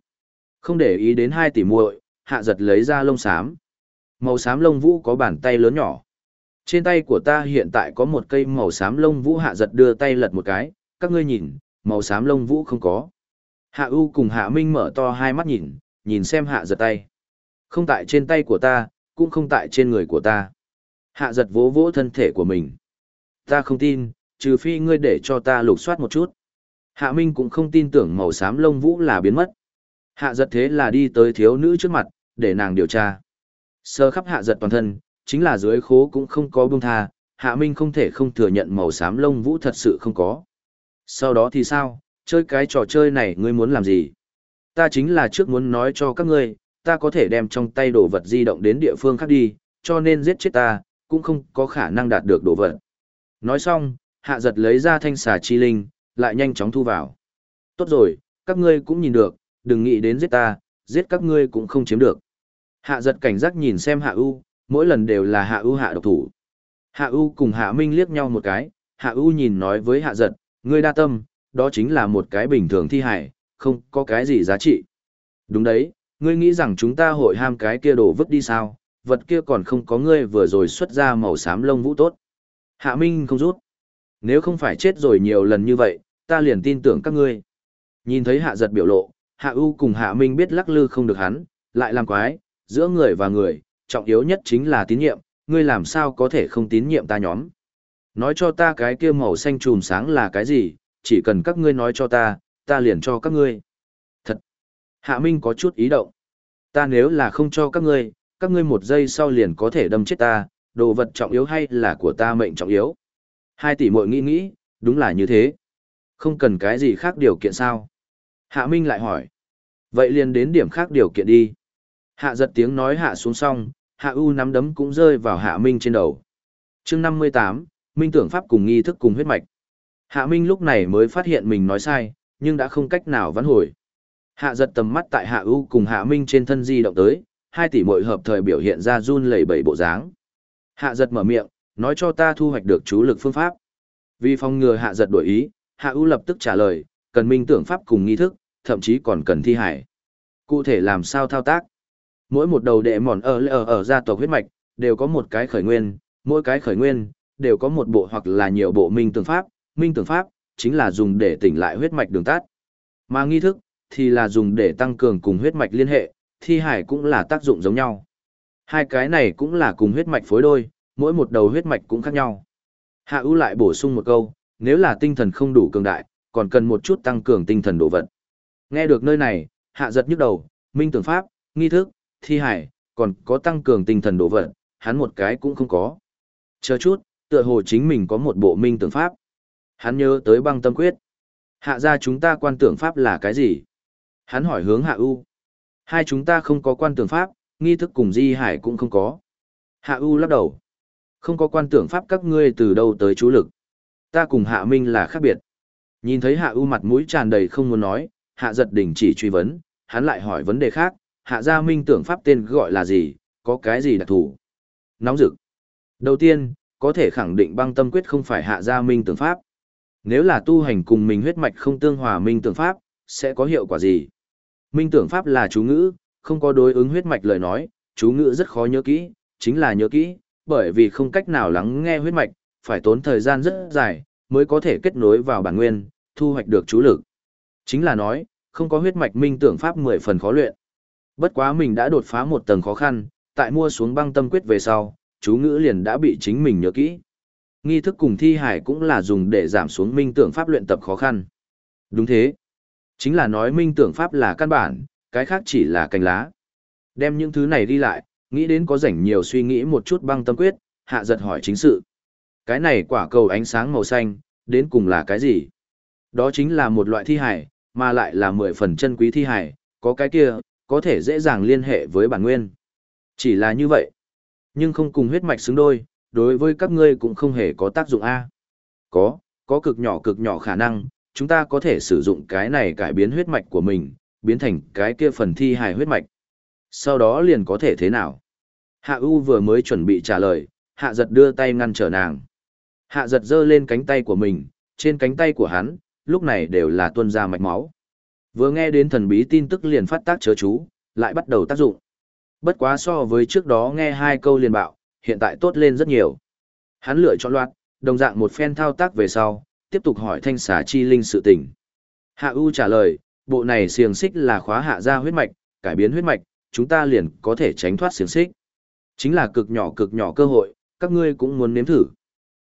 không để ý đến hai tỷ muội hạ giật lấy ra lông xám màu xám lông vũ có bàn tay lớn nhỏ trên tay của ta hiện tại có một cây màu xám lông vũ hạ giật đưa tay lật một cái, các ngươi nhìn, màu xám lông vũ không có. Hạ U cùng Hạ Minh mở to hai mắt nhìn, nhìn xem hạ giật tay. Không tại trên tay của ta, cũng không tại trên người của ta. Hạ giật vỗ vỗ thân thể của mình. Ta không tin, trừ phi ngươi để cho ta lục soát một chút. Hạ Minh cũng không tin tưởng màu xám lông vũ là biến mất. Hạ giật thế là đi tới thiếu nữ trước mặt, để nàng điều tra. Sơ khắp hạ giật toàn thân, chính là dưới khố cũng không có buông tha, Hạ Minh không thể không thừa nhận màu xám lông vũ thật sự không có. Sau đó thì sao, chơi cái trò chơi này ngươi muốn làm gì? Ta chính là trước muốn nói cho các ngươi, ta có thể đem trong tay đồ vật di động đến địa phương khác đi, cho nên giết chết ta, cũng không có khả năng đạt được đồ vật. Nói xong, hạ giật lấy ra thanh xà chi linh, lại nhanh chóng thu vào. Tốt rồi, các ngươi cũng nhìn được, đừng nghĩ đến giết ta, giết các ngươi cũng không chiếm được. Hạ giật cảnh giác nhìn xem hạ u, mỗi lần đều là hạ ưu hạ độc thủ. Hạ ưu cùng hạ minh liếc nhau một cái, hạ ưu nhìn nói với hạ giật, ngươi đa tâm, đó chính là một cái bình thường thi hải, không có cái gì giá trị. Đúng đấy, ngươi nghĩ rằng chúng ta hội ham cái kia đổ vứt đi sao, vật kia còn không có ngươi vừa rồi xuất ra màu xám lông vũ tốt. Hạ Minh không rút. Nếu không phải chết rồi nhiều lần như vậy, ta liền tin tưởng các ngươi. Nhìn thấy hạ giật biểu lộ, hạ u cùng hạ Minh biết lắc lư không được hắn, lại làm quái, giữa người và người, trọng yếu nhất chính là tín nhiệm, ngươi làm sao có thể không tín nhiệm ta nhóm. Nói cho ta cái kia màu xanh trùm sáng là cái gì, chỉ cần các ngươi nói cho ta, ta liền cho các ngươi. Thật! Hạ Minh có chút ý động. Ta nếu là không cho các ngươi, các ngươi một giây sau liền có thể đâm chết ta, đồ vật trọng yếu hay là của ta mệnh trọng yếu. Hai tỷ muội nghĩ nghĩ, đúng là như thế. Không cần cái gì khác điều kiện sao? Hạ Minh lại hỏi. Vậy liền đến điểm khác điều kiện đi. Hạ giật tiếng nói hạ xuống xong, hạ u nắm đấm cũng rơi vào hạ minh trên đầu chương năm mươi tám minh tưởng pháp cùng nghi thức cùng huyết mạch hạ minh lúc này mới phát hiện mình nói sai nhưng đã không cách nào vãn hồi hạ giật tầm mắt tại hạ u cùng hạ minh trên thân di động tới hai tỷ mội hợp thời biểu hiện ra run lẩy bẩy bộ dáng hạ giật mở miệng nói cho ta thu hoạch được chú lực phương pháp vì phòng ngừa hạ giật đổi ý hạ ưu lập tức trả lời cần minh tưởng pháp cùng nghi thức thậm chí còn cần thi hải cụ thể làm sao thao tác mỗi một đầu đệ mòn ở ở ở gia tộc huyết mạch đều có một cái khởi nguyên mỗi cái khởi nguyên đều có một bộ hoặc là nhiều bộ minh tưởng pháp minh tưởng pháp, chính là dùng để tỉnh lại huyết mạch đường tát. Mà nghi thức, thì là dùng để tăng cường cùng huyết mạch liên hệ, thi hải cũng là tác dụng giống nhau. Hai cái này cũng là cùng huyết mạch phối đôi, mỗi một đầu huyết mạch cũng khác nhau. Hạ ưu lại bổ sung một câu, nếu là tinh thần không đủ cường đại, còn cần một chút tăng cường tinh thần độ vật. Nghe được nơi này, hạ giật nhức đầu, minh tưởng pháp, nghi thức, thi hải, còn có tăng cường tinh thần độ vật, hắn một cái cũng không có. Chờ chút, tựa hồ chính mình có một bộ minh tưởng pháp. Hắn nhớ tới băng tâm quyết. Hạ ra chúng ta quan tưởng pháp là cái gì? Hắn hỏi hướng hạ U. Hai chúng ta không có quan tưởng pháp, nghi thức cùng di hải cũng không có. Hạ U lắc đầu. Không có quan tưởng pháp các ngươi từ đâu tới chú lực. Ta cùng hạ minh là khác biệt. Nhìn thấy hạ U mặt mũi tràn đầy không muốn nói, hạ giật đình chỉ truy vấn, hắn lại hỏi vấn đề khác, hạ gia minh tưởng pháp tên gọi là gì, có cái gì đặc thù. Nóng rực. Đầu tiên, có thể khẳng định băng tâm quyết không phải hạ gia minh tưởng pháp. Nếu là tu hành cùng mình huyết mạch không tương hòa minh tưởng pháp, sẽ có hiệu quả gì? Minh tưởng pháp là chú ngữ, không có đối ứng huyết mạch lời nói, chú ngữ rất khó nhớ kỹ, chính là nhớ kỹ, bởi vì không cách nào lắng nghe huyết mạch, phải tốn thời gian rất dài, mới có thể kết nối vào bản nguyên, thu hoạch được chú lực. Chính là nói, không có huyết mạch minh tưởng pháp 10 phần khó luyện. Bất quá mình đã đột phá một tầng khó khăn, tại mua xuống băng tâm quyết về sau, chú ngữ liền đã bị chính mình nhớ kỹ. Nghi thức cùng thi hải cũng là dùng để giảm xuống minh tưởng pháp luyện tập khó khăn. Đúng thế. Chính là nói minh tưởng pháp là căn bản, cái khác chỉ là cành lá. Đem những thứ này đi lại, nghĩ đến có rảnh nhiều suy nghĩ một chút băng tâm quyết, hạ giật hỏi chính sự. Cái này quả cầu ánh sáng màu xanh, đến cùng là cái gì? Đó chính là một loại thi hải, mà lại là mười phần chân quý thi hải, có cái kia, có thể dễ dàng liên hệ với bản nguyên. Chỉ là như vậy, nhưng không cùng huyết mạch xứng đôi, đối với các ngươi cũng không hề có tác dụng A. Có, có cực nhỏ cực nhỏ khả năng, chúng ta có thể sử dụng cái này cải biến huyết mạch của mình, biến thành cái kia phần thi hài huyết mạch. Sau đó liền có thể thế nào? Hạ U vừa mới chuẩn bị trả lời, Hạ giật đưa tay ngăn trở nàng. Hạ giật giơ lên cánh tay của mình, trên cánh tay của hắn, lúc này đều là tuân ra mạch máu. Vừa nghe đến thần bí tin tức liền phát tác chớ chú, lại bắt đầu tác dụng. Bất quá so với trước đó nghe hai câu liền bạo, hiện tại tốt lên rất nhiều. Hắn lựa chọn loạt, đồng dạng một phen thao tác về sau, tiếp tục hỏi thanh xà chi linh sự tình. Hạ U trả lời, bộ này xiềng xích là khóa hạ ra huyết mạch, cải biến huyết mạch, chúng ta liền có thể tránh thoát xiềng xích. Chính là cực nhỏ cực nhỏ cơ hội, các ngươi cũng muốn nếm thử.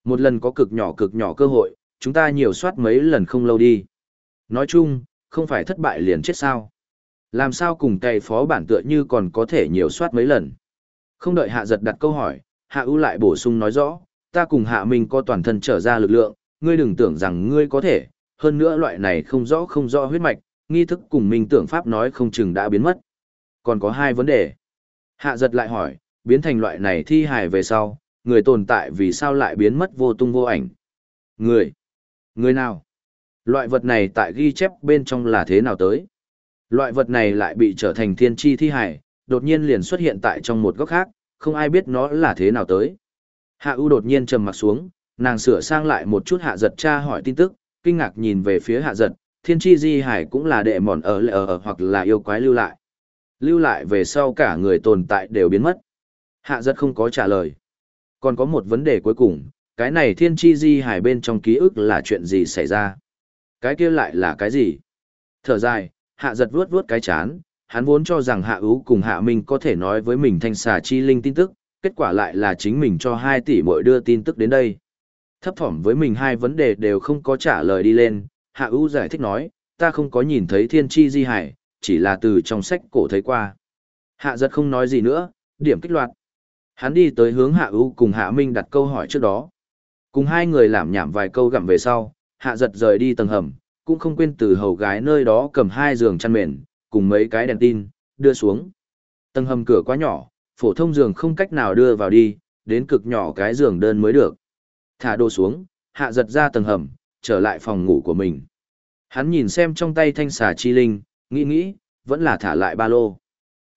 Một lần có cực nhỏ cực nhỏ cơ hội, chúng ta nhiều soát mấy lần không lâu đi. Nói chung, không phải thất bại liền chết sao. Làm sao cùng cày phó bản tựa như còn có thể nhiều soát mấy lần. Không đợi hạ giật đặt câu hỏi, hạ ưu lại bổ sung nói rõ, ta cùng hạ mình có toàn thân trở ra lực lượng, ngươi đừng tưởng rằng ngươi có thể, hơn nữa loại này không rõ không rõ huyết mạch, nghi thức cùng minh tưởng pháp nói không chừng đã biến mất. Còn có hai vấn đề. Hạ giật lại hỏi, biến thành loại này thi hài về sau, người tồn tại vì sao lại biến mất vô tung vô ảnh? Người? Người nào? Loại vật này tại ghi chép bên trong là thế nào tới? Loại vật này lại bị trở thành thiên tri thi hài, đột nhiên liền xuất hiện tại trong một góc khác, không ai biết nó là thế nào tới. Hạ U đột nhiên trầm mặt xuống, nàng sửa sang lại một chút hạ giật tra hỏi tin tức, kinh ngạc nhìn về phía hạ giật, thiên tri di hải cũng là đệ mòn ở lệ ở hoặc là yêu quái lưu lại. Lưu lại về sau cả người tồn tại đều biến mất. Hạ giật không có trả lời. Còn có một vấn đề cuối cùng, cái này thiên Chi di hải bên trong ký ức là chuyện gì xảy ra? Cái kia lại là cái gì? Thở dài, hạ giật vuốt vuốt cái chán, hắn vốn cho rằng hạ ú cùng hạ minh có thể nói với mình thanh xà chi linh tin tức, kết quả lại là chính mình cho hai tỷ mỗi đưa tin tức đến đây. Thấp thỏm với mình hai vấn đề đều không có trả lời đi lên, hạ ú giải thích nói, ta không có nhìn thấy thiên chi di hải, chỉ là từ trong sách cổ thấy qua. Hạ giật không nói gì nữa, điểm kích loạt. Hắn đi tới hướng hạ ưu cùng hạ minh đặt câu hỏi trước đó. Cùng hai người làm nhảm vài câu gặm về sau, hạ giật rời đi tầng hầm, cũng không quên từ hầu gái nơi đó cầm hai giường chăn mền, cùng mấy cái đèn tin, đưa xuống. Tầng hầm cửa quá nhỏ, phổ thông giường không cách nào đưa vào đi, đến cực nhỏ cái giường đơn mới được. Thả đồ xuống, hạ giật ra tầng hầm, trở lại phòng ngủ của mình. Hắn nhìn xem trong tay thanh xà chi linh, nghĩ nghĩ, vẫn là thả lại ba lô.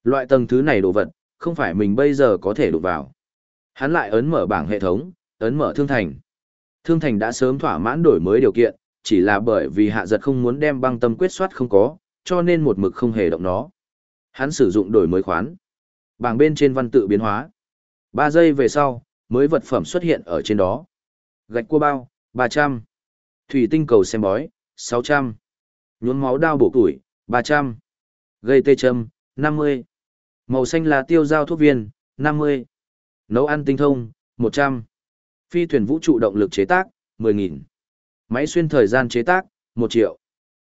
Loại tầng thứ này đồ vật, không phải mình bây giờ có thể đụng vào. Hắn lại ấn mở bảng hệ thống, ấn mở thương thành. Thương thành đã sớm thỏa mãn đổi mới điều kiện, chỉ là bởi vì hạ giật không muốn đem băng tâm quyết soát không có, cho nên một mực không hề động nó. Hắn sử dụng đổi mới khoán. Bảng bên trên văn tự biến hóa. 3 giây về sau, mới vật phẩm xuất hiện ở trên đó. Gạch cua bao, 300. Thủy tinh cầu xem bói, 600. Nhuốm máu đao bổ tuổi, 300. Gây tê châm, 50. Màu xanh là tiêu giao thuốc viên, 50. Nấu ăn tinh thông, 100. Phi thuyền vũ trụ động lực chế tác, 10.000. Máy xuyên thời gian chế tác, 1 triệu.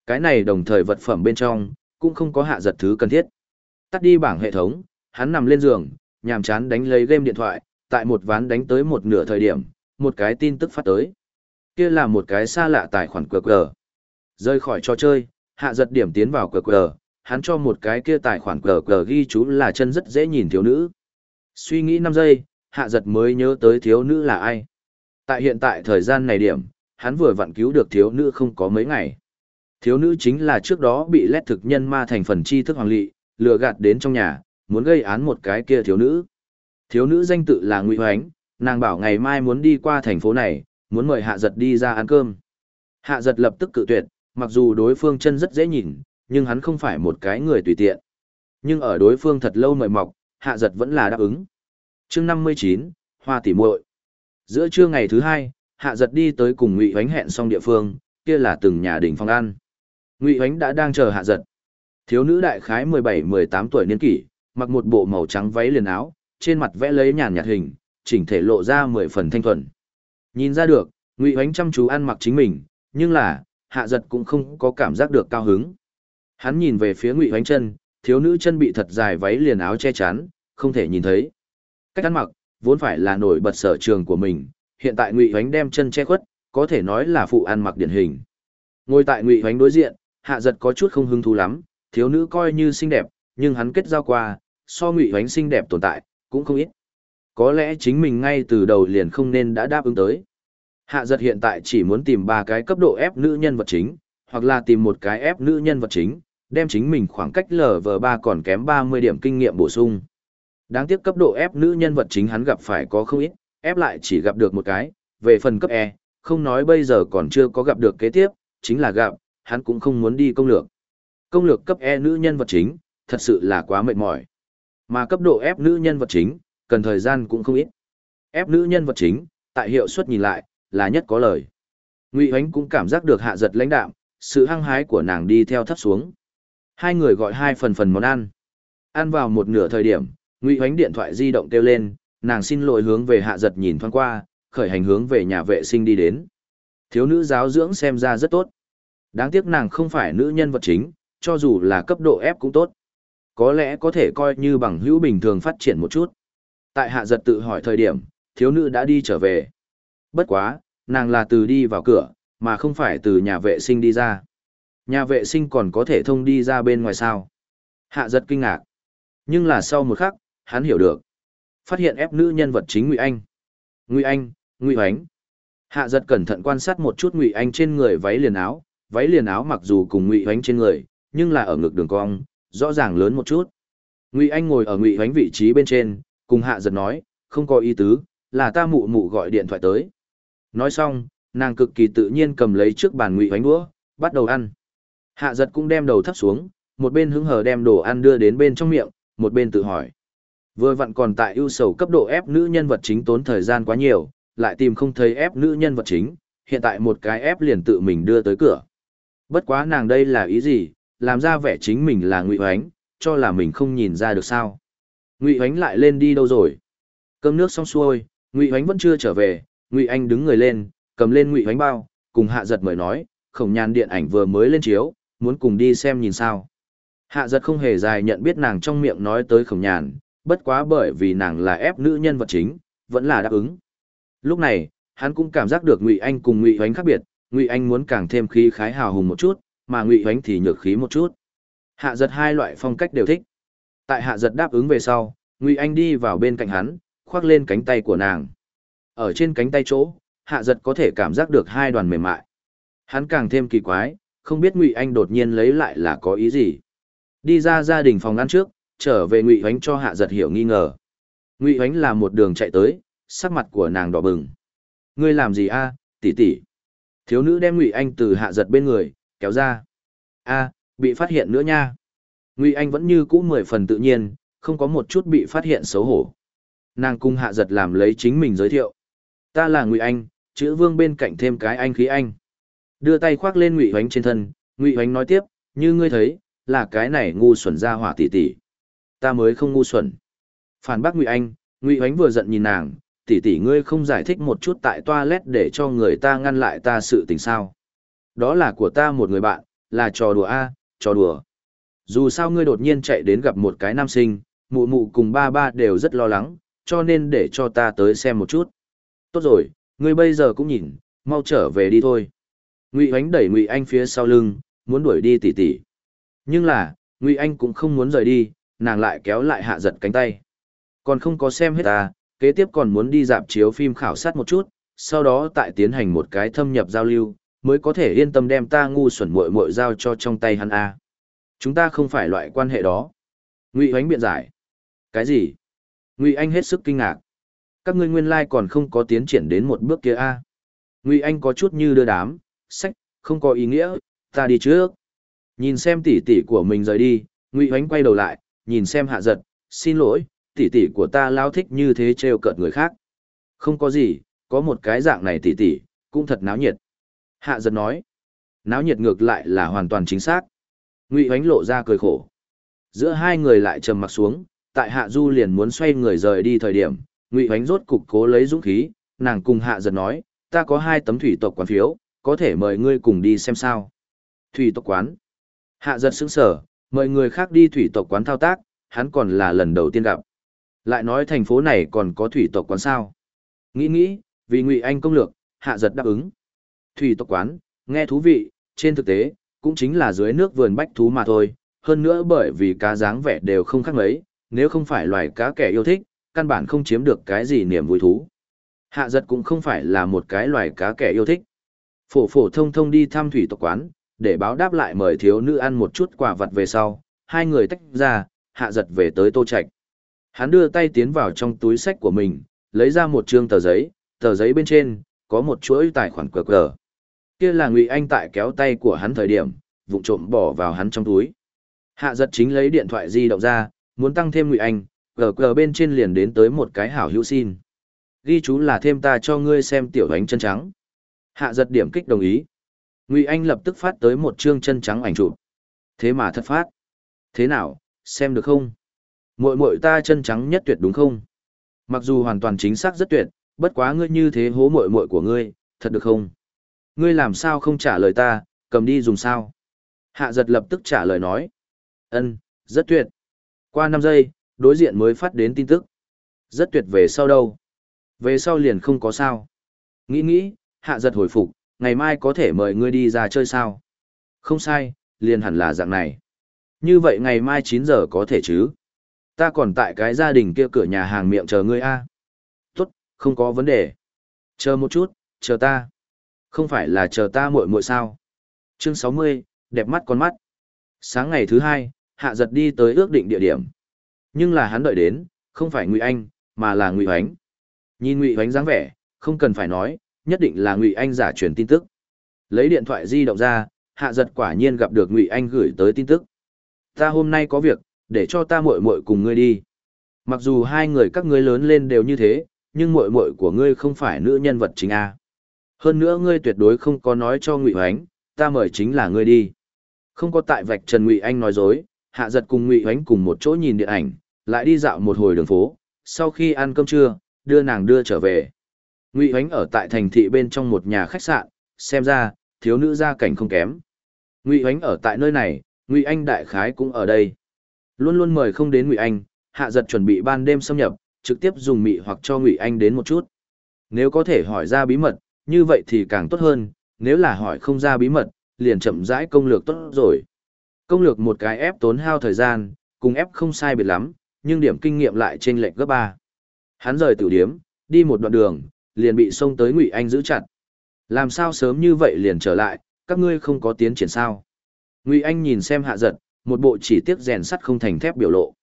Cái này đồng thời vật phẩm bên trong, cũng không có hạ giật thứ cần thiết. Tắt đi bảng hệ thống, hắn nằm lên giường, nhàm chán đánh lấy game điện thoại, tại một ván đánh tới một nửa thời điểm, một cái tin tức phát tới. Kia là một cái xa lạ tài khoản QR. Rơi khỏi trò chơi, hạ giật điểm tiến vào QR, hắn cho một cái kia tài khoản QR ghi chú là chân rất dễ nhìn thiếu nữ. Suy nghĩ 5 giây, hạ giật mới nhớ tới thiếu nữ là ai. Tại hiện tại thời gian này điểm, hắn vừa vặn cứu được thiếu nữ không có mấy ngày. Thiếu nữ chính là trước đó bị lét thực nhân ma thành phần chi thức hoàng lị, lừa gạt đến trong nhà, muốn gây án một cái kia thiếu nữ. Thiếu nữ danh tự là Ngụy Hoánh, nàng bảo ngày mai muốn đi qua thành phố này, muốn mời Hạ Giật đi ra ăn cơm. Hạ Giật lập tức cự tuyệt, mặc dù đối phương chân rất dễ nhìn, nhưng hắn không phải một cái người tùy tiện. Nhưng ở đối phương thật lâu mời mọc, Hạ Giật vẫn là đáp ứng. Chương 59, Hoa tỉ muội. Giữa trưa ngày thứ hai, Hạ Giật đi tới cùng Ngụy Hoánh hẹn xong địa phương, kia là từng nhà đình phòng ăn. Ngụy Hoánh đã đang chờ Hạ Giật. Thiếu nữ đại khái 17-18 tuổi niên kỷ, mặc một bộ màu trắng váy liền áo, trên mặt vẽ lấy nhàn nhạt hình, chỉnh thể lộ ra mười phần thanh thuần. Nhìn ra được, Ngụy Hoánh chăm chú ăn mặc chính mình, nhưng là, Hạ Giật cũng không có cảm giác được cao hứng. Hắn nhìn về phía Ngụy Hoánh chân, thiếu nữ chân bị thật dài váy liền áo che chắn, không thể nhìn thấy. Cách ăn mặc, vốn phải là nổi bật sở trường của mình, hiện tại Ngụy Hoánh đem chân che khuất, có thể nói là phụ ăn mặc điển hình. Ngồi tại Ngụy Hoánh đối diện, Hạ Giật có chút không hứng thú lắm, thiếu nữ coi như xinh đẹp, nhưng hắn kết giao qua, so Ngụy Hoánh xinh đẹp tồn tại, cũng không ít. Có lẽ chính mình ngay từ đầu liền không nên đã đáp ứng tới. Hạ giật hiện tại chỉ muốn tìm ba cái cấp độ ép nữ nhân vật chính, hoặc là tìm một cái ép nữ nhân vật chính, đem chính mình khoảng cách LV3 còn kém 30 điểm kinh nghiệm bổ sung. Đáng tiếc cấp độ ép nữ nhân vật chính hắn gặp phải có không ít, ép lại chỉ gặp được một cái, về phần cấp E, không nói bây giờ còn chưa có gặp được kế tiếp, chính là gặp, hắn cũng không muốn đi công lược. Công lược cấp E nữ nhân vật chính, thật sự là quá mệt mỏi. Mà cấp độ ép nữ nhân vật chính, cần thời gian cũng không ít. Ép nữ nhân vật chính, tại hiệu suất nhìn lại, là nhất có lời. Ngụy Hoánh cũng cảm giác được hạ giật lãnh đạm, sự hăng hái của nàng đi theo thấp xuống. Hai người gọi hai phần phần món ăn. Ăn vào một nửa thời điểm, Ngụy Hoánh điện thoại di động kêu lên, nàng xin lỗi hướng về hạ giật nhìn thoáng qua, khởi hành hướng về nhà vệ sinh đi đến. Thiếu nữ giáo dưỡng xem ra rất tốt. Đáng tiếc nàng không phải nữ nhân vật chính, cho dù là cấp độ ép cũng tốt. Có lẽ có thể coi như bằng hữu bình thường phát triển một chút. Tại hạ giật tự hỏi thời điểm, thiếu nữ đã đi trở về. Bất quá, nàng là từ đi vào cửa, mà không phải từ nhà vệ sinh đi ra. Nhà vệ sinh còn có thể thông đi ra bên ngoài sao. Hạ giật kinh ngạc. Nhưng là sau một khắc, hắn hiểu được. Phát hiện ép nữ nhân vật chính Ngụy Anh. Ngụy Anh, Ngụy Hoánh. Hạ giật cẩn thận quan sát một chút Ngụy Anh trên người váy liền áo, váy liền áo mặc dù cùng Ngụy Hoánh trên người, nhưng là ở ngực đường cong, rõ ràng lớn một chút. Ngụy Anh ngồi ở Ngụy Hoánh vị trí bên trên, cùng Hạ giật nói, không có ý tứ, là ta mụ mụ gọi điện thoại tới. Nói xong, nàng cực kỳ tự nhiên cầm lấy trước bàn Ngụy Hoánh đũa, bắt đầu ăn. Hạ giật cũng đem đầu thấp xuống, một bên hứng hờ đem đồ ăn đưa đến bên trong miệng, một bên tự hỏi. Vừa vặn còn tại ưu sầu cấp độ ép nữ nhân vật chính tốn thời gian quá nhiều, lại tìm không thấy ép nữ nhân vật chính, hiện tại một cái ép liền tự mình đưa tới cửa. Bất quá nàng đây là ý gì, làm ra vẻ chính mình là ngụy hoánh, cho là mình không nhìn ra được sao. Ngụy hoánh lại lên đi đâu rồi? Cơm nước xong xuôi, Ngụy hoánh vẫn chưa trở về, Ngụy Anh đứng người lên, cầm lên Ngụy hoánh bao, cùng hạ giật mời nói, khổng nhàn điện ảnh vừa mới lên chiếu, muốn cùng đi xem nhìn sao. Hạ giật không hề dài nhận biết nàng trong miệng nói tới khổng nhàn, bất quá bởi vì nàng là ép nữ nhân vật chính, vẫn là đáp ứng. Lúc này, hắn cũng cảm giác được Ngụy Anh cùng Ngụy Hoánh khác biệt, Ngụy Anh muốn càng thêm khí khái hào hùng một chút, mà Ngụy Hoánh thì nhược khí một chút. Hạ giật hai loại phong cách đều thích. Tại hạ giật đáp ứng về sau, Ngụy Anh đi vào bên cạnh hắn, khoác lên cánh tay của nàng. Ở trên cánh tay chỗ, hạ giật có thể cảm giác được hai đoàn mềm mại. Hắn càng thêm kỳ quái, không biết Ngụy Anh đột nhiên lấy lại là có ý gì. Đi ra gia đình phòng ăn trước, trở về Ngụy Hoánh cho hạ giật hiểu nghi ngờ. Ngụy Hoánh là một đường chạy tới, sắc mặt của nàng đỏ bừng. Ngươi làm gì a, tỷ tỷ? Thiếu nữ đem Ngụy Anh từ hạ giật bên người kéo ra. A, bị phát hiện nữa nha. Ngụy Anh vẫn như cũ mười phần tự nhiên, không có một chút bị phát hiện xấu hổ. Nàng cung hạ giật làm lấy chính mình giới thiệu. Ta là Ngụy Anh, chữ vương bên cạnh thêm cái anh khí anh. Đưa tay khoác lên Ngụy Hoánh trên thân, Ngụy Hoánh nói tiếp, như ngươi thấy, là cái này ngu xuẩn ra hỏa tỷ tỷ. Ta mới không ngu xuẩn. Phản bác Ngụy Anh, Ngụy Hoánh vừa giận nhìn nàng, tỷ tỷ ngươi không giải thích một chút tại toilet để cho người ta ngăn lại ta sự tình sao. Đó là của ta một người bạn, là trò đùa a, trò đùa. Dù sao ngươi đột nhiên chạy đến gặp một cái nam sinh, mụ mụ cùng ba ba đều rất lo lắng, cho nên để cho ta tới xem một chút. Tốt rồi, ngươi bây giờ cũng nhìn, mau trở về đi thôi. Ngụy Ánh đẩy Ngụy Anh phía sau lưng, muốn đuổi đi tỉ tỉ. Nhưng là, Ngụy Anh cũng không muốn rời đi, nàng lại kéo lại hạ giật cánh tay. Còn không có xem hết ta, kế tiếp còn muốn đi dạp chiếu phim khảo sát một chút, sau đó tại tiến hành một cái thâm nhập giao lưu, mới có thể yên tâm đem ta ngu xuẩn muội muội giao cho trong tay hắn a. Chúng ta không phải loại quan hệ đó. Ngụy Ánh biện giải. Cái gì? Ngụy Anh hết sức kinh ngạc. Các ngươi nguyên lai còn không có tiến triển đến một bước kia a. Ngụy Anh có chút như đưa đám, sách, không có ý nghĩa, ta đi trước. Nhìn xem tỷ tỷ của mình rời đi, Ngụy Hoánh quay đầu lại, nhìn xem hạ giật, xin lỗi, tỷ tỷ của ta lao thích như thế trêu cợt người khác. Không có gì, có một cái dạng này tỷ tỷ, cũng thật náo nhiệt. Hạ giật nói, náo nhiệt ngược lại là hoàn toàn chính xác. Ngụy Hoánh lộ ra cười khổ. Giữa hai người lại trầm mặc xuống, tại Hạ Du liền muốn xoay người rời đi thời điểm, Ngụy Hoánh rốt cục cố lấy dũng khí, nàng cùng Hạ giật nói, ta có hai tấm thủy tộc quán phiếu, có thể mời ngươi cùng đi xem sao. Thủy tộc quán. Hạ giật sững sở, mời người khác đi thủy tộc quán thao tác, hắn còn là lần đầu tiên gặp. Lại nói thành phố này còn có thủy tộc quán sao. Nghĩ nghĩ, vì Ngụy Anh công lược, hạ giật đáp ứng. Thủy tộc quán, nghe thú vị, trên thực tế, cũng chính là dưới nước vườn bách thú mà thôi, hơn nữa bởi vì cá dáng vẻ đều không khác mấy, nếu không phải loài cá kẻ yêu thích, căn bản không chiếm được cái gì niềm vui thú. Hạ giật cũng không phải là một cái loài cá kẻ yêu thích. Phổ phổ thông thông đi thăm thủy tộc quán, để báo đáp lại mời thiếu nữ ăn một chút quả vật về sau, hai người tách ra, hạ giật về tới tô Trạch Hắn đưa tay tiến vào trong túi sách của mình, lấy ra một trương tờ giấy, tờ giấy bên trên, có một chuỗi tài khoản cờ cờ. Kia là Ngụy Anh tại kéo tay của hắn thời điểm, vụng trộm bỏ vào hắn trong túi. Hạ giật chính lấy điện thoại di động ra, muốn tăng thêm Ngụy Anh, cờ cờ bên trên liền đến tới một cái hảo hữu xin. Ghi chú là thêm ta cho ngươi xem tiểu ánh chân trắng. Hạ giật điểm kích đồng ý. Ngụy Anh lập tức phát tới một chương chân trắng ảnh chụp. Thế mà thật phát. Thế nào, xem được không? Muội muội ta chân trắng nhất tuyệt đúng không? Mặc dù hoàn toàn chính xác rất tuyệt, bất quá ngươi như thế hố muội muội của ngươi, thật được không? Ngươi làm sao không trả lời ta, cầm đi dùng sao? Hạ giật lập tức trả lời nói. Ân, rất tuyệt. Qua năm giây, đối diện mới phát đến tin tức. Rất tuyệt về sau đâu? Về sau liền không có sao. Nghĩ nghĩ, hạ giật hồi phục, ngày mai có thể mời ngươi đi ra chơi sao? Không sai, liền hẳn là dạng này. Như vậy ngày mai 9 giờ có thể chứ? Ta còn tại cái gia đình kia cửa nhà hàng miệng chờ ngươi a. Tốt, không có vấn đề. Chờ một chút, chờ ta. Không phải là chờ ta muội muội sao? Chương 60, đẹp mắt con mắt. Sáng ngày thứ hai, hạ giật đi tới ước định địa điểm. Nhưng là hắn đợi đến, không phải Ngụy Anh, mà là Ngụy Hoánh. Nhìn Ngụy Hoánh dáng vẻ, không cần phải nói, nhất định là Ngụy Anh giả truyền tin tức. Lấy điện thoại di động ra, hạ giật quả nhiên gặp được Ngụy Anh gửi tới tin tức. Ta hôm nay có việc, để cho ta muội muội cùng ngươi đi. Mặc dù hai người các ngươi lớn lên đều như thế, nhưng muội muội của ngươi không phải nữ nhân vật chính a. Hơn nữa ngươi tuyệt đối không có nói cho Ngụy Hoánh, ta mời chính là ngươi đi. Không có tại vạch Trần Ngụy Anh nói dối, Hạ Giật cùng Ngụy oánh cùng một chỗ nhìn điện ảnh, lại đi dạo một hồi đường phố, sau khi ăn cơm trưa, đưa nàng đưa trở về. Ngụy oánh ở tại thành thị bên trong một nhà khách sạn, xem ra, thiếu nữ gia cảnh không kém. Ngụy oánh ở tại nơi này, Ngụy Anh đại khái cũng ở đây. Luôn luôn mời không đến Ngụy Anh, Hạ Giật chuẩn bị ban đêm xâm nhập, trực tiếp dùng mị hoặc cho Ngụy Anh đến một chút. Nếu có thể hỏi ra bí mật, như vậy thì càng tốt hơn, nếu là hỏi không ra bí mật, liền chậm rãi công lược tốt rồi. Công lược một cái ép tốn hao thời gian, cùng ép không sai biệt lắm, nhưng điểm kinh nghiệm lại trên lệch gấp ba. Hắn rời tử điếm, đi một đoạn đường, liền bị xông tới Ngụy Anh giữ chặt. Làm sao sớm như vậy liền trở lại, các ngươi không có tiến triển sao? Ngụy Anh nhìn xem Hạ Giật, một bộ chỉ tiếc rèn sắt không thành thép biểu lộ.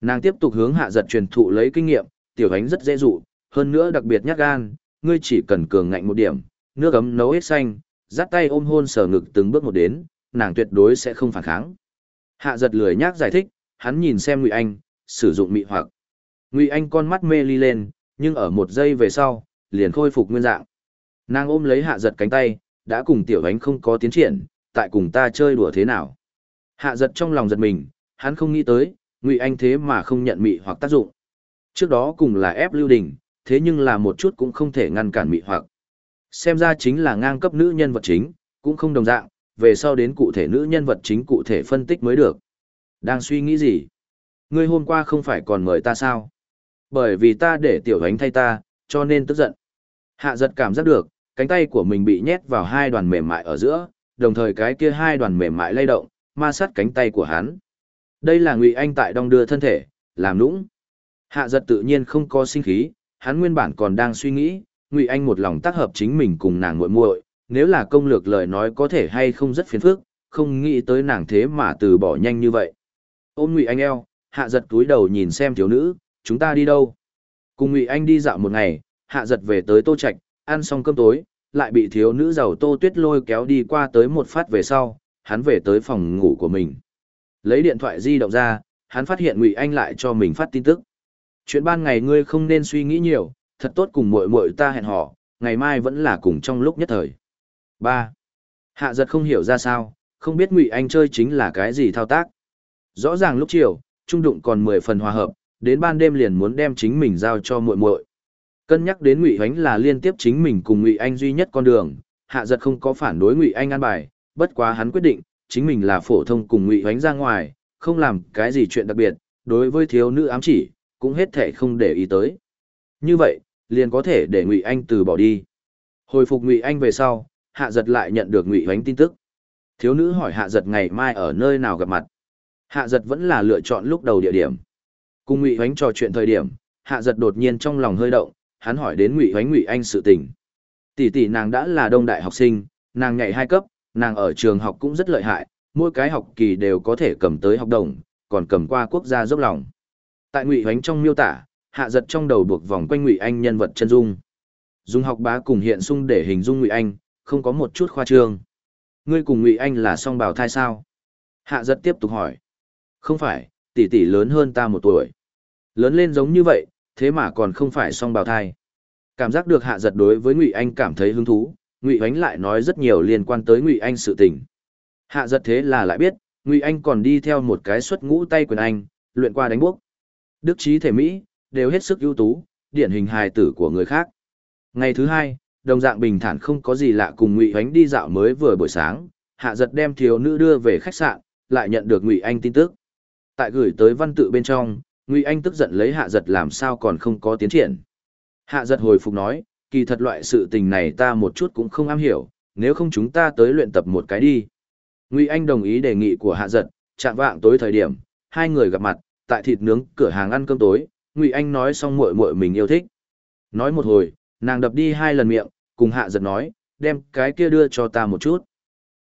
Nàng tiếp tục hướng Hạ Giật truyền thụ lấy kinh nghiệm, tiểu ánh rất dễ dụ, hơn nữa đặc biệt nhát gan, ngươi chỉ cần cường ngạnh một điểm, nước ấm nấu hết xanh, dắt tay ôm hôn sờ ngực từng bước một đến, nàng tuyệt đối sẽ không phản kháng. Hạ giật lười nhác giải thích, hắn nhìn xem Ngụy Anh, sử dụng mị hoặc. Ngụy Anh con mắt mê ly lên, nhưng ở một giây về sau, liền khôi phục nguyên dạng. Nàng ôm lấy hạ giật cánh tay, đã cùng tiểu ánh không có tiến triển, tại cùng ta chơi đùa thế nào. Hạ giật trong lòng giật mình, hắn không nghĩ tới, Ngụy Anh thế mà không nhận mị hoặc tác dụng. Trước đó cùng là ép lưu đình, thế nhưng là một chút cũng không thể ngăn cản mị hoặc. Xem ra chính là ngang cấp nữ nhân vật chính, cũng không đồng dạng, về sau đến cụ thể nữ nhân vật chính cụ thể phân tích mới được. Đang suy nghĩ gì? Ngươi hôm qua không phải còn mời ta sao? Bởi vì ta để tiểu ánh thay ta, cho nên tức giận. Hạ giật cảm giác được, cánh tay của mình bị nhét vào hai đoàn mềm mại ở giữa, đồng thời cái kia hai đoàn mềm mại lay động, ma sát cánh tay của hắn. Đây là Ngụy Anh tại đong đưa thân thể, làm nũng. Hạ giật tự nhiên không có sinh khí, hắn nguyên bản còn đang suy nghĩ, Ngụy Anh một lòng tác hợp chính mình cùng nàng muội muội, nếu là công lược lời nói có thể hay không rất phiền phức, không nghĩ tới nàng thế mà từ bỏ nhanh như vậy. Ôm Ngụy Anh eo, hạ giật túi đầu nhìn xem thiếu nữ, chúng ta đi đâu? Cùng Ngụy Anh đi dạo một ngày, hạ giật về tới Tô Trạch, ăn xong cơm tối, lại bị thiếu nữ giàu Tô Tuyết lôi kéo đi qua tới một phát về sau, hắn về tới phòng ngủ của mình. Lấy điện thoại di động ra, hắn phát hiện Ngụy Anh lại cho mình phát tin tức. Chuyện ban ngày ngươi không nên suy nghĩ nhiều, thật tốt cùng muội muội ta hẹn hò, ngày mai vẫn là cùng trong lúc nhất thời. Ba Hạ giật không hiểu ra sao, không biết Ngụy Anh chơi chính là cái gì thao tác. Rõ ràng lúc chiều, trung đụng còn 10 phần hòa hợp, đến ban đêm liền muốn đem chính mình giao cho muội muội. Cân nhắc đến Ngụy ánh là liên tiếp chính mình cùng Ngụy Anh duy nhất con đường, Hạ giật không có phản đối Ngụy Anh an bài, bất quá hắn quyết định, chính mình là phổ thông cùng Ngụy ánh ra ngoài, không làm cái gì chuyện đặc biệt, đối với thiếu nữ ám chỉ, cũng hết thể không để ý tới. Như vậy, liền có thể để Ngụy Anh từ bỏ đi. Hồi phục Ngụy Anh về sau, Hạ Giật lại nhận được Ngụy Hoánh tin tức. Thiếu nữ hỏi Hạ Giật ngày mai ở nơi nào gặp mặt. Hạ Giật vẫn là lựa chọn lúc đầu địa điểm. Cùng Ngụy Hoánh trò chuyện thời điểm, Hạ Giật đột nhiên trong lòng hơi động, hắn hỏi đến Ngụy Hoánh Ngụy Anh sự tình. Tỷ tỷ nàng đã là đông đại học sinh, nàng nhảy hai cấp, nàng ở trường học cũng rất lợi hại, mỗi cái học kỳ đều có thể cầm tới học đồng, còn cầm qua quốc gia dốc lòng. Tại Ngụy Hoánh trong miêu tả, hạ giật trong đầu buộc vòng quanh Ngụy Anh nhân vật chân dung. dùng học bá cùng hiện sung để hình dung Ngụy Anh, không có một chút khoa trương. Ngươi cùng Ngụy Anh là song bào thai sao? Hạ giật tiếp tục hỏi. Không phải, tỷ tỷ lớn hơn ta một tuổi. Lớn lên giống như vậy, thế mà còn không phải song bào thai. Cảm giác được hạ giật đối với Ngụy Anh cảm thấy hứng thú, Ngụy Hoánh lại nói rất nhiều liên quan tới Ngụy Anh sự tình. Hạ giật thế là lại biết, Ngụy Anh còn đi theo một cái xuất ngũ tay quyền Anh, luyện qua đánh bốc. Đức trí thể Mỹ, đều hết sức ưu tú, điển hình hài tử của người khác. Ngày thứ hai, đồng dạng bình thản không có gì lạ cùng Ngụy ánh đi dạo mới vừa buổi sáng, Hạ giật đem thiếu nữ đưa về khách sạn, lại nhận được Ngụy Anh tin tức. Tại gửi tới văn tự bên trong, Ngụy Anh tức giận lấy Hạ giật làm sao còn không có tiến triển. Hạ giật hồi phục nói, kỳ thật loại sự tình này ta một chút cũng không am hiểu, nếu không chúng ta tới luyện tập một cái đi. Ngụy Anh đồng ý đề nghị của Hạ Giật, chạm vạng tối thời điểm, hai người gặp mặt, tại thịt nướng cửa hàng ăn cơm tối, Ngụy Anh nói xong muội muội mình yêu thích. Nói một hồi, nàng đập đi hai lần miệng, cùng Hạ Giật nói, đem cái kia đưa cho ta một chút.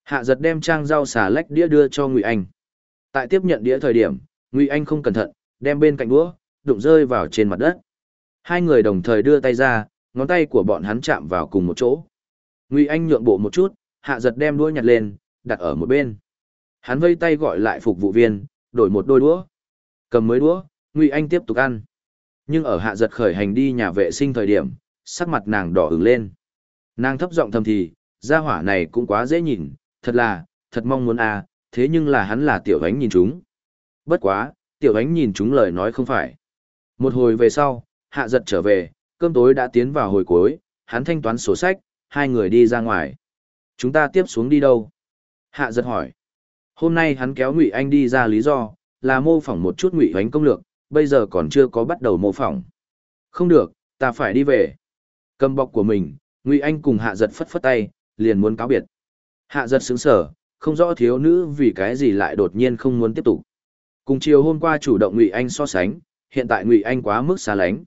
Hạ Giật đem trang rau xà lách đĩa đưa cho Ngụy Anh. Tại tiếp nhận đĩa thời điểm, Ngụy Anh không cẩn thận, đem bên cạnh đũa, đụng rơi vào trên mặt đất. Hai người đồng thời đưa tay ra, ngón tay của bọn hắn chạm vào cùng một chỗ. Ngụy Anh nhượng bộ một chút, Hạ Giật đem đũa nhặt lên, đặt ở một bên. Hắn vây tay gọi lại phục vụ viên, đổi một đôi đũa. Cầm mới đũa, Ngụy Anh tiếp tục ăn. Nhưng ở hạ giật khởi hành đi nhà vệ sinh thời điểm, sắc mặt nàng đỏ ửng lên. Nàng thấp giọng thầm thì, gia hỏa này cũng quá dễ nhìn, thật là, thật mong muốn à, thế nhưng là hắn là tiểu ánh nhìn chúng. Bất quá, tiểu ánh nhìn chúng lời nói không phải. Một hồi về sau, hạ giật trở về, cơm tối đã tiến vào hồi cuối, hắn thanh toán sổ sách, hai người đi ra ngoài. Chúng ta tiếp xuống đi đâu? Hạ giật hỏi. Hôm nay hắn kéo Ngụy Anh đi ra lý do, là mô phỏng một chút Ngụy Hoánh công lược, bây giờ còn chưa có bắt đầu mô phỏng. Không được, ta phải đi về. Cầm bọc của mình, Ngụy Anh cùng Hạ giật phất phất tay, liền muốn cáo biệt. Hạ giật sững sở, không rõ thiếu nữ vì cái gì lại đột nhiên không muốn tiếp tục. Cùng chiều hôm qua chủ động Ngụy Anh so sánh, hiện tại Ngụy Anh quá mức xa lánh.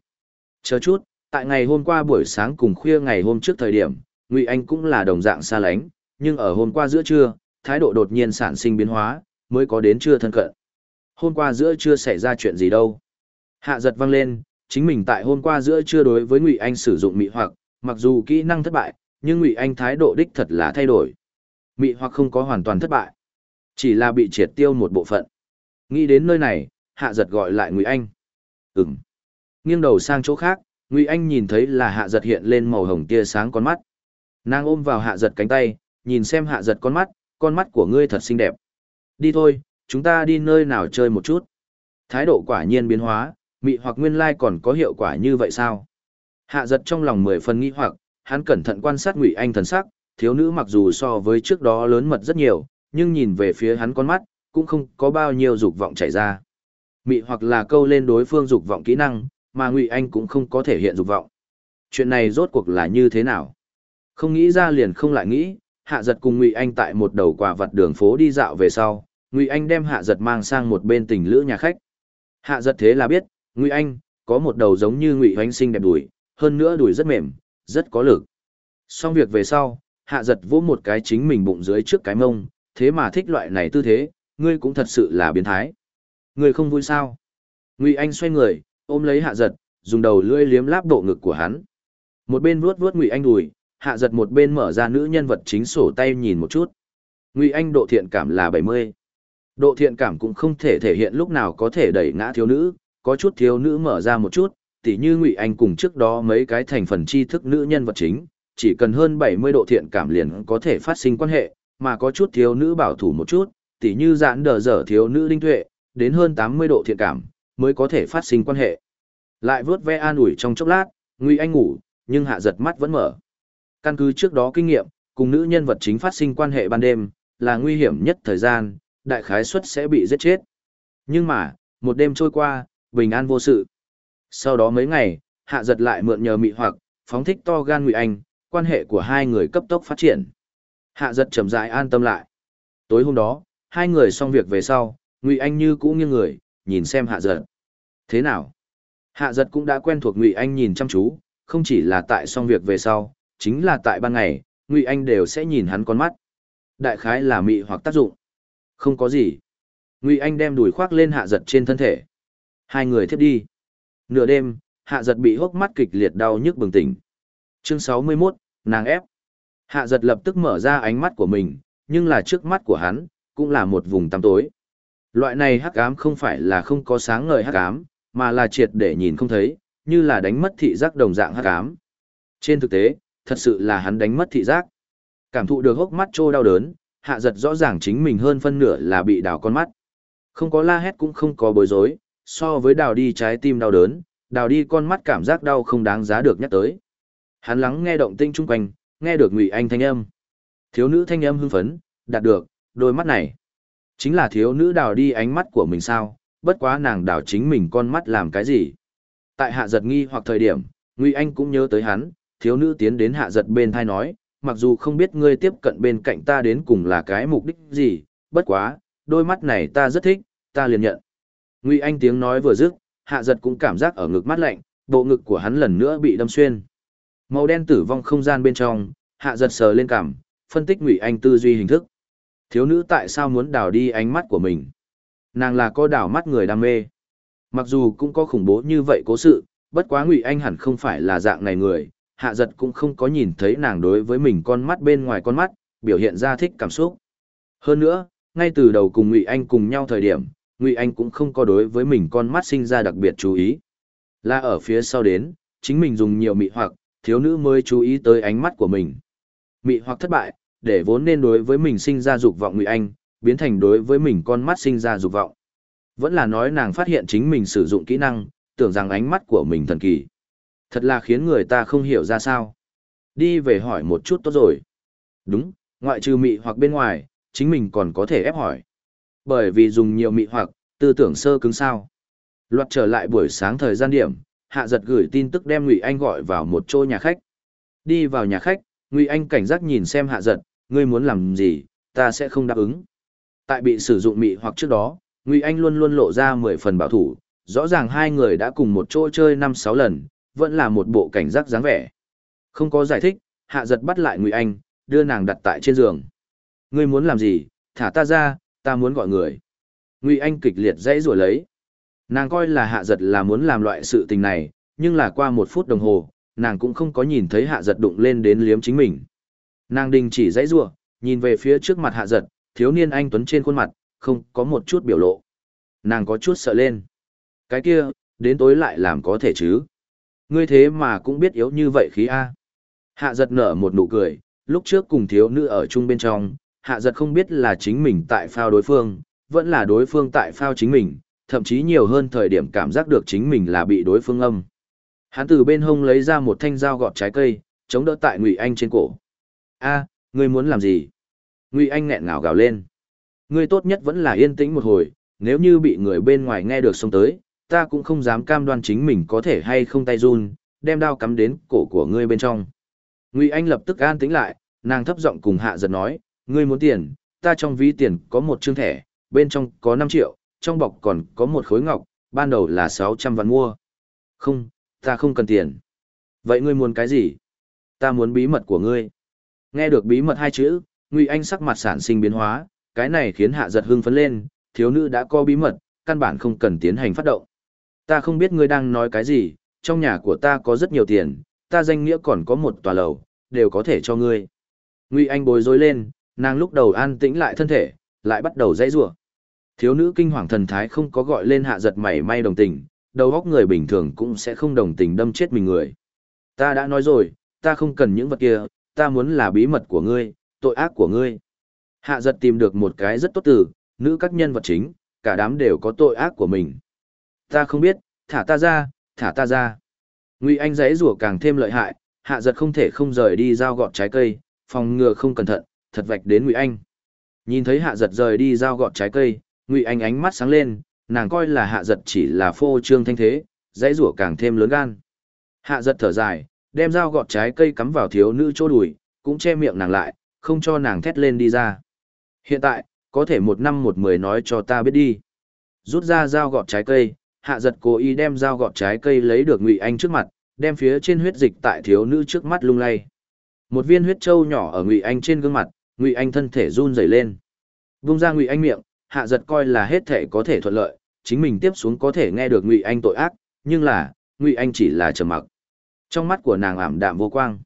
Chờ chút, tại ngày hôm qua buổi sáng cùng khuya ngày hôm trước thời điểm, Ngụy Anh cũng là đồng dạng xa lánh, nhưng ở hôm qua giữa trưa, thái độ đột nhiên sản sinh biến hóa, mới có đến trưa thân cận. Hôm qua giữa trưa xảy ra chuyện gì đâu. Hạ giật văng lên, chính mình tại hôm qua giữa trưa đối với Ngụy Anh sử dụng mị hoặc, mặc dù kỹ năng thất bại, nhưng Ngụy Anh thái độ đích thật là thay đổi. Mị hoặc không có hoàn toàn thất bại, chỉ là bị triệt tiêu một bộ phận. Nghĩ đến nơi này, Hạ giật gọi lại Ngụy Anh. Ừm. Nghiêng đầu sang chỗ khác, Ngụy Anh nhìn thấy là Hạ giật hiện lên màu hồng tia sáng con mắt. Nàng ôm vào Hạ giật cánh tay, nhìn xem hạ giật con mắt, con mắt của ngươi thật xinh đẹp. Đi thôi, chúng ta đi nơi nào chơi một chút. Thái độ quả nhiên biến hóa, mị hoặc nguyên lai còn có hiệu quả như vậy sao? Hạ giật trong lòng mười phần nghi hoặc, hắn cẩn thận quan sát Ngụy Anh thần sắc, thiếu nữ mặc dù so với trước đó lớn mật rất nhiều, nhưng nhìn về phía hắn con mắt, cũng không có bao nhiêu dục vọng chảy ra. Mị hoặc là câu lên đối phương dục vọng kỹ năng, mà Ngụy Anh cũng không có thể hiện dục vọng. Chuyện này rốt cuộc là như thế nào? Không nghĩ ra liền không lại nghĩ, Hạ Giật cùng Ngụy Anh tại một đầu quả vật đường phố đi dạo về sau, Ngụy Anh đem Hạ Giật mang sang một bên tình lữ nhà khách. Hạ Giật thế là biết, Ngụy Anh có một đầu giống như Ngụy Hoánh Sinh đẹp đùi, hơn nữa đùi rất mềm, rất có lực. Xong việc về sau, Hạ Giật vỗ một cái chính mình bụng dưới trước cái mông, thế mà thích loại này tư thế, ngươi cũng thật sự là biến thái. Ngươi không vui sao? Ngụy Anh xoay người, ôm lấy Hạ Giật, dùng đầu lưỡi liếm láp bộ ngực của hắn. Một bên vuốt vuốt Ngụy Anh đùi, Hạ Giật một bên mở ra nữ nhân vật chính sổ tay nhìn một chút. Ngụy Anh độ thiện cảm là 70. Độ thiện cảm cũng không thể thể hiện lúc nào có thể đẩy ngã thiếu nữ, có chút thiếu nữ mở ra một chút, tỉ như Ngụy Anh cùng trước đó mấy cái thành phần tri thức nữ nhân vật chính, chỉ cần hơn 70 độ thiện cảm liền có thể phát sinh quan hệ, mà có chút thiếu nữ bảo thủ một chút, tỉ như giãn đờ dở thiếu nữ đinh tuệ, đến hơn 80 độ thiện cảm, mới có thể phát sinh quan hệ. Lại vớt ve an ủi trong chốc lát, Ngụy Anh ngủ, nhưng hạ giật mắt vẫn mở. Căn cứ trước đó kinh nghiệm, cùng nữ nhân vật chính phát sinh quan hệ ban đêm, là nguy hiểm nhất thời gian, đại khái suất sẽ bị giết chết. Nhưng mà, một đêm trôi qua, bình an vô sự. Sau đó mấy ngày, hạ giật lại mượn nhờ mị hoặc, phóng thích to gan Ngụy Anh, quan hệ của hai người cấp tốc phát triển. Hạ giật chậm rãi an tâm lại. Tối hôm đó, hai người xong việc về sau, Ngụy Anh như cũ nghiêng người, nhìn xem hạ giật. Thế nào? Hạ giật cũng đã quen thuộc Ngụy Anh nhìn chăm chú, không chỉ là tại xong việc về sau, chính là tại ban ngày, Ngụy Anh đều sẽ nhìn hắn con mắt. Đại khái là mị hoặc tác dụng. Không có gì. Ngụy Anh đem đùi khoác lên hạ giật trên thân thể. Hai người thiếp đi. Nửa đêm, hạ giật bị hốc mắt kịch liệt đau nhức bừng tỉnh. Chương 61, nàng ép. Hạ giật lập tức mở ra ánh mắt của mình, nhưng là trước mắt của hắn, cũng là một vùng tăm tối. Loại này hắc ám không phải là không có sáng ngời hắc ám, mà là triệt để nhìn không thấy, như là đánh mất thị giác đồng dạng hắc ám. Trên thực tế, thật sự là hắn đánh mất thị giác. Cảm thụ được hốc mắt trô đau đớn, hạ giật rõ ràng chính mình hơn phân nửa là bị đào con mắt. Không có la hét cũng không có bối rối, so với đào đi trái tim đau đớn, đào đi con mắt cảm giác đau không đáng giá được nhắc tới. Hắn lắng nghe động tinh chung quanh, nghe được Ngụy Anh thanh âm. Thiếu nữ thanh âm hưng phấn, đạt được, đôi mắt này. Chính là thiếu nữ đào đi ánh mắt của mình sao, bất quá nàng đào chính mình con mắt làm cái gì. Tại hạ giật nghi hoặc thời điểm, Ngụy Anh cũng nhớ tới hắn, thiếu nữ tiến đến hạ giật bên thai nói, mặc dù không biết ngươi tiếp cận bên cạnh ta đến cùng là cái mục đích gì, bất quá, đôi mắt này ta rất thích, ta liền nhận. Ngụy Anh tiếng nói vừa dứt, hạ giật cũng cảm giác ở ngực mắt lạnh, bộ ngực của hắn lần nữa bị đâm xuyên. Màu đen tử vong không gian bên trong, hạ giật sờ lên cảm, phân tích Ngụy Anh tư duy hình thức. Thiếu nữ tại sao muốn đào đi ánh mắt của mình? Nàng là có đào mắt người đam mê. Mặc dù cũng có khủng bố như vậy cố sự, bất quá Ngụy Anh hẳn không phải là dạng này người, hạ giật cũng không có nhìn thấy nàng đối với mình con mắt bên ngoài con mắt, biểu hiện ra thích cảm xúc. Hơn nữa, ngay từ đầu cùng Ngụy Anh cùng nhau thời điểm, Ngụy Anh cũng không có đối với mình con mắt sinh ra đặc biệt chú ý. Là ở phía sau đến, chính mình dùng nhiều mị hoặc, thiếu nữ mới chú ý tới ánh mắt của mình. Mị hoặc thất bại, để vốn nên đối với mình sinh ra dục vọng Ngụy Anh, biến thành đối với mình con mắt sinh ra dục vọng. Vẫn là nói nàng phát hiện chính mình sử dụng kỹ năng, tưởng rằng ánh mắt của mình thần kỳ. Thật là khiến người ta không hiểu ra sao. Đi về hỏi một chút tốt rồi. Đúng, ngoại trừ mị hoặc bên ngoài, chính mình còn có thể ép hỏi. Bởi vì dùng nhiều mị hoặc, tư tưởng sơ cứng sao. Loạt trở lại buổi sáng thời gian điểm, hạ giật gửi tin tức đem Ngụy Anh gọi vào một chỗ nhà khách. Đi vào nhà khách, Ngụy Anh cảnh giác nhìn xem hạ giật, ngươi muốn làm gì, ta sẽ không đáp ứng. Tại bị sử dụng mị hoặc trước đó, Ngụy Anh luôn luôn lộ ra mười phần bảo thủ, rõ ràng hai người đã cùng một chỗ chơi năm sáu lần, vẫn là một bộ cảnh giác dáng vẻ. Không có giải thích, hạ giật bắt lại Ngụy Anh, đưa nàng đặt tại trên giường. Ngươi muốn làm gì, thả ta ra, ta muốn gọi người. Ngụy Anh kịch liệt dãy rủa lấy. Nàng coi là hạ giật là muốn làm loại sự tình này, nhưng là qua một phút đồng hồ, nàng cũng không có nhìn thấy hạ giật đụng lên đến liếm chính mình. Nàng đình chỉ dãy rủa, nhìn về phía trước mặt hạ giật, thiếu niên anh tuấn trên khuôn mặt, không có một chút biểu lộ. Nàng có chút sợ lên. Cái kia, đến tối lại làm có thể chứ. Ngươi thế mà cũng biết yếu như vậy khí A. Hạ giật nở một nụ cười, lúc trước cùng thiếu nữ ở chung bên trong, hạ giật không biết là chính mình tại phao đối phương, vẫn là đối phương tại phao chính mình, thậm chí nhiều hơn thời điểm cảm giác được chính mình là bị đối phương âm. Hắn từ bên hông lấy ra một thanh dao gọt trái cây, chống đỡ tại Ngụy Anh trên cổ. "A, ngươi muốn làm gì?" Ngụy Anh nghẹn ngào gào lên. "Ngươi tốt nhất vẫn là yên tĩnh một hồi, nếu như bị người bên ngoài nghe được xông tới, ta cũng không dám cam đoan chính mình có thể hay không tay run, đem đao cắm đến cổ của ngươi bên trong." Ngụy Anh lập tức an tĩnh lại, nàng thấp giọng cùng Hạ Giật nói, "Ngươi muốn tiền, ta trong ví tiền có một trương thẻ, bên trong có 5 triệu, trong bọc còn có một khối ngọc, ban đầu là 600 vạn mua." "Không, ta không cần tiền." "Vậy ngươi muốn cái gì?" "Ta muốn bí mật của ngươi." Nghe được bí mật hai chữ, Ngụy Anh sắc mặt sản sinh biến hóa, cái này khiến Hạ Giật hưng phấn lên, thiếu nữ đã có bí mật, căn bản không cần tiến hành phát động. Ta không biết ngươi đang nói cái gì, trong nhà của ta có rất nhiều tiền, ta danh nghĩa còn có một tòa lầu, đều có thể cho ngươi. Ngụy Anh bối rối lên, nàng lúc đầu an tĩnh lại thân thể, lại bắt đầu dãy rủa. Thiếu nữ kinh hoàng thần thái không có gọi lên hạ giật mảy may đồng tình, đầu óc người bình thường cũng sẽ không đồng tình đâm chết mình người. Ta đã nói rồi, ta không cần những vật kia, ta muốn là bí mật của ngươi, tội ác của ngươi. Hạ giật tìm được một cái rất tốt từ, nữ các nhân vật chính, cả đám đều có tội ác của mình. Ta không biết, thả ta ra, thả ta ra. Ngụy Anh giãy rủa càng thêm lợi hại, hạ giật không thể không rời đi giao gọt trái cây, phòng ngừa không cẩn thận, thật vạch đến Ngụy Anh. Nhìn thấy hạ giật rời đi giao gọt trái cây, Ngụy Anh ánh mắt sáng lên, nàng coi là hạ giật chỉ là phô trương thanh thế, dãy rủa càng thêm lớn gan. Hạ giật thở dài, đem dao gọt trái cây cắm vào thiếu nữ chỗ đùi, cũng che miệng nàng lại, không cho nàng thét lên đi ra. Hiện tại, có thể một năm một mười nói cho ta biết đi. Rút ra dao gọt trái cây, hạ giật cố ý đem dao gọt trái cây lấy được ngụy anh trước mặt đem phía trên huyết dịch tại thiếu nữ trước mắt lung lay một viên huyết trâu nhỏ ở ngụy anh trên gương mặt ngụy anh thân thể run rẩy lên vung ra ngụy anh miệng hạ giật coi là hết thể có thể thuận lợi chính mình tiếp xuống có thể nghe được ngụy anh tội ác nhưng là ngụy anh chỉ là trầm mặc trong mắt của nàng ảm đạm vô quang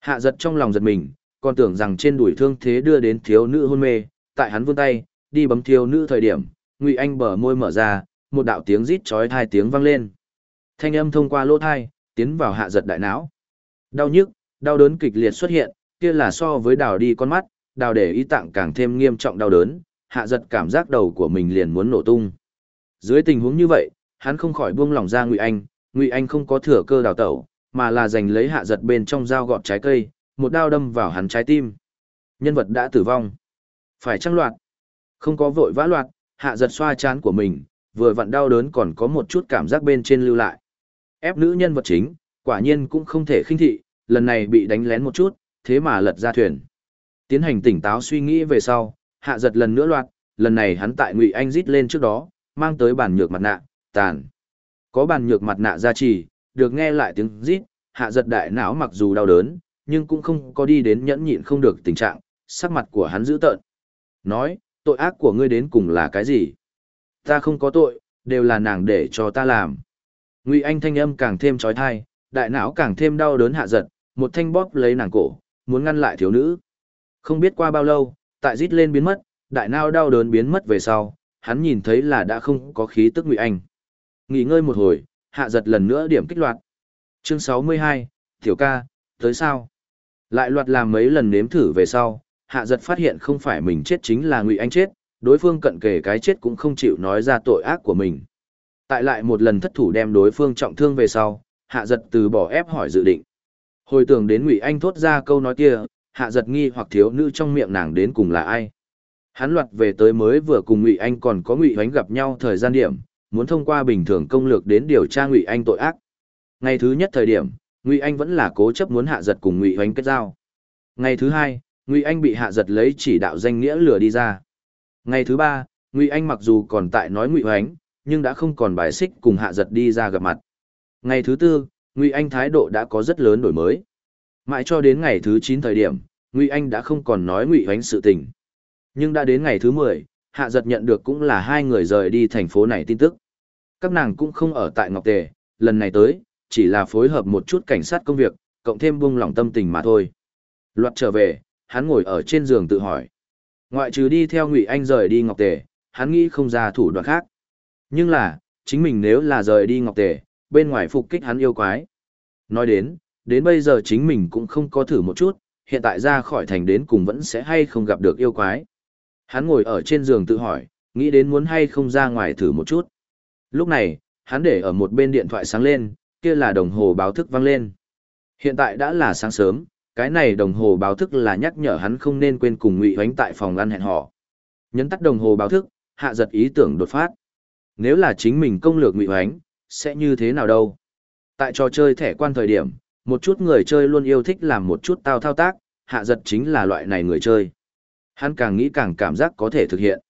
hạ giật trong lòng giật mình còn tưởng rằng trên đùi thương thế đưa đến thiếu nữ hôn mê tại hắn vươn tay đi bấm thiếu nữ thời điểm ngụy anh bờ môi mở ra một đạo tiếng rít chói thai tiếng vang lên. Thanh âm thông qua lỗ thai, tiến vào hạ giật đại não. Đau nhức, đau đớn kịch liệt xuất hiện, kia là so với đào đi con mắt, đào để ý tạng càng thêm nghiêm trọng đau đớn, hạ giật cảm giác đầu của mình liền muốn nổ tung. Dưới tình huống như vậy, hắn không khỏi buông lòng ra Ngụy Anh, Ngụy Anh không có thừa cơ đào tẩu, mà là giành lấy hạ giật bên trong dao gọt trái cây, một đao đâm vào hắn trái tim. Nhân vật đã tử vong. Phải trăng loạt. Không có vội vã loạt, hạ giật xoa chán của mình, vừa vặn đau đớn còn có một chút cảm giác bên trên lưu lại. Ép nữ nhân vật chính, quả nhiên cũng không thể khinh thị, lần này bị đánh lén một chút, thế mà lật ra thuyền. Tiến hành tỉnh táo suy nghĩ về sau, hạ giật lần nữa loạt, lần này hắn tại Ngụy Anh rít lên trước đó, mang tới bản nhược mặt nạ, tàn. Có bản nhược mặt nạ gia trì, được nghe lại tiếng rít, hạ giật đại não mặc dù đau đớn, nhưng cũng không có đi đến nhẫn nhịn không được tình trạng, sắc mặt của hắn dữ tợn. Nói, tội ác của ngươi đến cùng là cái gì? Ta không có tội, đều là nàng để cho ta làm. Ngụy Anh thanh âm càng thêm trói thai, đại não càng thêm đau đớn hạ giật, một thanh bóp lấy nàng cổ, muốn ngăn lại thiếu nữ. Không biết qua bao lâu, tại rít lên biến mất, đại nao đau đớn biến mất về sau, hắn nhìn thấy là đã không có khí tức Ngụy Anh. Nghỉ ngơi một hồi, hạ giật lần nữa điểm kích loạt. Chương 62, Tiểu ca, tới sao? Lại loạt làm mấy lần nếm thử về sau, hạ giật phát hiện không phải mình chết chính là Ngụy Anh chết, đối phương cận kề cái chết cũng không chịu nói ra tội ác của mình. Tại lại một lần thất thủ đem đối phương trọng thương về sau, hạ giật từ bỏ ép hỏi dự định. Hồi tưởng đến Ngụy Anh thốt ra câu nói kia, hạ giật nghi hoặc thiếu nữ trong miệng nàng đến cùng là ai. Hắn loạt về tới mới vừa cùng Ngụy Anh còn có Ngụy Hoánh gặp nhau thời gian điểm, muốn thông qua bình thường công lược đến điều tra Ngụy Anh tội ác. Ngày thứ nhất thời điểm, Ngụy Anh vẫn là cố chấp muốn hạ giật cùng Ngụy Hoánh kết giao. Ngày thứ hai, Ngụy Anh bị hạ giật lấy chỉ đạo danh nghĩa lừa đi ra. Ngày thứ ba, Ngụy Anh mặc dù còn tại nói Ngụy Hoánh, nhưng đã không còn bài xích cùng hạ giật đi ra gặp mặt. Ngày thứ tư, Ngụy Anh thái độ đã có rất lớn đổi mới. Mãi cho đến ngày thứ chín thời điểm, Ngụy Anh đã không còn nói Ngụy Hoánh sự tình. Nhưng đã đến ngày thứ mười, hạ giật nhận được cũng là hai người rời đi thành phố này tin tức. Các nàng cũng không ở tại Ngọc Tề, lần này tới, chỉ là phối hợp một chút cảnh sát công việc, cộng thêm buông lòng tâm tình mà thôi. Loạt trở về, hắn ngồi ở trên giường tự hỏi. Ngoại trừ đi theo Ngụy Anh rời đi Ngọc Tề, hắn nghĩ không ra thủ đoạn khác. Nhưng là, chính mình nếu là rời đi Ngọc Tề, bên ngoài phục kích hắn yêu quái. Nói đến, đến bây giờ chính mình cũng không có thử một chút, hiện tại ra khỏi thành đến cùng vẫn sẽ hay không gặp được yêu quái. Hắn ngồi ở trên giường tự hỏi, nghĩ đến muốn hay không ra ngoài thử một chút. Lúc này, hắn để ở một bên điện thoại sáng lên, kia là đồng hồ báo thức vang lên. Hiện tại đã là sáng sớm, cái này đồng hồ báo thức là nhắc nhở hắn không nên quên cùng Ngụy Hoánh tại phòng ăn hẹn hò. Nhấn tắt đồng hồ báo thức, hạ giật ý tưởng đột phát. Nếu là chính mình công lược Ngụy Hoánh, sẽ như thế nào đâu? Tại trò chơi thẻ quan thời điểm, một chút người chơi luôn yêu thích làm một chút tao thao tác, hạ giật chính là loại này người chơi. Hắn càng nghĩ càng cảm giác có thể thực hiện.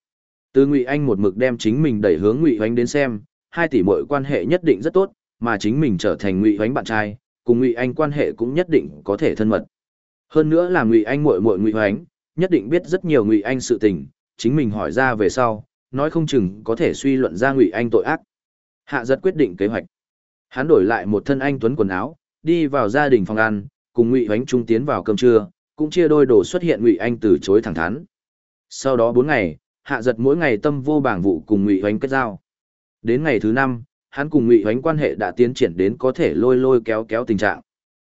Từ Ngụy Anh một mực đem chính mình đẩy hướng Ngụy Hoánh đến xem, hai tỷ muội quan hệ nhất định rất tốt, mà chính mình trở thành Ngụy Hoánh bạn trai, cùng Ngụy Anh quan hệ cũng nhất định có thể thân mật. Hơn nữa là Ngụy Anh muội muội Ngụy Hoánh, nhất định biết rất nhiều Ngụy Anh sự tình, chính mình hỏi ra về sau, nói không chừng có thể suy luận ra Ngụy Anh tội ác. Hạ giật quyết định kế hoạch. Hắn đổi lại một thân anh tuấn quần áo, đi vào gia đình phòng ăn, cùng Ngụy Hoánh trung tiến vào cơm trưa, cũng chia đôi đồ xuất hiện Ngụy Anh từ chối thẳng thắn. Sau đó bốn ngày, Hạ giật mỗi ngày tâm vô bảng vụ cùng Ngụy Hoánh kết giao. Đến ngày thứ năm, hắn cùng Ngụy Hoánh quan hệ đã tiến triển đến có thể lôi lôi kéo kéo tình trạng.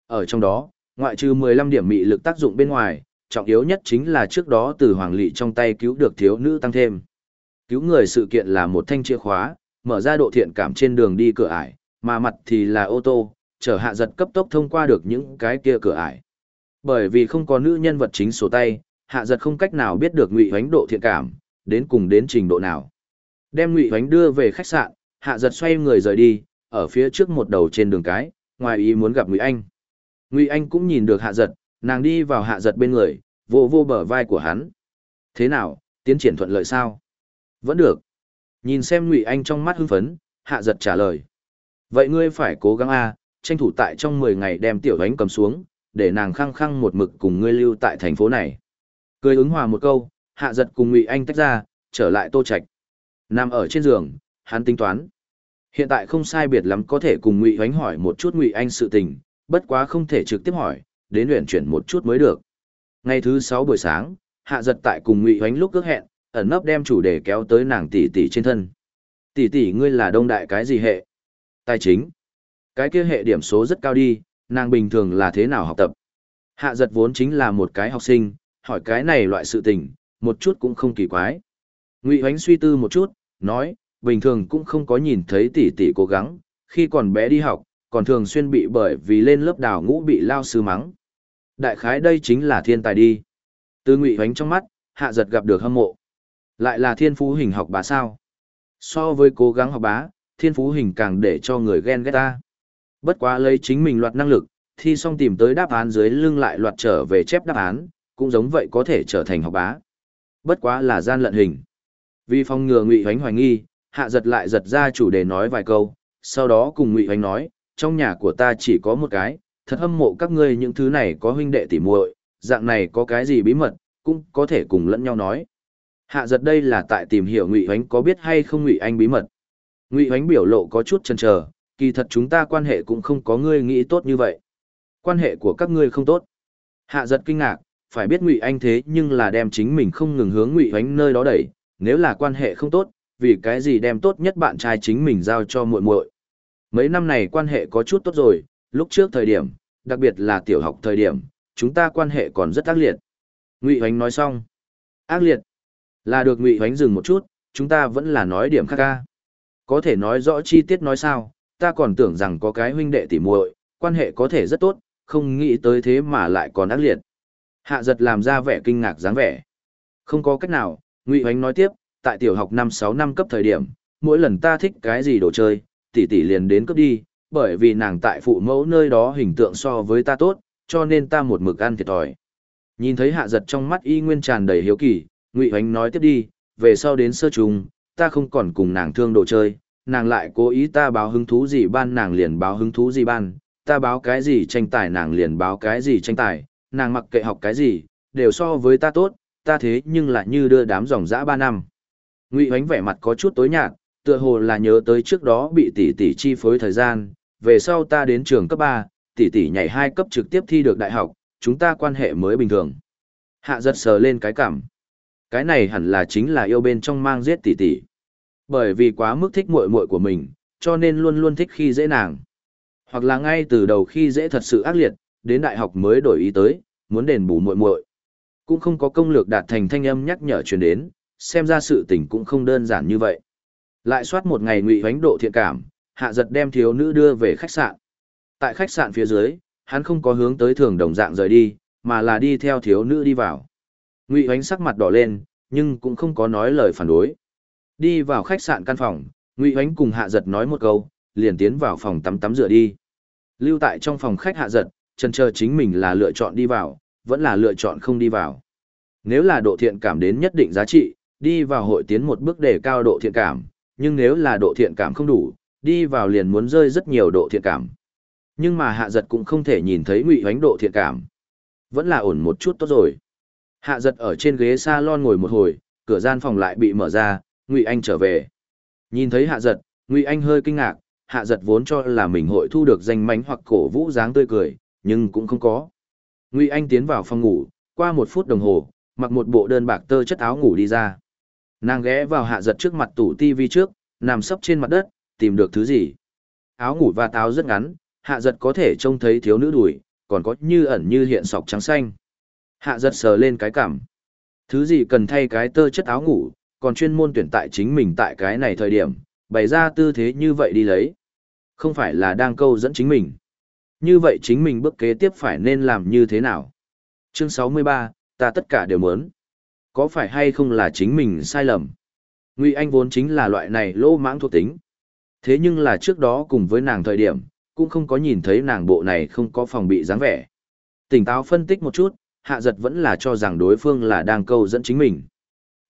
Ở trong đó, ngoại trừ 15 điểm mị lực tác dụng bên ngoài, trọng yếu nhất chính là trước đó từ Hoàng Lị trong tay cứu được thiếu nữ tăng thêm. Cứu người sự kiện là một thanh chìa khóa, mở ra độ thiện cảm trên đường đi cửa ải, mà mặt thì là ô tô, chở hạ giật cấp tốc thông qua được những cái kia cửa ải. Bởi vì không có nữ nhân vật chính sổ tay, hạ giật không cách nào biết được ngụy hoánh độ thiện cảm, đến cùng đến trình độ nào. Đem ngụy hoánh đưa về khách sạn, hạ giật xoay người rời đi, ở phía trước một đầu trên đường cái, ngoài ý muốn gặp ngụy anh. Ngụy anh cũng nhìn được hạ giật, nàng đi vào hạ giật bên người, vô vô bờ vai của hắn. Thế nào, tiến triển thuận lợi sao? Vẫn được. Nhìn xem Ngụy Anh trong mắt hưng phấn, hạ giật trả lời. Vậy ngươi phải cố gắng a, tranh thủ tại trong 10 ngày đem tiểu ánh cầm xuống, để nàng khăng khăng một mực cùng ngươi lưu tại thành phố này. Cười ứng hòa một câu, hạ giật cùng Ngụy Anh tách ra, trở lại tô trạch. Nằm ở trên giường, hắn tính toán. Hiện tại không sai biệt lắm có thể cùng Ngụy Ánh hỏi một chút Ngụy Anh sự tình, bất quá không thể trực tiếp hỏi, đến luyện chuyển một chút mới được. Ngày thứ 6 buổi sáng, hạ giật tại cùng Ngụy Ánh lúc ước hẹn, ẩn nấp đem chủ đề kéo tới nàng tỷ tỷ trên thân. Tỷ tỷ ngươi là đông đại cái gì hệ? Tài chính. Cái kia hệ điểm số rất cao đi, nàng bình thường là thế nào học tập? Hạ giật vốn chính là một cái học sinh, hỏi cái này loại sự tình, một chút cũng không kỳ quái. Ngụy Hoánh suy tư một chút, nói, bình thường cũng không có nhìn thấy tỷ tỷ cố gắng, khi còn bé đi học, còn thường xuyên bị bởi vì lên lớp đào ngũ bị lao sư mắng. Đại khái đây chính là thiên tài đi. Từ Ngụy Hoánh trong mắt, hạ giật gặp được hâm mộ. Lại là thiên phú hình học bá sao? So với cố gắng học bá, thiên phú hình càng để cho người ghen ghét ta. Bất quá lấy chính mình loạt năng lực, thi xong tìm tới đáp án dưới lưng lại loạt trở về chép đáp án, cũng giống vậy có thể trở thành học bá. Bất quá là gian lận hình. Vì phòng ngừa Ngụy Hoánh hoài nghi, hạ giật lại giật ra chủ đề nói vài câu, sau đó cùng Ngụy Hoánh nói, trong nhà của ta chỉ có một cái, thật hâm mộ các ngươi những thứ này có huynh đệ tỉ muội, dạng này có cái gì bí mật, cũng có thể cùng lẫn nhau nói. Hạ giật đây là tại tìm hiểu Ngụy Hoánh có biết hay không Ngụy Anh bí mật. Ngụy Hoánh biểu lộ có chút chần chờ, kỳ thật chúng ta quan hệ cũng không có ngươi nghĩ tốt như vậy. Quan hệ của các ngươi không tốt. Hạ giật kinh ngạc, phải biết Ngụy Anh thế nhưng là đem chính mình không ngừng hướng Ngụy Hoánh nơi đó đẩy, nếu là quan hệ không tốt, vì cái gì đem tốt nhất bạn trai chính mình giao cho muội muội. Mấy năm này quan hệ có chút tốt rồi, lúc trước thời điểm, đặc biệt là tiểu học thời điểm, chúng ta quan hệ còn rất ác liệt. Ngụy Hoánh nói xong. Ác liệt. Là được Ngụy Hoánh dừng một chút, chúng ta vẫn là nói điểm khác ca. Có thể nói rõ chi tiết nói sao, ta còn tưởng rằng có cái huynh đệ tỉ muội, quan hệ có thể rất tốt, không nghĩ tới thế mà lại còn ác liệt. Hạ giật làm ra vẻ kinh ngạc dáng vẻ. Không có cách nào, Ngụy Hoánh nói tiếp, tại tiểu học năm sáu năm cấp thời điểm, mỗi lần ta thích cái gì đồ chơi, tỷ tỷ liền đến cấp đi, bởi vì nàng tại phụ mẫu nơi đó hình tượng so với ta tốt, cho nên ta một mực ăn thiệt thòi. Nhìn thấy hạ giật trong mắt y nguyên tràn đầy hiếu kỳ, Ngụy Hoánh nói tiếp đi, về sau đến sơ trùng, ta không còn cùng nàng thương đồ chơi, nàng lại cố ý ta báo hứng thú gì ban nàng liền báo hứng thú gì ban, ta báo cái gì tranh tài nàng liền báo cái gì tranh tài, nàng mặc kệ học cái gì, đều so với ta tốt, ta thế nhưng lại như đưa đám dòng dã ba năm. Ngụy Hoánh vẻ mặt có chút tối nhạt, tựa hồ là nhớ tới trước đó bị tỷ tỷ chi phối thời gian, về sau ta đến trường cấp 3, tỷ tỷ nhảy hai cấp trực tiếp thi được đại học, chúng ta quan hệ mới bình thường. Hạ giật sờ lên cái cảm. Cái này hẳn là chính là yêu bên trong mang giết tỷ tỷ. Bởi vì quá mức thích muội muội của mình, cho nên luôn luôn thích khi dễ nàng. Hoặc là ngay từ đầu khi dễ thật sự ác liệt, đến đại học mới đổi ý tới, muốn đền bù muội muội. Cũng không có công lược đạt thành thanh âm nhắc nhở truyền đến, xem ra sự tình cũng không đơn giản như vậy. Lại soát một ngày ngụy hoánh độ thiện cảm, hạ giật đem thiếu nữ đưa về khách sạn. Tại khách sạn phía dưới, hắn không có hướng tới thường đồng dạng rời đi, mà là đi theo thiếu nữ đi vào. Ngụy hoánh sắc mặt đỏ lên, nhưng cũng không có nói lời phản đối. Đi vào khách sạn căn phòng, Ngụy hoánh cùng hạ giật nói một câu, liền tiến vào phòng tắm tắm rửa đi. Lưu tại trong phòng khách hạ giật, chân chờ chính mình là lựa chọn đi vào, vẫn là lựa chọn không đi vào. Nếu là độ thiện cảm đến nhất định giá trị, đi vào hội tiến một bước để cao độ thiện cảm, nhưng nếu là độ thiện cảm không đủ, đi vào liền muốn rơi rất nhiều độ thiện cảm. Nhưng mà hạ giật cũng không thể nhìn thấy ngụy hoánh độ thiện cảm. Vẫn là ổn một chút tốt rồi. Hạ giật ở trên ghế salon ngồi một hồi, cửa gian phòng lại bị mở ra, ngụy anh trở về. Nhìn thấy hạ giật, ngụy anh hơi kinh ngạc, hạ giật vốn cho là mình hội thu được danh mánh hoặc cổ vũ dáng tươi cười, nhưng cũng không có. Ngụy anh tiến vào phòng ngủ, qua một phút đồng hồ, mặc một bộ đơn bạc tơ chất áo ngủ đi ra. Nàng ghé vào hạ giật trước mặt tủ tivi trước, nằm sấp trên mặt đất, tìm được thứ gì. Áo ngủ và táo rất ngắn, hạ giật có thể trông thấy thiếu nữ đùi, còn có như ẩn như hiện sọc trắng xanh. Hạ giật sờ lên cái cảm. Thứ gì cần thay cái tơ chất áo ngủ, còn chuyên môn tuyển tại chính mình tại cái này thời điểm, bày ra tư thế như vậy đi lấy. Không phải là đang câu dẫn chính mình. Như vậy chính mình bước kế tiếp phải nên làm như thế nào? Chương 63, ta tất cả đều muốn. Có phải hay không là chính mình sai lầm? Ngụy Anh vốn chính là loại này lô mãng thuộc tính. Thế nhưng là trước đó cùng với nàng thời điểm, cũng không có nhìn thấy nàng bộ này không có phòng bị dáng vẻ. Tỉnh táo phân tích một chút, hạ giật vẫn là cho rằng đối phương là đang câu dẫn chính mình.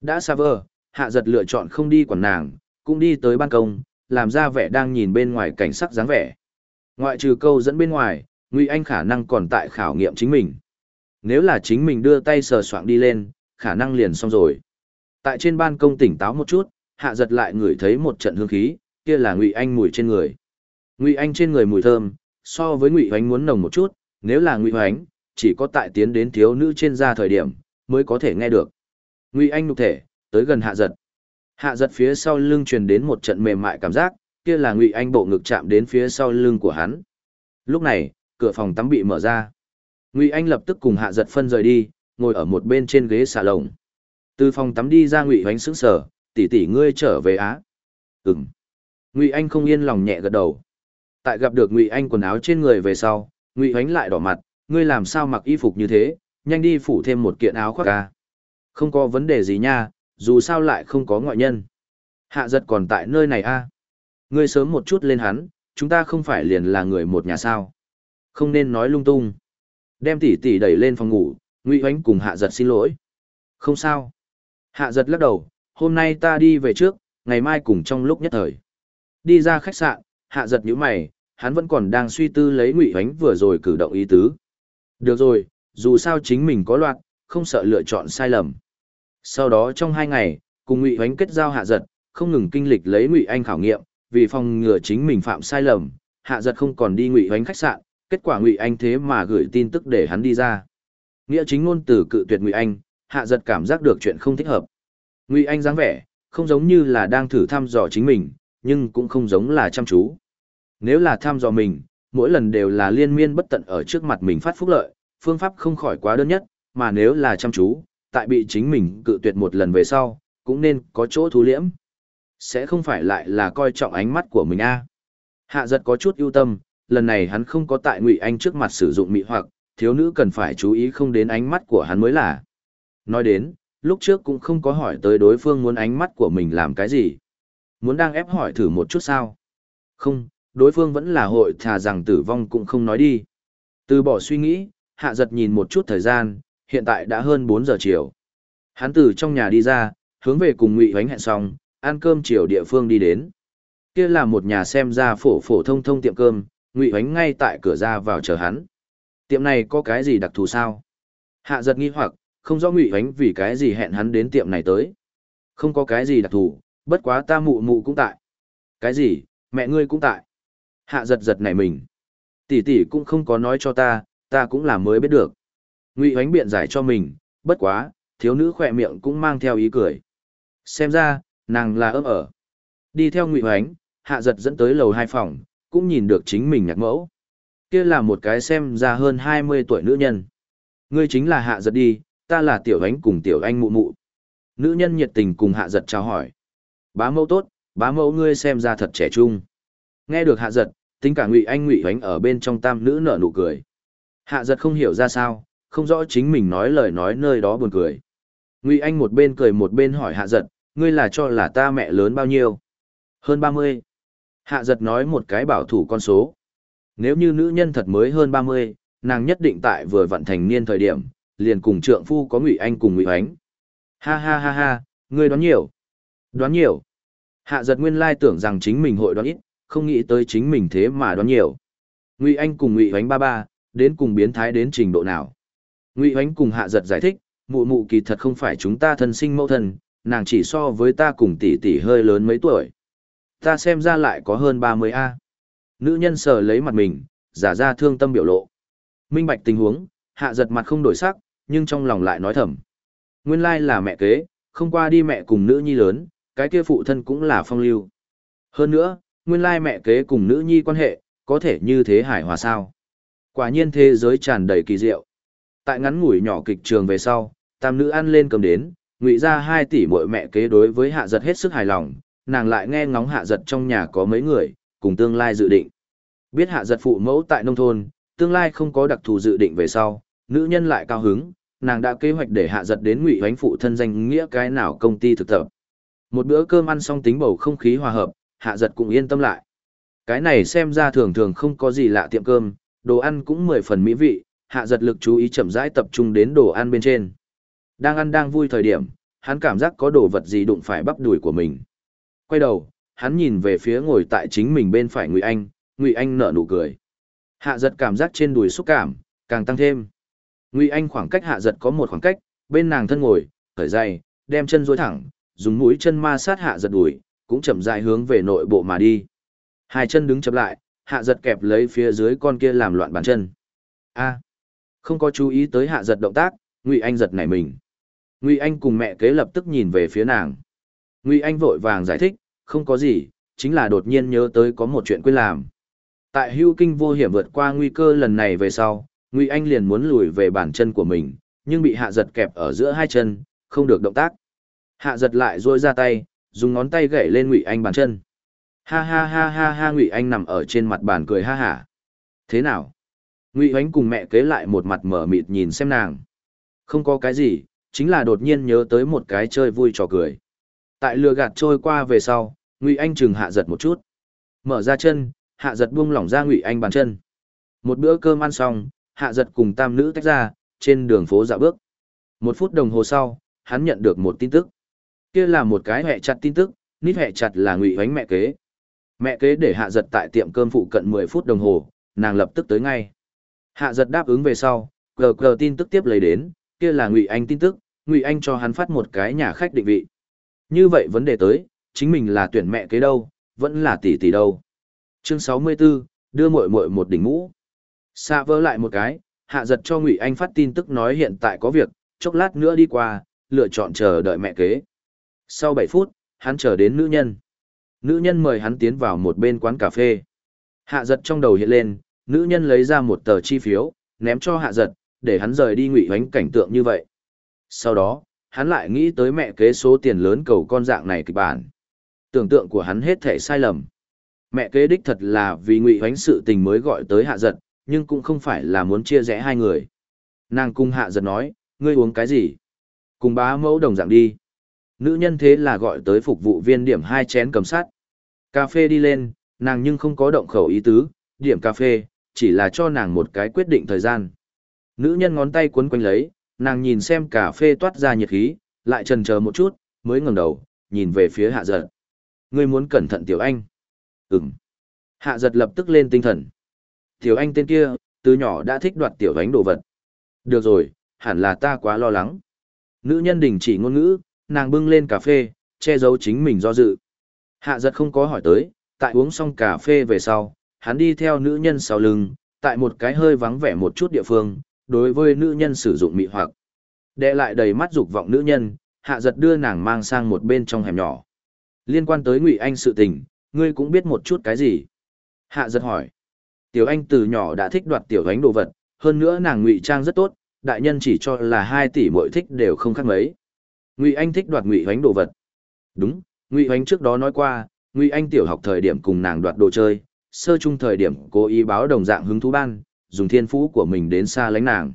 Đã xa vờ, hạ giật lựa chọn không đi quản nàng, cũng đi tới ban công, làm ra vẻ đang nhìn bên ngoài cảnh sắc dáng vẻ. Ngoại trừ câu dẫn bên ngoài, Ngụy Anh khả năng còn tại khảo nghiệm chính mình. Nếu là chính mình đưa tay sờ soạng đi lên, khả năng liền xong rồi. Tại trên ban công tỉnh táo một chút, hạ giật lại ngửi thấy một trận hương khí, kia là Ngụy Anh mùi trên người. Ngụy Anh trên người mùi thơm, so với Ngụy Hoánh muốn nồng một chút, nếu là Ngụy Hoánh, chỉ có tại tiến đến thiếu nữ trên da thời điểm mới có thể nghe được. Ngụy Anh nhục thể, tới gần hạ giật. Hạ giật phía sau lưng truyền đến một trận mềm mại cảm giác, kia là Ngụy Anh bộ ngực chạm đến phía sau lưng của hắn. Lúc này, cửa phòng tắm bị mở ra. Ngụy Anh lập tức cùng Hạ giật phân rời đi, ngồi ở một bên trên ghế xà lồng. Từ phòng tắm đi ra Ngụy oánh sững sờ, tỷ tỷ ngươi trở về á. Ừm. Ngụy Anh không yên lòng nhẹ gật đầu. Tại gặp được Ngụy Anh quần áo trên người về sau, Ngụy oánh lại đỏ mặt, ngươi làm sao mặc y phục như thế, nhanh đi phủ thêm một kiện áo khoác ca. Không có vấn đề gì nha, dù sao lại không có ngoại nhân. Hạ giật còn tại nơi này a Ngươi sớm một chút lên hắn, chúng ta không phải liền là người một nhà sao. Không nên nói lung tung. Đem tỷ tỷ đẩy lên phòng ngủ, Ngụy Hoánh cùng Hạ giật xin lỗi. Không sao. Hạ giật lắc đầu, hôm nay ta đi về trước, ngày mai cùng trong lúc nhất thời. Đi ra khách sạn, Hạ giật nhíu mày, hắn vẫn còn đang suy tư lấy Ngụy Hoánh vừa rồi cử động ý tứ. Được rồi, dù sao chính mình có loạt, không sợ lựa chọn sai lầm. Sau đó trong hai ngày, cùng Ngụy Hoánh kết giao hạ giật, không ngừng kinh lịch lấy Ngụy Anh khảo nghiệm, vì phòng ngừa chính mình phạm sai lầm, hạ giật không còn đi Ngụy Hoánh khách sạn, kết quả Ngụy Anh thế mà gửi tin tức để hắn đi ra. Nghĩa chính ngôn từ cự tuyệt Ngụy Anh, hạ giật cảm giác được chuyện không thích hợp. Ngụy Anh dáng vẻ, không giống như là đang thử thăm dò chính mình, nhưng cũng không giống là chăm chú. Nếu là thăm dò mình, mỗi lần đều là liên miên bất tận ở trước mặt mình phát phúc lợi, phương pháp không khỏi quá đơn nhất, mà nếu là chăm chú, tại bị chính mình cự tuyệt một lần về sau, cũng nên có chỗ thú liễm. Sẽ không phải lại là coi trọng ánh mắt của mình a. Hạ giật có chút ưu tâm, lần này hắn không có tại Ngụy Anh trước mặt sử dụng mị hoặc, thiếu nữ cần phải chú ý không đến ánh mắt của hắn mới là. Nói đến, lúc trước cũng không có hỏi tới đối phương muốn ánh mắt của mình làm cái gì. Muốn đang ép hỏi thử một chút sao? Không, đối phương vẫn là hội thà rằng tử vong cũng không nói đi. Từ bỏ suy nghĩ, hạ giật nhìn một chút thời gian, hiện tại đã hơn 4 giờ chiều. Hắn từ trong nhà đi ra, hướng về cùng Ngụy Hoánh hẹn xong, ăn cơm chiều địa phương đi đến. Kia là một nhà xem ra phổ phổ thông thông tiệm cơm, Ngụy Hoánh ngay tại cửa ra vào chờ hắn. Tiệm này có cái gì đặc thù sao? Hạ giật nghi hoặc, không rõ Ngụy Hoánh vì cái gì hẹn hắn đến tiệm này tới. Không có cái gì đặc thù, bất quá ta mụ mụ cũng tại. Cái gì, mẹ ngươi cũng tại. Hạ giật giật nảy mình. Tỷ tỷ cũng không có nói cho ta, ta cũng là mới biết được. Ngụy Hoánh biện giải cho mình, bất quá, thiếu nữ khỏe miệng cũng mang theo ý cười. Xem ra, nàng là ấm ở. Đi theo Ngụy Hoánh, hạ giật dẫn tới lầu hai phòng, cũng nhìn được chính mình nhạc mẫu. Kia là một cái xem ra hơn 20 tuổi nữ nhân. Ngươi chính là hạ giật đi, ta là tiểu ánh cùng tiểu anh mụ mụ. Nữ nhân nhiệt tình cùng hạ giật chào hỏi. Bá mẫu tốt, bá mẫu ngươi xem ra thật trẻ trung. Nghe được hạ giật, tính cả ngụy anh ngụy ánh ở bên trong tam nữ nở nụ cười. Hạ giật không hiểu ra sao, không rõ chính mình nói lời nói nơi đó buồn cười. Ngụy anh một bên cười một bên hỏi hạ giật, ngươi là cho là ta mẹ lớn bao nhiêu? Hơn ba mươi. Hạ giật nói một cái bảo thủ con số. Nếu như nữ nhân thật mới hơn ba mươi, nàng nhất định tại vừa vận thành niên thời điểm, liền cùng trượng phu có ngụy anh cùng ngụy ánh. Ha ha ha ha, ngươi đoán nhiều. Đoán nhiều. Hạ giật nguyên lai tưởng rằng chính mình hội đoán ít, không nghĩ tới chính mình thế mà đoán nhiều. Ngụy anh cùng ngụy ánh ba ba, đến cùng biến thái đến trình độ nào. Ngụy oánh cùng hạ giật giải thích, mụ mụ kỳ thật không phải chúng ta thân sinh mẫu thân, nàng chỉ so với ta cùng tỷ tỷ hơi lớn mấy tuổi. Ta xem ra lại có hơn 30 A. Nữ nhân sờ lấy mặt mình, giả ra thương tâm biểu lộ. Minh bạch tình huống, hạ giật mặt không đổi sắc, nhưng trong lòng lại nói thầm. Nguyên lai là mẹ kế, không qua đi mẹ cùng nữ nhi lớn, cái kia phụ thân cũng là phong lưu. Hơn nữa, nguyên lai mẹ kế cùng nữ nhi quan hệ, có thể như thế hải hòa sao. Quả nhiên thế giới tràn đầy kỳ diệu. Tại ngắn ngủi nhỏ kịch trường về sau, tam nữ ăn lên cầm đến, ngụy ra hai tỷ muội mẹ kế đối với hạ giật hết sức hài lòng, nàng lại nghe ngóng hạ giật trong nhà có mấy người, cùng tương lai dự định. Biết hạ giật phụ mẫu tại nông thôn, tương lai không có đặc thù dự định về sau, nữ nhân lại cao hứng, nàng đã kế hoạch để hạ giật đến ngụy hoánh phụ thân danh nghĩa cái nào công ty thực tập. Một bữa cơm ăn xong tính bầu không khí hòa hợp, hạ giật cũng yên tâm lại. Cái này xem ra thường thường không có gì lạ tiệm cơm, đồ ăn cũng mười phần mỹ vị, hạ giật lực chú ý chậm rãi tập trung đến đồ ăn bên trên. Đang ăn đang vui thời điểm, hắn cảm giác có đồ vật gì đụng phải bắp đùi của mình. Quay đầu, hắn nhìn về phía ngồi tại chính mình bên phải Ngụy Anh, Ngụy Anh nở nụ cười. Hạ giật cảm giác trên đùi xúc cảm, càng tăng thêm. Ngụy Anh khoảng cách hạ giật có một khoảng cách, bên nàng thân ngồi, khởi dày, đem chân duỗi thẳng, dùng mũi chân ma sát hạ giật đùi, cũng chậm rãi hướng về nội bộ mà đi. Hai chân đứng chập lại, hạ giật kẹp lấy phía dưới con kia làm loạn bàn chân. A không có chú ý tới hạ giật động tác, Ngụy Anh giật nảy mình. Ngụy Anh cùng mẹ kế lập tức nhìn về phía nàng. Ngụy Anh vội vàng giải thích, không có gì, chính là đột nhiên nhớ tới có một chuyện quên làm. Tại hưu kinh vô hiểm vượt qua nguy cơ lần này về sau, Ngụy Anh liền muốn lùi về bàn chân của mình, nhưng bị hạ giật kẹp ở giữa hai chân, không được động tác. Hạ giật lại dôi ra tay, dùng ngón tay gậy lên Ngụy Anh bàn chân. Ha ha ha ha ha Ngụy Anh nằm ở trên mặt bàn cười ha hả. Thế nào? Ngụy Anh cùng mẹ kế lại một mặt mở mịt nhìn xem nàng. Không có cái gì, chính là đột nhiên nhớ tới một cái chơi vui trò cười. Tại lừa gạt trôi qua về sau, Ngụy Anh chừng hạ giật một chút. Mở ra chân, hạ giật buông lỏng ra Ngụy Anh bàn chân. Một bữa cơm ăn xong, hạ giật cùng tam nữ tách ra, trên đường phố dạo bước. Một phút đồng hồ sau, hắn nhận được một tin tức. Kia là một cái hẹ chặt tin tức, nít hẹ chặt là Ngụy Ánh mẹ kế. Mẹ kế để hạ giật tại tiệm cơm phụ cận 10 phút đồng hồ, nàng lập tức tới ngay. Hạ giật đáp ứng về sau, gờ gờ tin tức tiếp lấy đến, kia là Ngụy Anh tin tức, Ngụy Anh cho hắn phát một cái nhà khách định vị. Như vậy vấn đề tới, chính mình là tuyển mẹ kế đâu, vẫn là tỷ tỷ đâu. Chương 64, đưa muội muội một đỉnh ngũ. Xa vỡ lại một cái, hạ giật cho Ngụy Anh phát tin tức nói hiện tại có việc, chốc lát nữa đi qua, lựa chọn chờ đợi mẹ kế. Sau 7 phút, hắn chờ đến nữ nhân. Nữ nhân mời hắn tiến vào một bên quán cà phê. Hạ giật trong đầu hiện lên, nữ nhân lấy ra một tờ chi phiếu, ném cho hạ giật, để hắn rời đi ngụy hoánh cảnh tượng như vậy. Sau đó, hắn lại nghĩ tới mẹ kế số tiền lớn cầu con dạng này kịch bản. Tưởng tượng của hắn hết thể sai lầm. Mẹ kế đích thật là vì ngụy hoánh sự tình mới gọi tới hạ giật, nhưng cũng không phải là muốn chia rẽ hai người. Nàng cung hạ giật nói, ngươi uống cái gì? Cùng bá mẫu đồng dạng đi. Nữ nhân thế là gọi tới phục vụ viên điểm hai chén cầm sát. Cà phê đi lên, nàng nhưng không có động khẩu ý tứ, điểm cà phê, chỉ là cho nàng một cái quyết định thời gian. Nữ nhân ngón tay cuốn quanh lấy, nàng nhìn xem cà phê toát ra nhiệt khí, lại trần chờ một chút, mới ngẩng đầu, nhìn về phía hạ giật. Ngươi muốn cẩn thận tiểu anh. Ừm. Hạ giật lập tức lên tinh thần. Tiểu anh tên kia, từ nhỏ đã thích đoạt tiểu ánh đồ vật. Được rồi, hẳn là ta quá lo lắng. Nữ nhân đình chỉ ngôn ngữ, nàng bưng lên cà phê, che giấu chính mình do dự. Hạ giật không có hỏi tới, tại uống xong cà phê về sau, hắn đi theo nữ nhân sau lưng, tại một cái hơi vắng vẻ một chút địa phương, đối với nữ nhân sử dụng mị hoặc. Đệ lại đầy mắt dục vọng nữ nhân, hạ giật đưa nàng mang sang một bên trong hẻm nhỏ. Liên quan tới Ngụy Anh sự tình, ngươi cũng biết một chút cái gì? Hạ giật hỏi. Tiểu Anh từ nhỏ đã thích đoạt tiểu ánh đồ vật, hơn nữa nàng ngụy trang rất tốt, đại nhân chỉ cho là hai tỷ mỗi thích đều không khác mấy. Ngụy Anh thích đoạt Ngụy Ánh đồ vật. Đúng, Ngụy Ánh trước đó nói qua, Ngụy Anh tiểu học thời điểm cùng nàng đoạt đồ chơi, sơ trung thời điểm cố ý báo đồng dạng hứng thú ban, dùng thiên phú của mình đến xa lánh nàng.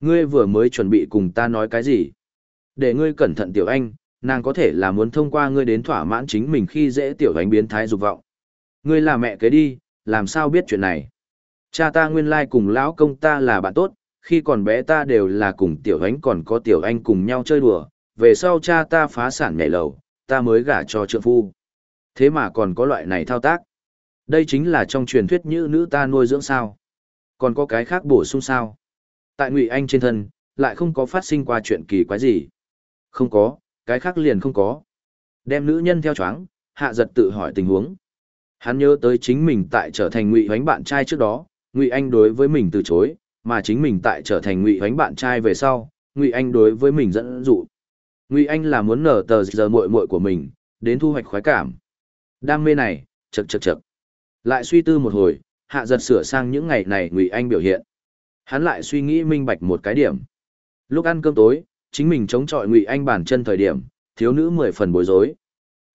Ngươi vừa mới chuẩn bị cùng ta nói cái gì? Để ngươi cẩn thận tiểu anh, nàng có thể là muốn thông qua ngươi đến thỏa mãn chính mình khi dễ tiểu anh biến thái dục vọng. Ngươi là mẹ kế đi, làm sao biết chuyện này? Cha ta nguyên lai cùng lão công ta là bạn tốt, khi còn bé ta đều là cùng tiểu anh còn có tiểu anh cùng nhau chơi đùa, về sau cha ta phá sản nhảy lầu, ta mới gả cho trượng phu. Thế mà còn có loại này thao tác. Đây chính là trong truyền thuyết như nữ ta nuôi dưỡng sao. Còn có cái khác bổ sung sao. Tại Ngụy Anh trên thân, lại không có phát sinh qua chuyện kỳ quái gì. Không có, cái khác liền không có. Đem nữ nhân theo choáng, hạ giật tự hỏi tình huống. Hắn nhớ tới chính mình tại trở thành Ngụy Hoánh bạn trai trước đó, Ngụy Anh đối với mình từ chối, mà chính mình tại trở thành Ngụy Hoánh bạn trai về sau, Ngụy Anh đối với mình dẫn dụ. Ngụy Anh là muốn nở tờ giờ muội muội của mình, đến thu hoạch khoái cảm. Đam mê này, chậc chậc chậc. Lại suy tư một hồi, hạ giật sửa sang những ngày này Ngụy Anh biểu hiện. Hắn lại suy nghĩ minh bạch một cái điểm. Lúc ăn cơm tối, chính mình chống chọi Ngụy Anh bản chân thời điểm, thiếu nữ mười phần bối rối.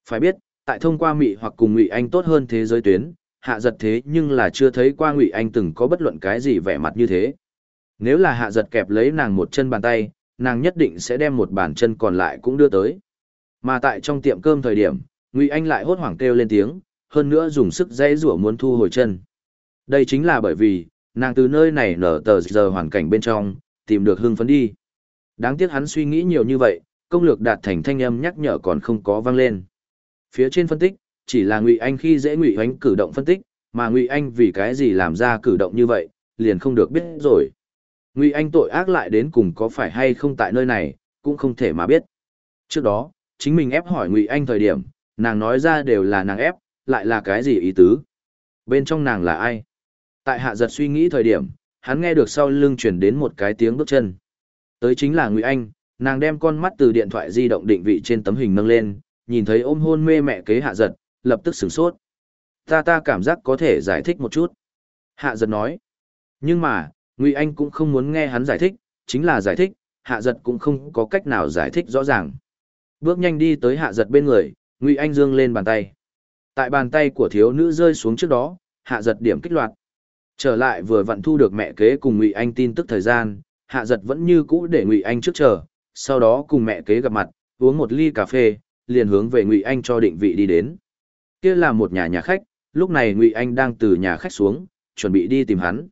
Phải biết, tại thông qua Mị hoặc cùng Ngụy Anh tốt hơn thế giới tuyến, hạ giật thế nhưng là chưa thấy qua Ngụy Anh từng có bất luận cái gì vẻ mặt như thế. Nếu là hạ giật kẹp lấy nàng một chân bàn tay, nàng nhất định sẽ đem một bàn chân còn lại cũng đưa tới. Mà tại trong tiệm cơm thời điểm, Ngụy Anh lại hốt hoảng kêu lên tiếng, hơn nữa dùng sức dãy rủa muốn thu hồi chân. Đây chính là bởi vì, nàng từ nơi này nở tờ giờ hoàn cảnh bên trong, tìm được hưng phấn đi. Đáng tiếc hắn suy nghĩ nhiều như vậy, công lược đạt thành thanh âm nhắc nhở còn không có vang lên. Phía trên phân tích, chỉ là Ngụy Anh khi dễ Ngụy anh cử động phân tích, mà Ngụy Anh vì cái gì làm ra cử động như vậy, liền không được biết rồi. Ngụy Anh tội ác lại đến cùng có phải hay không tại nơi này, cũng không thể mà biết. Trước đó, chính mình ép hỏi Ngụy Anh thời điểm, nàng nói ra đều là nàng ép, lại là cái gì ý tứ? Bên trong nàng là ai? Tại hạ giật suy nghĩ thời điểm, hắn nghe được sau lưng chuyển đến một cái tiếng bước chân. Tới chính là Ngụy Anh, nàng đem con mắt từ điện thoại di động định vị trên tấm hình nâng lên, nhìn thấy ôm hôn mê mẹ kế hạ giật, lập tức sửng sốt. Ta ta cảm giác có thể giải thích một chút. Hạ giật nói. Nhưng mà, Ngụy Anh cũng không muốn nghe hắn giải thích, chính là giải thích, hạ giật cũng không có cách nào giải thích rõ ràng. Bước nhanh đi tới hạ giật bên người, Ngụy Anh dương lên bàn tay. Tại bàn tay của thiếu nữ rơi xuống trước đó, hạ giật điểm kích loạt. Trở lại vừa vặn thu được mẹ kế cùng Ngụy Anh tin tức thời gian, hạ giật vẫn như cũ để Ngụy Anh trước chờ, sau đó cùng mẹ kế gặp mặt, uống một ly cà phê, liền hướng về Ngụy Anh cho định vị đi đến. Kia là một nhà nhà khách, lúc này Ngụy Anh đang từ nhà khách xuống, chuẩn bị đi tìm hắn.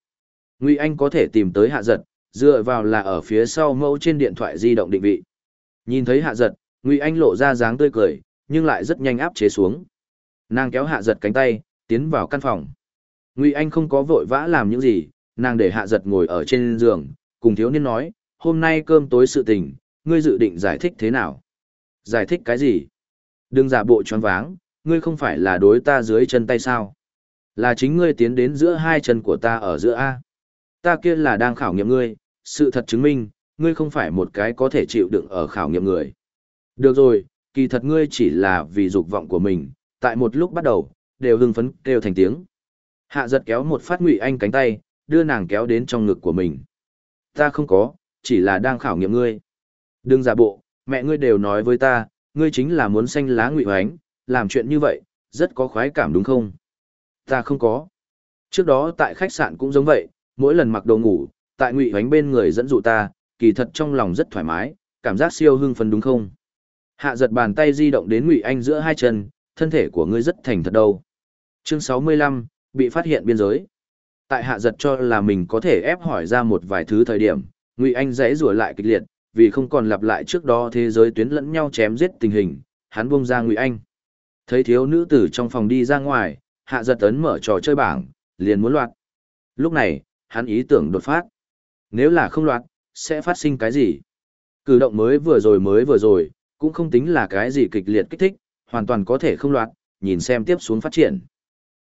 Ngụy Anh có thể tìm tới hạ giật, dựa vào là ở phía sau mẫu trên điện thoại di động định vị. Nhìn thấy hạ giật, Ngụy Anh lộ ra dáng tươi cười, nhưng lại rất nhanh áp chế xuống. Nàng kéo hạ giật cánh tay, tiến vào căn phòng. Ngụy Anh không có vội vã làm những gì, nàng để hạ giật ngồi ở trên giường, cùng thiếu niên nói, hôm nay cơm tối sự tình, ngươi dự định giải thích thế nào? Giải thích cái gì? Đừng giả bộ choáng váng, ngươi không phải là đối ta dưới chân tay sao? Là chính ngươi tiến đến giữa hai chân của ta ở giữa A. Ta kia là đang khảo nghiệm ngươi, sự thật chứng minh, ngươi không phải một cái có thể chịu đựng ở khảo nghiệm người. Được rồi, kỳ thật ngươi chỉ là vì dục vọng của mình, tại một lúc bắt đầu, đều hưng phấn kêu thành tiếng. Hạ giật kéo một phát ngụy anh cánh tay, đưa nàng kéo đến trong ngực của mình. Ta không có, chỉ là đang khảo nghiệm ngươi. Đừng giả bộ, mẹ ngươi đều nói với ta, ngươi chính là muốn xanh lá ngụy hoánh, làm chuyện như vậy, rất có khoái cảm đúng không? Ta không có. Trước đó tại khách sạn cũng giống vậy, mỗi lần mặc đồ ngủ, tại ngụy hoánh bên người dẫn dụ ta, kỳ thật trong lòng rất thoải mái, cảm giác siêu hưng phấn đúng không? Hạ giật bàn tay di động đến ngụy anh giữa hai chân, thân thể của ngươi rất thành thật đâu. Chương 65, bị phát hiện biên giới. Tại hạ giật cho là mình có thể ép hỏi ra một vài thứ thời điểm, Ngụy Anh dãy rủa lại kịch liệt, vì không còn lặp lại trước đó thế giới tuyến lẫn nhau chém giết tình hình, hắn buông ra Ngụy Anh. Thấy thiếu nữ tử trong phòng đi ra ngoài, hạ giật ấn mở trò chơi bảng, liền muốn loạt. Lúc này, hắn ý tưởng đột phát. Nếu là không loạt, sẽ phát sinh cái gì? Cử động mới vừa rồi mới vừa rồi, cũng không tính là cái gì kịch liệt kích thích, hoàn toàn có thể không loạt, nhìn xem tiếp xuống phát triển.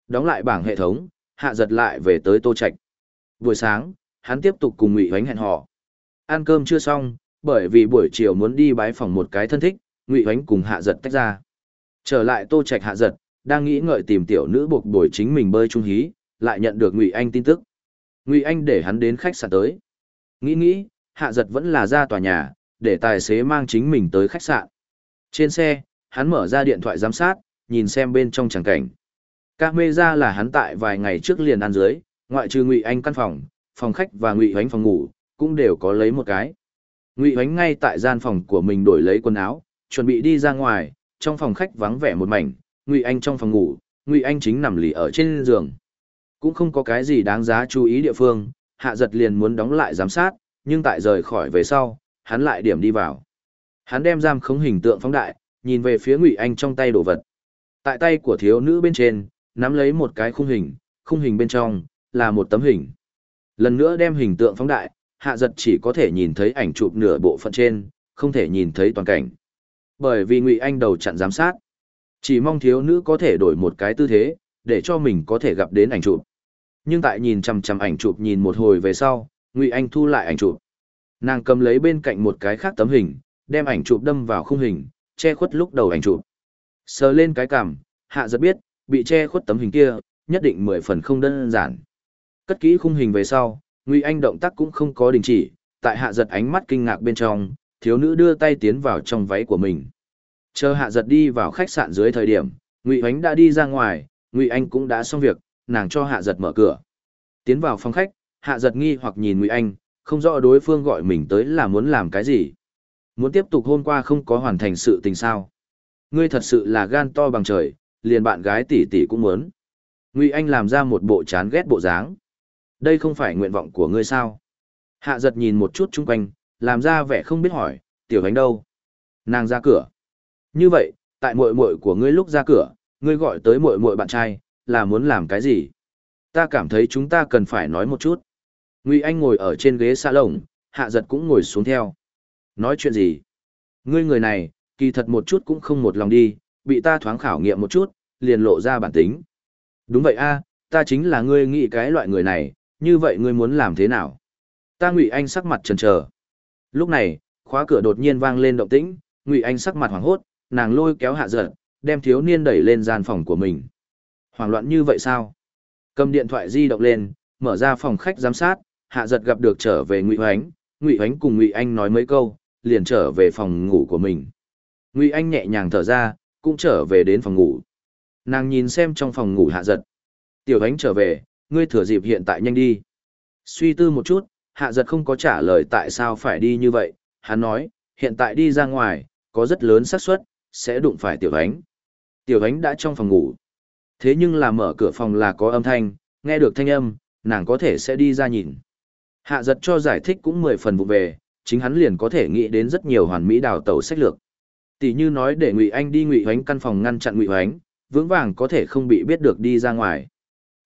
Đóng lại bảng hệ thống, hạ giật lại về tới tô trạch. Buổi sáng, hắn tiếp tục cùng Ngụy Hoánh hẹn hò. Ăn cơm chưa xong, bởi vì buổi chiều muốn đi bái phòng một cái thân thích, Ngụy Hoánh cùng hạ giật tách ra. Trở lại tô trạch hạ giật, đang nghĩ ngợi tìm tiểu nữ buộc buổi chính mình bơi trung hí, lại nhận được Ngụy Anh tin tức. Ngụy Anh để hắn đến khách sạn tới. Nghĩ nghĩ, hạ giật vẫn là ra tòa nhà, để tài xế mang chính mình tới khách sạn. Trên xe, hắn mở ra điện thoại giám sát, nhìn xem bên trong chẳng cảnh. Các mê ra là hắn tại vài ngày trước liền ăn dưới, ngoại trừ Ngụy Anh căn phòng, phòng khách và Ngụy Hoánh phòng ngủ, cũng đều có lấy một cái. Ngụy Hoánh ngay tại gian phòng của mình đổi lấy quần áo, chuẩn bị đi ra ngoài, trong phòng khách vắng vẻ một mảnh, Ngụy Anh trong phòng ngủ, Ngụy Anh chính nằm lì ở trên giường. Cũng không có cái gì đáng giá chú ý địa phương, Hạ Giật liền muốn đóng lại giám sát, nhưng tại rời khỏi về sau, hắn lại điểm đi vào. Hắn đem giam khống hình tượng phóng đại, nhìn về phía Ngụy Anh trong tay đồ vật. Tại tay của thiếu nữ bên trên, nắm lấy một cái khung hình, khung hình bên trong là một tấm hình. Lần nữa đem hình tượng phóng đại, Hạ Giật chỉ có thể nhìn thấy ảnh chụp nửa bộ phận trên, không thể nhìn thấy toàn cảnh. Bởi vì Ngụy Anh đầu chặn giám sát, chỉ mong thiếu nữ có thể đổi một cái tư thế, để cho mình có thể gặp đến ảnh chụp. Nhưng tại nhìn chằm chằm ảnh chụp nhìn một hồi về sau, Ngụy Anh thu lại ảnh chụp. Nàng cầm lấy bên cạnh một cái khác tấm hình, đem ảnh chụp đâm vào khung hình, che khuất lúc đầu ảnh chụp. Sờ lên cái cằm, hạ giật biết, bị che khuất tấm hình kia, nhất định mười phần không đơn giản. Cất kỹ khung hình về sau, Ngụy Anh động tác cũng không có đình chỉ, tại hạ giật ánh mắt kinh ngạc bên trong, thiếu nữ đưa tay tiến vào trong váy của mình. Chờ hạ giật đi vào khách sạn dưới thời điểm, Ngụy Ánh đã đi ra ngoài, Ngụy Anh cũng đã xong việc, nàng cho hạ giật mở cửa. Tiến vào phòng khách, hạ giật nghi hoặc nhìn Ngụy Anh, không rõ đối phương gọi mình tới là muốn làm cái gì. Muốn tiếp tục hôm qua không có hoàn thành sự tình sao. Ngươi thật sự là gan to bằng trời, liền bạn gái tỷ tỷ cũng muốn. Ngụy Anh làm ra một bộ chán ghét bộ dáng. Đây không phải nguyện vọng của ngươi sao? Hạ giật nhìn một chút chung quanh, làm ra vẻ không biết hỏi, tiểu ánh đâu? Nàng ra cửa. Như vậy, tại muội muội của ngươi lúc ra cửa, ngươi gọi tới muội muội bạn trai, là muốn làm cái gì? Ta cảm thấy chúng ta cần phải nói một chút. Ngụy Anh ngồi ở trên ghế xa lồng, hạ giật cũng ngồi xuống theo. Nói chuyện gì? Ngươi người này, kỳ thật một chút cũng không một lòng đi, bị ta thoáng khảo nghiệm một chút, liền lộ ra bản tính. Đúng vậy a, ta chính là ngươi nghĩ cái loại người này, như vậy ngươi muốn làm thế nào? Ta Ngụy Anh sắc mặt chần chờ. Lúc này, khóa cửa đột nhiên vang lên động tĩnh, Ngụy Anh sắc mặt hoảng hốt, nàng lôi kéo hạ giật, đem thiếu niên đẩy lên gian phòng của mình. Hoảng loạn như vậy sao? Cầm điện thoại di động lên, mở ra phòng khách giám sát, hạ giật gặp được trở về Ngụy Hoánh, Ngụy Hoánh cùng Ngụy Anh nói mấy câu, liền trở về phòng ngủ của mình. Ngụy Anh nhẹ nhàng thở ra, cũng trở về đến phòng ngủ. Nàng nhìn xem trong phòng ngủ hạ giật. Tiểu Ánh trở về, ngươi thừa dịp hiện tại nhanh đi. Suy tư một chút, hạ giật không có trả lời tại sao phải đi như vậy, hắn nói, hiện tại đi ra ngoài, có rất lớn xác suất sẽ đụng phải tiểu ánh. Tiểu ánh đã trong phòng ngủ. Thế nhưng là mở cửa phòng là có âm thanh, nghe được thanh âm, nàng có thể sẽ đi ra nhìn. Hạ giật cho giải thích cũng mười phần vụ về, chính hắn liền có thể nghĩ đến rất nhiều hoàn mỹ đào tẩu sách lược. Tỷ như nói để Ngụy Anh đi Ngụy Hoánh căn phòng ngăn chặn Ngụy Hoánh, vững vàng có thể không bị biết được đi ra ngoài.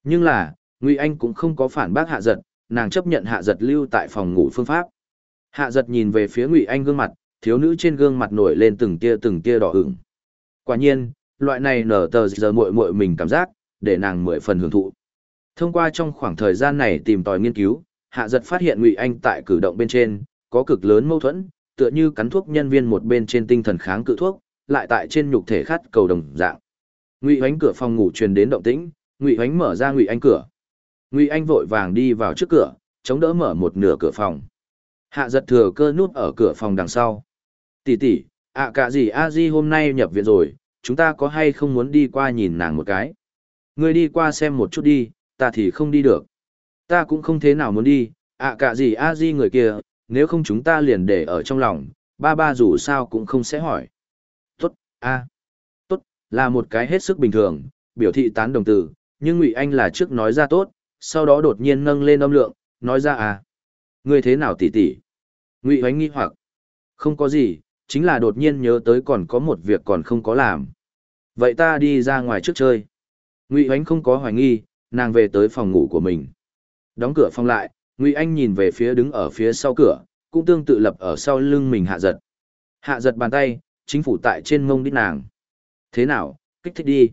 Nhưng là, Ngụy Anh cũng không có phản bác Hạ giật, nàng chấp nhận Hạ giật lưu tại phòng ngủ phương pháp. Hạ giật nhìn về phía Ngụy Anh gương mặt, thiếu nữ trên gương mặt nổi lên từng tia từng tia đỏ ửng. Quả nhiên, loại này nở tờ giờ muội muội mình cảm giác, để nàng mười phần hưởng thụ. Thông qua trong khoảng thời gian này tìm tòi nghiên cứu, Hạ Giật phát hiện Ngụy Anh tại cử động bên trên có cực lớn mâu thuẫn, tựa như cắn thuốc nhân viên một bên trên tinh thần kháng cự thuốc, lại tại trên nhục thể khát cầu đồng dạng. Ngụy Hoánh cửa phòng ngủ truyền đến động tĩnh, Ngụy Hoánh mở ra Ngụy Anh cửa. Ngụy Anh vội vàng đi vào trước cửa, chống đỡ mở một nửa cửa phòng. Hạ Giật thừa cơ nút ở cửa phòng đằng sau. Tỷ tỷ, ạ cả gì a di hôm nay nhập viện rồi, chúng ta có hay không muốn đi qua nhìn nàng một cái? Ngươi đi qua xem một chút đi, ta thì không đi được. Ta cũng không thế nào muốn đi, ạ cả gì a di người kia, nếu không chúng ta liền để ở trong lòng, ba ba dù sao cũng không sẽ hỏi. Tốt, a, tốt, là một cái hết sức bình thường, biểu thị tán đồng từ, nhưng Ngụy Anh là trước nói ra tốt, sau đó đột nhiên nâng lên âm lượng, nói ra à. Ngươi thế nào tỷ tỷ? Ngụy Hoánh nghi hoặc. Không có gì, chính là đột nhiên nhớ tới còn có một việc còn không có làm. Vậy ta đi ra ngoài trước chơi. Ngụy Hoánh không có hoài nghi, nàng về tới phòng ngủ của mình. Đóng cửa phòng lại, Ngụy Anh nhìn về phía đứng ở phía sau cửa, cũng tương tự lập ở sau lưng mình hạ giật. Hạ giật bàn tay, chính phủ tại trên mông đít nàng. Thế nào, kích thích đi.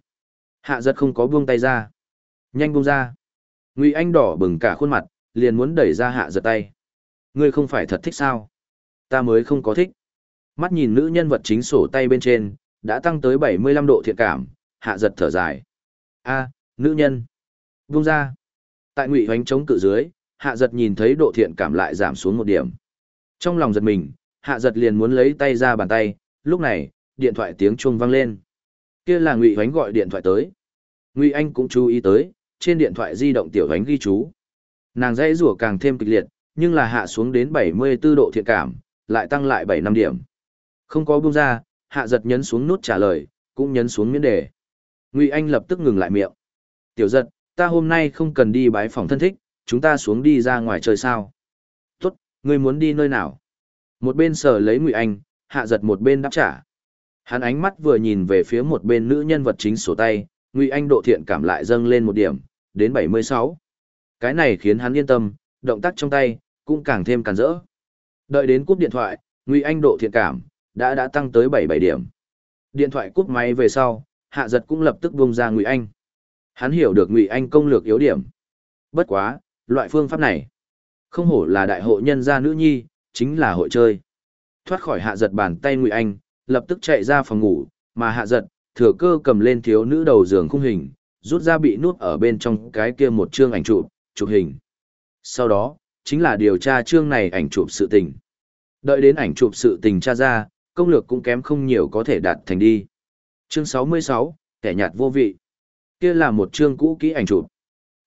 Hạ giật không có buông tay ra. Nhanh buông ra. Ngụy Anh đỏ bừng cả khuôn mặt, liền muốn đẩy ra hạ giật tay. Ngươi không phải thật thích sao? Ta mới không có thích. Mắt nhìn nữ nhân vật chính sổ tay bên trên, đã tăng tới 75 độ thiện cảm, hạ giật thở dài. a nữ nhân. buông ra. Tại ngụy hoánh chống cự dưới, hạ giật nhìn thấy độ thiện cảm lại giảm xuống một điểm. Trong lòng giật mình, hạ giật liền muốn lấy tay ra bàn tay, lúc này, điện thoại tiếng chuông vang lên. Kia là Ngụy Hoánh gọi điện thoại tới. Ngụy Anh cũng chú ý tới, trên điện thoại di động tiểu Hoánh ghi chú. Nàng dãy rủa càng thêm kịch liệt, nhưng là hạ xuống đến 74 độ thiện cảm, lại tăng lại 7 năm điểm. Không có buông ra, hạ giật nhấn xuống nút trả lời, cũng nhấn xuống miễn đề. Ngụy Anh lập tức ngừng lại miệng. Tiểu giật, ta hôm nay không cần đi bái phòng thân thích, chúng ta xuống đi ra ngoài chơi sao. Tốt, ngươi muốn đi nơi nào? Một bên sờ lấy Ngụy Anh, hạ giật một bên đáp trả. Hắn ánh mắt vừa nhìn về phía một bên nữ nhân vật chính sổ tay, Ngụy Anh độ thiện cảm lại dâng lên một điểm, đến 76. Cái này khiến hắn yên tâm, động tác trong tay, cũng càng thêm càn rỡ. Đợi đến cúp điện thoại, Ngụy Anh độ thiện cảm, đã đã tăng tới 77 điểm. Điện thoại cúp máy về sau, hạ giật cũng lập tức buông ra Ngụy Anh. Hắn hiểu được Ngụy Anh công lược yếu điểm. Bất quá, loại phương pháp này, không hổ là đại hội nhân gia nữ nhi, chính là hội chơi. Thoát khỏi hạ giật bàn tay Ngụy Anh, lập tức chạy ra phòng ngủ, mà hạ giật, thừa cơ cầm lên thiếu nữ đầu giường khung hình, rút ra bị nuốt ở bên trong cái kia một chương ảnh chụp, chụp hình. Sau đó, chính là điều tra chương này ảnh chụp sự tình. Đợi đến ảnh chụp sự tình tra ra, công lược cũng kém không nhiều có thể đạt thành đi. Chương 66, kẻ nhạt vô vị. Kia là một chương cũ kỹ ảnh chụp.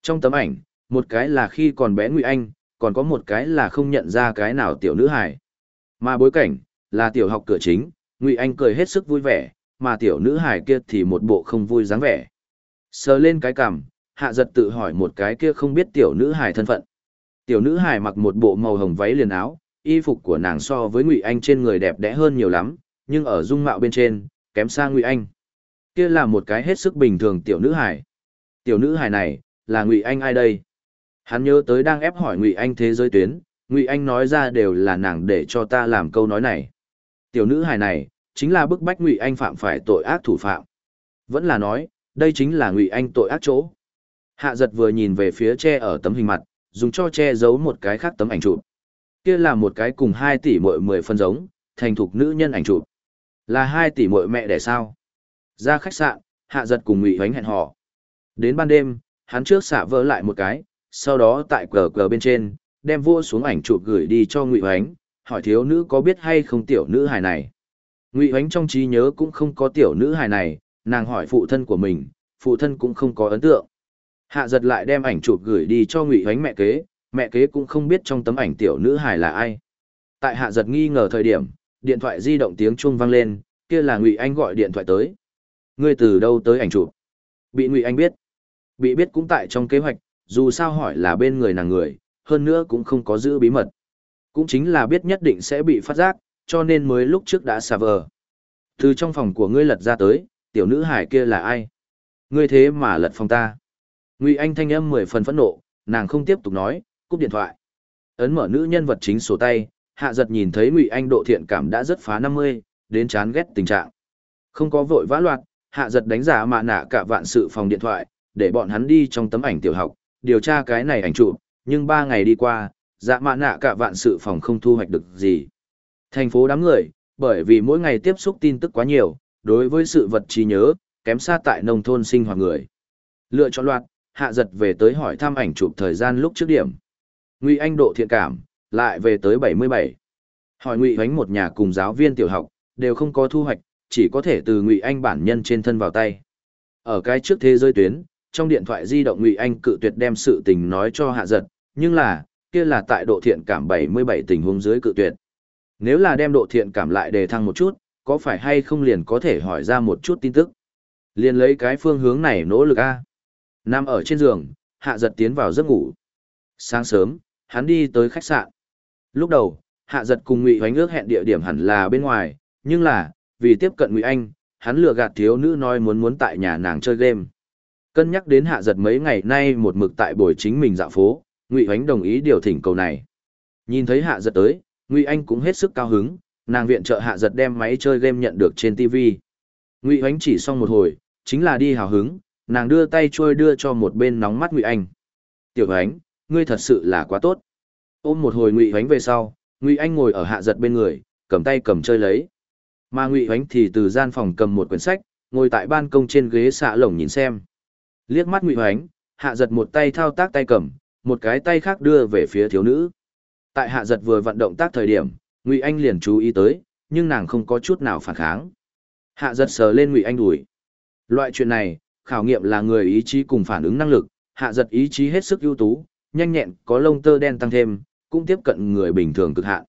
Trong tấm ảnh, một cái là khi còn bé Ngụy Anh, còn có một cái là không nhận ra cái nào tiểu nữ hải Mà bối cảnh, là tiểu học cửa chính, Ngụy Anh cười hết sức vui vẻ, mà tiểu nữ hải kia thì một bộ không vui dáng vẻ. Sờ lên cái cằm, hạ giật tự hỏi một cái kia không biết tiểu nữ hải thân phận. Tiểu nữ hải mặc một bộ màu hồng váy liền áo, y phục của nàng so với Ngụy Anh trên người đẹp đẽ hơn nhiều lắm, nhưng ở dung mạo bên trên, kém xa Ngụy Anh. Kia là một cái hết sức bình thường tiểu nữ hải Tiểu nữ hải này, là Ngụy Anh ai đây? Hắn nhớ tới đang ép hỏi Ngụy Anh thế giới tuyến, Ngụy Anh nói ra đều là nàng để cho ta làm câu nói này. Tiểu nữ hài này, chính là bức bách Ngụy Anh phạm phải tội ác thủ phạm. Vẫn là nói, đây chính là Ngụy Anh tội ác chỗ. Hạ giật vừa nhìn về phía che ở tấm hình mặt, dùng cho che giấu một cái khác tấm ảnh chụp. Kia là một cái cùng 2 tỷ muội 10 phân giống, thành thục nữ nhân ảnh chụp. Là 2 tỷ muội mẹ đẻ sao? Ra khách sạn, Hạ giật cùng Ngụy Hoánh hẹn hò. Đến ban đêm, hắn trước xả vỡ lại một cái, sau đó tại cờ cờ bên trên, đem vua xuống ảnh chụp gửi đi cho Ngụy Hoánh, hỏi thiếu nữ có biết hay không tiểu nữ hài này. Ngụy Hoánh trong trí nhớ cũng không có tiểu nữ hài này, nàng hỏi phụ thân của mình, phụ thân cũng không có ấn tượng. Hạ giật lại đem ảnh chụp gửi đi cho Ngụy Hoánh mẹ kế, mẹ kế cũng không biết trong tấm ảnh tiểu nữ hài là ai. Tại hạ giật nghi ngờ thời điểm, điện thoại di động tiếng chuông vang lên, kia là Ngụy Anh gọi điện thoại tới. Ngươi từ đâu tới ảnh chụp? Bị Ngụy Anh biết. Bị biết cũng tại trong kế hoạch, dù sao hỏi là bên người nàng người, hơn nữa cũng không có giữ bí mật. Cũng chính là biết nhất định sẽ bị phát giác, cho nên mới lúc trước đã xà vờ. Từ trong phòng của ngươi lật ra tới, tiểu nữ hải kia là ai? Ngươi thế mà lật phòng ta. Ngụy Anh thanh âm mười phần phẫn nộ, nàng không tiếp tục nói, cúp điện thoại. Ấn mở nữ nhân vật chính sổ tay, hạ giật nhìn thấy Ngụy Anh độ thiện cảm đã rất phá 50, đến chán ghét tình trạng. Không có vội vã loạt, hạ giật đánh giả mạ nạ cả vạn sự phòng điện thoại, để bọn hắn đi trong tấm ảnh tiểu học, điều tra cái này ảnh chụp, nhưng ba ngày đi qua, dạ mạ nạ cả vạn sự phòng không thu hoạch được gì. Thành phố đám người, bởi vì mỗi ngày tiếp xúc tin tức quá nhiều, đối với sự vật trí nhớ, kém xa tại nông thôn sinh hoạt người. Lựa chọn loạt, hạ giật về tới hỏi thăm ảnh chụp thời gian lúc trước điểm. Ngụy Anh độ thiện cảm, lại về tới 77. Hỏi Ngụy Ánh một nhà cùng giáo viên tiểu học, đều không có thu hoạch, chỉ có thể từ Ngụy Anh bản nhân trên thân vào tay. Ở cái trước thế giới tuyến, trong điện thoại di động Ngụy Anh cự tuyệt đem sự tình nói cho hạ giật, nhưng là, kia là tại độ thiện cảm 77 tình huống dưới cự tuyệt. Nếu là đem độ thiện cảm lại đề thăng một chút, có phải hay không liền có thể hỏi ra một chút tin tức. Liền lấy cái phương hướng này nỗ lực A. Nằm ở trên giường, hạ giật tiến vào giấc ngủ. Sáng sớm, hắn đi tới khách sạn. Lúc đầu, hạ giật cùng Ngụy Hoánh ước hẹn địa điểm hẳn là bên ngoài, nhưng là, vì tiếp cận Ngụy Anh, hắn lừa gạt thiếu nữ nói muốn muốn tại nhà nàng chơi game. Cân nhắc đến hạ giật mấy ngày nay một mực tại buổi chính mình dạo phố, Ngụy Ánh đồng ý điều thỉnh cầu này. Nhìn thấy hạ giật tới, Ngụy Anh cũng hết sức cao hứng, nàng viện trợ hạ giật đem máy chơi game nhận được trên TV. Ngụy Ánh chỉ xong một hồi, chính là đi hào hứng, nàng đưa tay trôi đưa cho một bên nóng mắt Ngụy Anh. Tiểu Ánh, ngươi thật sự là quá tốt. Ôm một hồi Ngụy Ánh về sau, Ngụy Anh ngồi ở hạ giật bên người, cầm tay cầm chơi lấy. Mà Ngụy Ánh thì từ gian phòng cầm một quyển sách, ngồi tại ban công trên ghế xạ lồng nhìn xem. Liếc mắt Ngụy Hoánh, hạ giật một tay thao tác tay cầm, một cái tay khác đưa về phía thiếu nữ. Tại hạ giật vừa vận động tác thời điểm, Ngụy Anh liền chú ý tới, nhưng nàng không có chút nào phản kháng. Hạ giật sờ lên Ngụy Anh đùi. Loại chuyện này, khảo nghiệm là người ý chí cùng phản ứng năng lực, hạ giật ý chí hết sức ưu tú, nhanh nhẹn, có lông tơ đen tăng thêm, cũng tiếp cận người bình thường cực hạn.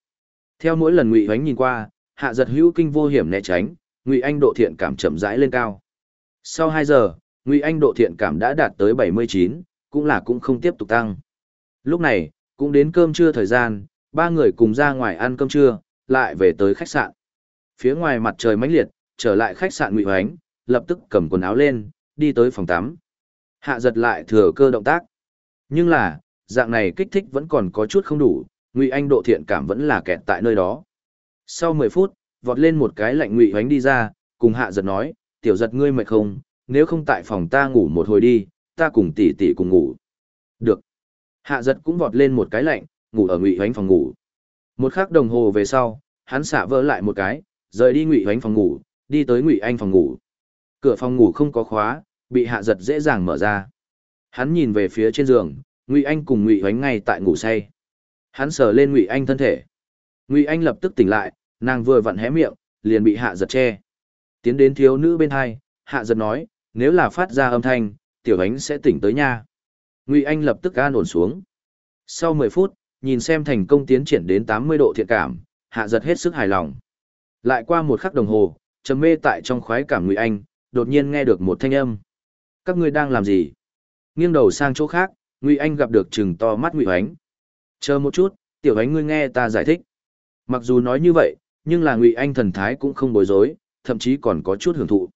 Theo mỗi lần Ngụy Hoánh nhìn qua, hạ giật hữu kinh vô hiểm né tránh, Ngụy Anh độ thiện cảm chậm rãi lên cao. Sau hai giờ, Ngụy Anh độ thiện cảm đã đạt tới 79, cũng là cũng không tiếp tục tăng. Lúc này, cũng đến cơm trưa thời gian, ba người cùng ra ngoài ăn cơm trưa, lại về tới khách sạn. Phía ngoài mặt trời mãnh liệt, trở lại khách sạn Ngụy Hoánh, lập tức cầm quần áo lên, đi tới phòng tắm. Hạ giật lại thừa cơ động tác. Nhưng là, dạng này kích thích vẫn còn có chút không đủ, Ngụy Anh độ thiện cảm vẫn là kẹt tại nơi đó. Sau 10 phút, vọt lên một cái lạnh Ngụy Hoánh đi ra, cùng Hạ giật nói, tiểu giật ngươi mệt không, nếu không tại phòng ta ngủ một hồi đi, ta cùng tỷ tỷ cùng ngủ. Được. Hạ giật cũng vọt lên một cái lạnh, ngủ ở Ngụy Hoánh phòng ngủ. Một khắc đồng hồ về sau, hắn xả vỡ lại một cái, rời đi Ngụy Hoánh phòng ngủ, đi tới Ngụy Anh phòng ngủ. Cửa phòng ngủ không có khóa, bị hạ giật dễ dàng mở ra. Hắn nhìn về phía trên giường, Ngụy Anh cùng Ngụy Hoánh ngay tại ngủ say. Hắn sờ lên Ngụy Anh thân thể. Ngụy Anh lập tức tỉnh lại, nàng vừa vặn hé miệng, liền bị hạ giật che. Tiến đến thiếu nữ bên hai, hạ giật nói, nếu là phát ra âm thanh, tiểu ánh sẽ tỉnh tới nha. Ngụy Anh lập tức an ổn xuống. Sau 10 phút, nhìn xem thành công tiến triển đến 80 độ thiện cảm, hạ giật hết sức hài lòng. Lại qua một khắc đồng hồ, trầm mê tại trong khoái cảm Ngụy Anh, đột nhiên nghe được một thanh âm. Các ngươi đang làm gì? Nghiêng đầu sang chỗ khác, Ngụy Anh gặp được trừng to mắt Ngụy Ánh. Chờ một chút, tiểu ánh ngươi nghe ta giải thích. Mặc dù nói như vậy, nhưng là Ngụy Anh thần thái cũng không bối rối, thậm chí còn có chút hưởng thụ.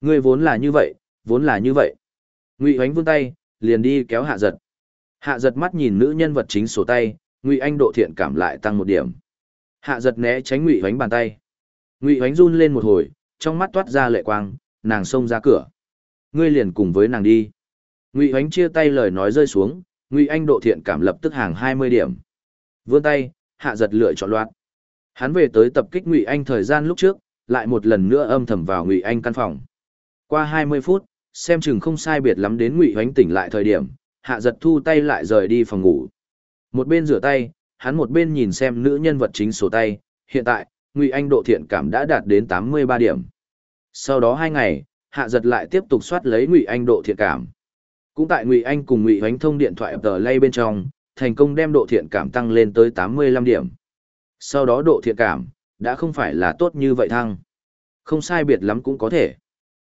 Ngươi vốn là như vậy, vốn là như vậy. Ngụy Ánh vươn tay, liền đi kéo Hạ Giật. Hạ Giật mắt nhìn nữ nhân vật chính sổ tay, Ngụy Anh độ thiện cảm lại tăng một điểm. Hạ Giật né tránh Ngụy Ánh bàn tay. Ngụy Ánh run lên một hồi, trong mắt toát ra lệ quang, nàng xông ra cửa. Ngươi liền cùng với nàng đi. Ngụy Hoánh chia tay lời nói rơi xuống, Ngụy Anh độ thiện cảm lập tức hàng 20 điểm. Vươn tay, hạ giật lựa chọn loạt. Hắn về tới tập kích Ngụy Anh thời gian lúc trước, lại một lần nữa âm thầm vào Ngụy Anh căn phòng. Qua 20 phút, xem chừng không sai biệt lắm đến Ngụy Hoánh tỉnh lại thời điểm, hạ giật thu tay lại rời đi phòng ngủ. Một bên rửa tay, hắn một bên nhìn xem nữ nhân vật chính sổ tay, hiện tại, Ngụy Anh độ thiện cảm đã đạt đến 83 điểm. Sau đó hai ngày, hạ giật lại tiếp tục soát lấy Ngụy Anh độ thiện cảm. Cũng tại Ngụy Anh cùng Ngụy Hoánh thông điện thoại tờ lay bên trong, thành công đem độ thiện cảm tăng lên tới 85 điểm. Sau đó độ thiện cảm, đã không phải là tốt như vậy thăng. Không sai biệt lắm cũng có thể.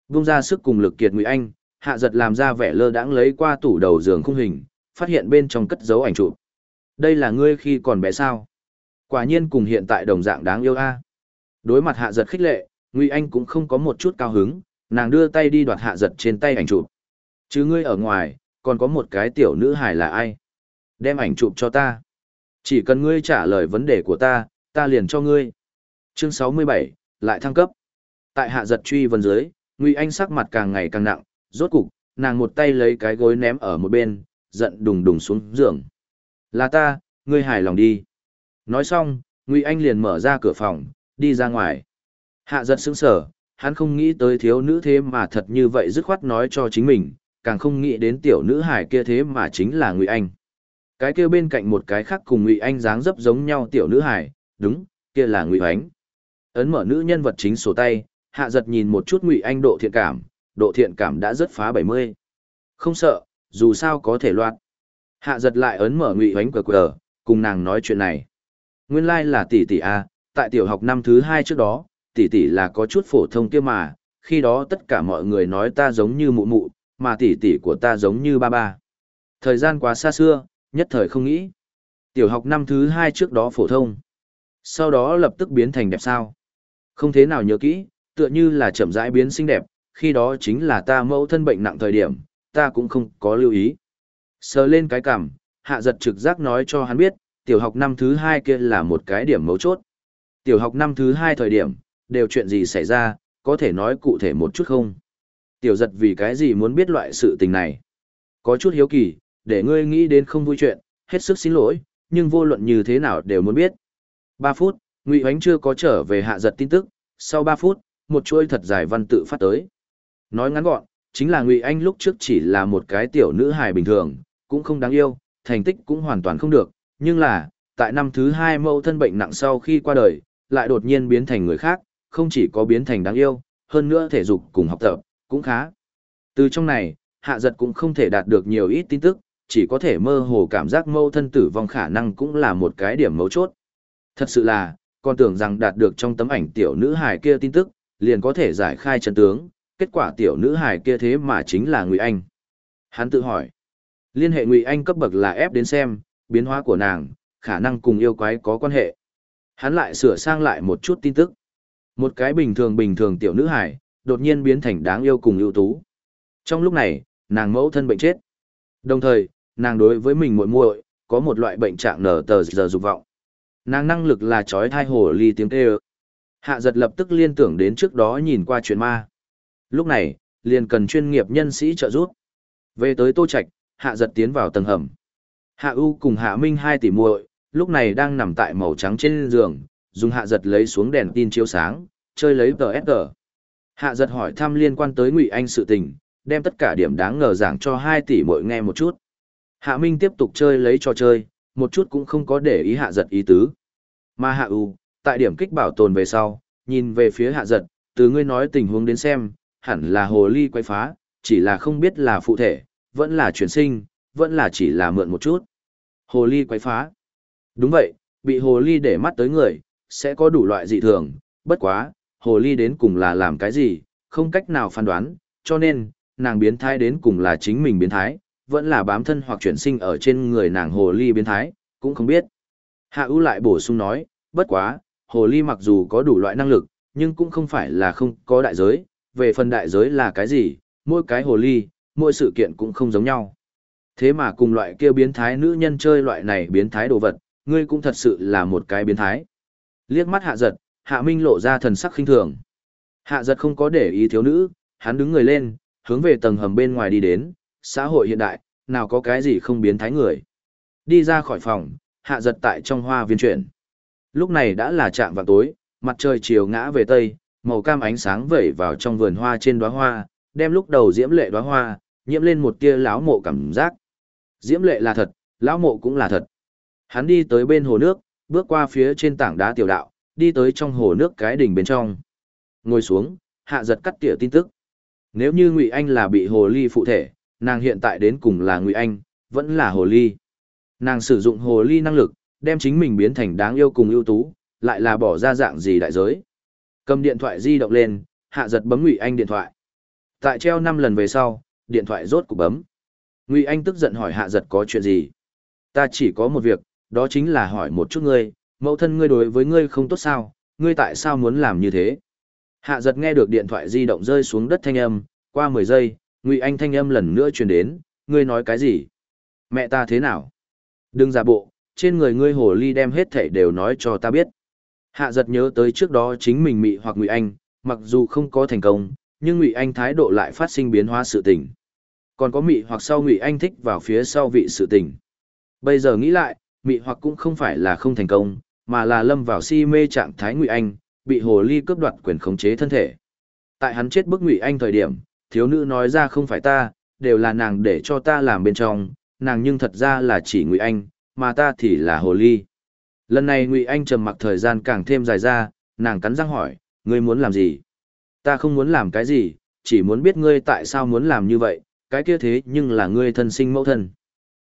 Vung ra sức cùng lực kiệt Ngụy Anh, hạ giật làm ra vẻ lơ đãng lấy qua tủ đầu giường khung hình, phát hiện bên trong cất dấu ảnh chụp. Đây là ngươi khi còn bé sao? Quả nhiên cùng hiện tại đồng dạng đáng yêu a. Đối mặt hạ giật khích lệ, Ngụy Anh cũng không có một chút cao hứng, nàng đưa tay đi đoạt hạ giật trên tay ảnh chụp. Chứ ngươi ở ngoài, còn có một cái tiểu nữ hài là ai? Đem ảnh chụp cho ta. Chỉ cần ngươi trả lời vấn đề của ta, ta liền cho ngươi. Chương 67, lại thăng cấp. Tại hạ giật truy vân dưới, Ngụy Anh sắc mặt càng ngày càng nặng, rốt cục, nàng một tay lấy cái gối ném ở một bên, giận đùng đùng xuống giường. Là ta, ngươi hài lòng đi. Nói xong, Ngụy Anh liền mở ra cửa phòng, đi ra ngoài. Hạ giật sững sở, hắn không nghĩ tới thiếu nữ thế mà thật như vậy dứt khoát nói cho chính mình, càng không nghĩ đến tiểu nữ hải kia thế mà chính là Ngụy Anh. Cái kia bên cạnh một cái khác cùng Ngụy Anh dáng dấp giống nhau tiểu nữ hải, đúng, kia là Ngụy Ánh. Ấn mở nữ nhân vật chính sổ tay, hạ giật nhìn một chút Ngụy Anh độ thiện cảm, độ thiện cảm đã rất phá 70. Không sợ, dù sao có thể loạt. Hạ giật lại ấn mở Ngụy oánh cờ cờ, cùng nàng nói chuyện này. Nguyên lai là tỷ tỷ A, tại tiểu học năm thứ hai trước đó, tỷ tỷ là có chút phổ thông kia mà, khi đó tất cả mọi người nói ta giống như mụ mụ, mà tỷ tỷ của ta giống như ba ba. Thời gian quá xa xưa, nhất thời không nghĩ. Tiểu học năm thứ hai trước đó phổ thông. Sau đó lập tức biến thành đẹp sao. Không thế nào nhớ kỹ, tựa như là chậm rãi biến xinh đẹp, khi đó chính là ta mẫu thân bệnh nặng thời điểm, ta cũng không có lưu ý. Sờ lên cái cảm, hạ giật trực giác nói cho hắn biết, tiểu học năm thứ hai kia là một cái điểm mấu chốt. Tiểu học năm thứ hai thời điểm, đều chuyện gì xảy ra, có thể nói cụ thể một chút không? Tiểu giật vì cái gì muốn biết loại sự tình này? Có chút hiếu kỳ, để ngươi nghĩ đến không vui chuyện, hết sức xin lỗi, nhưng vô luận như thế nào đều muốn biết. 3 phút, Ngụy Hoánh chưa có trở về hạ giật tin tức, sau 3 phút, một chuôi thật dài văn tự phát tới. Nói ngắn gọn, chính là Ngụy Anh lúc trước chỉ là một cái tiểu nữ hài bình thường, cũng không đáng yêu, thành tích cũng hoàn toàn không được, nhưng là, tại năm thứ hai mẫu thân bệnh nặng sau khi qua đời, lại đột nhiên biến thành người khác, không chỉ có biến thành đáng yêu, hơn nữa thể dục cùng học tập, cũng khá. Từ trong này, hạ giật cũng không thể đạt được nhiều ít tin tức, chỉ có thể mơ hồ cảm giác mâu thân tử vong khả năng cũng là một cái điểm mấu chốt. Thật sự là, con tưởng rằng đạt được trong tấm ảnh tiểu nữ hài kia tin tức, liền có thể giải khai chân tướng, kết quả tiểu nữ hài kia thế mà chính là Ngụy Anh. Hắn tự hỏi, liên hệ Ngụy Anh cấp bậc là ép đến xem, biến hóa của nàng, khả năng cùng yêu quái có quan hệ. Hắn lại sửa sang lại một chút tin tức. Một cái bình thường bình thường tiểu nữ hài, đột nhiên biến thành đáng yêu cùng ưu tú. Trong lúc này, nàng mẫu thân bệnh chết. Đồng thời, nàng đối với mình muội muội có một loại bệnh trạng nở tờ giờ dục vọng. Nàng năng lực là chói thai hồ ly tiếng kêu. Hạ giật lập tức liên tưởng đến trước đó nhìn qua chuyện ma. Lúc này, liền cần chuyên nghiệp nhân sĩ trợ giúp. Về tới Tô Trạch, Hạ giật tiến vào tầng hầm. Hạ U cùng Hạ Minh hai tỷ muội, lúc này đang nằm tại màu trắng trên giường, dùng Hạ giật lấy xuống đèn tin chiếu sáng, chơi lấy TSG. Hạ giật hỏi thăm liên quan tới Ngụy Anh sự tình, đem tất cả điểm đáng ngờ giảng cho hai tỷ muội nghe một chút. Hạ Minh tiếp tục chơi lấy trò chơi, một chút cũng không có để ý hạ giật ý tứ. Mà hạ U, tại điểm kích bảo tồn về sau, nhìn về phía hạ giật, từ ngươi nói tình huống đến xem, hẳn là hồ ly quay phá, chỉ là không biết là phụ thể, vẫn là chuyển sinh, vẫn là chỉ là mượn một chút. Hồ ly quay phá. Đúng vậy, bị hồ ly để mắt tới người, sẽ có đủ loại dị thường, bất quá, hồ ly đến cùng là làm cái gì, không cách nào phán đoán, cho nên, nàng biến thái đến cùng là chính mình biến thái, vẫn là bám thân hoặc chuyển sinh ở trên người nàng hồ ly biến thái, cũng không biết. Hạ ưu lại bổ sung nói, bất quá, hồ ly mặc dù có đủ loại năng lực, nhưng cũng không phải là không có đại giới, về phần đại giới là cái gì, mỗi cái hồ ly, mỗi sự kiện cũng không giống nhau. Thế mà cùng loại kia biến thái nữ nhân chơi loại này biến thái đồ vật, ngươi cũng thật sự là một cái biến thái. Liếc mắt hạ giật, hạ minh lộ ra thần sắc khinh thường. Hạ giật không có để ý thiếu nữ, hắn đứng người lên, hướng về tầng hầm bên ngoài đi đến, xã hội hiện đại, nào có cái gì không biến thái người. Đi ra khỏi phòng, hạ giật tại trong hoa viên chuyển. Lúc này đã là trạm vào tối, mặt trời chiều ngã về tây, màu cam ánh sáng vẩy vào trong vườn hoa trên đóa hoa, đem lúc đầu diễm lệ đóa hoa, nhiễm lên một tia lão mộ cảm giác. Diễm lệ là thật, lão mộ cũng là thật. Hắn đi tới bên hồ nước, bước qua phía trên tảng đá tiểu đạo, đi tới trong hồ nước cái đỉnh bên trong. Ngồi xuống, hạ giật cắt tỉa tin tức. Nếu như Ngụy Anh là bị hồ ly phụ thể, nàng hiện tại đến cùng là Ngụy Anh, vẫn là hồ ly. Nàng sử dụng hồ ly năng lực, đem chính mình biến thành đáng yêu cùng ưu tú, lại là bỏ ra dạng gì đại giới. Cầm điện thoại di động lên, hạ giật bấm Ngụy Anh điện thoại. Tại treo năm lần về sau, điện thoại rốt cục bấm. Ngụy Anh tức giận hỏi hạ giật có chuyện gì. Ta chỉ có một việc, đó chính là hỏi một chút ngươi, mẫu thân ngươi đối với ngươi không tốt sao, ngươi tại sao muốn làm như thế. Hạ giật nghe được điện thoại di động rơi xuống đất thanh âm, qua 10 giây, Ngụy Anh thanh âm lần nữa truyền đến, ngươi nói cái gì? Mẹ ta thế nào? Đừng giả bộ, trên người ngươi hồ ly đem hết thảy đều nói cho ta biết. Hạ giật nhớ tới trước đó chính mình mị hoặc Ngụy Anh, mặc dù không có thành công, nhưng Ngụy Anh thái độ lại phát sinh biến hóa sự tình. Còn có mị hoặc sau Ngụy Anh thích vào phía sau vị sự tình. Bây giờ nghĩ lại, mị hoặc cũng không phải là không thành công, mà là lâm vào si mê trạng thái Ngụy Anh, bị hồ ly cướp đoạt quyền khống chế thân thể. Tại hắn chết bức Ngụy Anh thời điểm, thiếu nữ nói ra không phải ta, đều là nàng để cho ta làm bên trong, nàng nhưng thật ra là chỉ Ngụy Anh, mà ta thì là hồ ly. Lần này Ngụy Anh trầm mặc thời gian càng thêm dài ra, nàng cắn răng hỏi, ngươi muốn làm gì? Ta không muốn làm cái gì, chỉ muốn biết ngươi tại sao muốn làm như vậy, cái kia thế nhưng là ngươi thân sinh mẫu thân.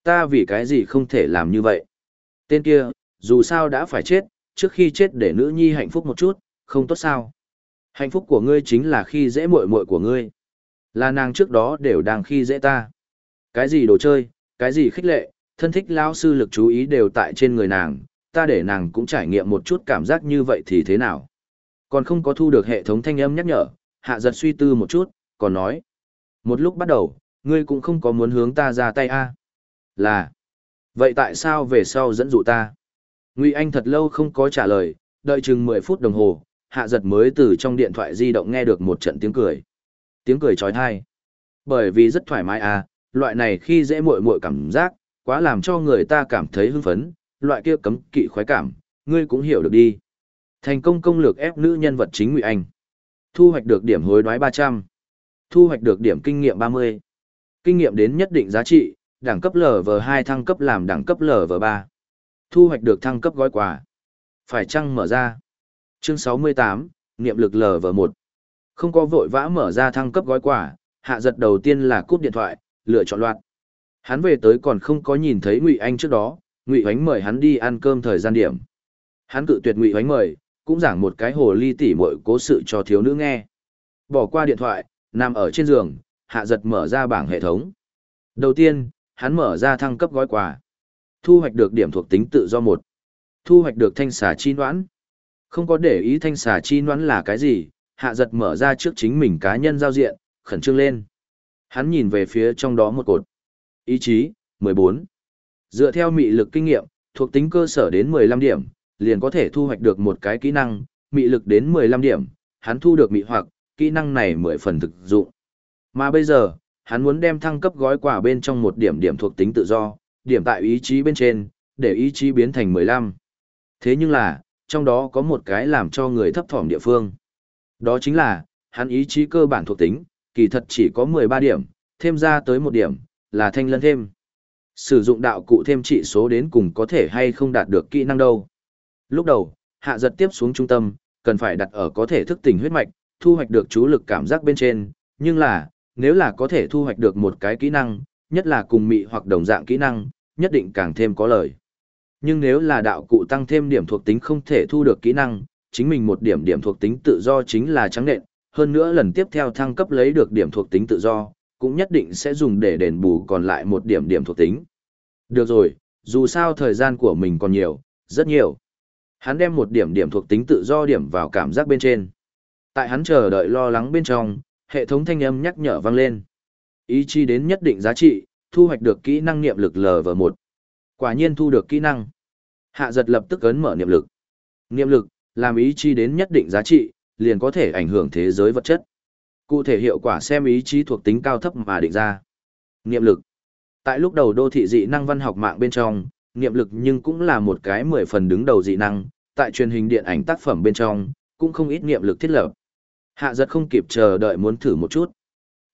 Ta vì cái gì không thể làm như vậy? Tên kia, dù sao đã phải chết, trước khi chết để nữ nhi hạnh phúc một chút, không tốt sao? Hạnh phúc của ngươi chính là khi dễ muội muội của ngươi. Là nàng trước đó đều đang khi dễ ta. Cái gì đồ chơi, cái gì khích lệ, thân thích lão sư lực chú ý đều tại trên người nàng, ta để nàng cũng trải nghiệm một chút cảm giác như vậy thì thế nào. Còn không có thu được hệ thống thanh âm nhắc nhở, hạ giật suy tư một chút, còn nói. Một lúc bắt đầu, ngươi cũng không có muốn hướng ta ra tay a Là. Vậy tại sao về sau dẫn dụ ta? Ngụy Anh thật lâu không có trả lời, đợi chừng 10 phút đồng hồ, hạ giật mới từ trong điện thoại di động nghe được một trận tiếng cười. Tiếng cười trói thai. Bởi vì rất thoải mái à, loại này khi dễ muội muội cảm giác, quá làm cho người ta cảm thấy hưng phấn, loại kia cấm kỵ khoái cảm, ngươi cũng hiểu được đi. Thành công công lược ép nữ nhân vật chính Ngụy Anh. Thu hoạch được điểm hối đoái 300. Thu hoạch được điểm kinh nghiệm 30. Kinh nghiệm đến nhất định giá trị, đẳng cấp LV2 thăng cấp làm đẳng cấp LV3. Thu hoạch được thăng cấp gói quà. Phải chăng mở ra? Chương 68, niệm lực LV1. Không có vội vã mở ra thăng cấp gói quà, hạ giật đầu tiên là cúp điện thoại, lựa chọn loạt. Hắn về tới còn không có nhìn thấy Ngụy Anh trước đó, Ngụy Hoánh mời hắn đi ăn cơm thời gian điểm. Hắn cự tuyệt Ngụy Hoánh mời, cũng giảng một cái hồ ly tỉ muội cố sự cho thiếu nữ nghe. Bỏ qua điện thoại, nằm ở trên giường, hạ giật mở ra bảng hệ thống. Đầu tiên, hắn mở ra thăng cấp gói quà. Thu hoạch được điểm thuộc tính tự do một. Thu hoạch được thanh xà chi noãn. Không có để ý thanh xà chi noãn là cái gì, hạ giật mở ra trước chính mình cá nhân giao diện, khẩn trương lên. Hắn nhìn về phía trong đó một cột. Ý chí, 14. Dựa theo mị lực kinh nghiệm, thuộc tính cơ sở đến 15 điểm, liền có thể thu hoạch được một cái kỹ năng, mị lực đến 15 điểm, hắn thu được mị hoặc, kỹ năng này 10 phần thực dụng. Mà bây giờ, hắn muốn đem thăng cấp gói quà bên trong một điểm điểm thuộc tính tự do, điểm tại ý chí bên trên, để ý chí biến thành 15. Thế nhưng là, trong đó có một cái làm cho người thấp thỏm địa phương. Đó chính là, hắn ý chí cơ bản thuộc tính, kỳ thật chỉ có 13 điểm, thêm ra tới một điểm, là thanh lân thêm. Sử dụng đạo cụ thêm trị số đến cùng có thể hay không đạt được kỹ năng đâu. Lúc đầu, hạ giật tiếp xuống trung tâm, cần phải đặt ở có thể thức tỉnh huyết mạch, thu hoạch được chú lực cảm giác bên trên, nhưng là, nếu là có thể thu hoạch được một cái kỹ năng, nhất là cùng mị hoặc đồng dạng kỹ năng, nhất định càng thêm có lời. Nhưng nếu là đạo cụ tăng thêm điểm thuộc tính không thể thu được kỹ năng, chính mình một điểm điểm thuộc tính tự do chính là trắng nện, hơn nữa lần tiếp theo thăng cấp lấy được điểm thuộc tính tự do, cũng nhất định sẽ dùng để đền bù còn lại một điểm điểm thuộc tính. Được rồi, dù sao thời gian của mình còn nhiều, rất nhiều. Hắn đem một điểm điểm thuộc tính tự do điểm vào cảm giác bên trên. Tại hắn chờ đợi lo lắng bên trong, hệ thống thanh âm nhắc nhở vang lên. Ý chí đến nhất định giá trị, thu hoạch được kỹ năng niệm lực LV1. Quả nhiên thu được kỹ năng. Hạ giật lập tức ấn mở niệm lực. Niệm lực, làm ý chí đến nhất định giá trị, liền có thể ảnh hưởng thế giới vật chất. Cụ thể hiệu quả xem ý chí thuộc tính cao thấp mà định ra. Niệm lực. Tại lúc đầu đô thị dị năng văn học mạng bên trong, niệm lực nhưng cũng là một cái mười phần đứng đầu dị năng, tại truyền hình điện ảnh tác phẩm bên trong, cũng không ít niệm lực thiết lập. Hạ giật không kịp chờ đợi muốn thử một chút.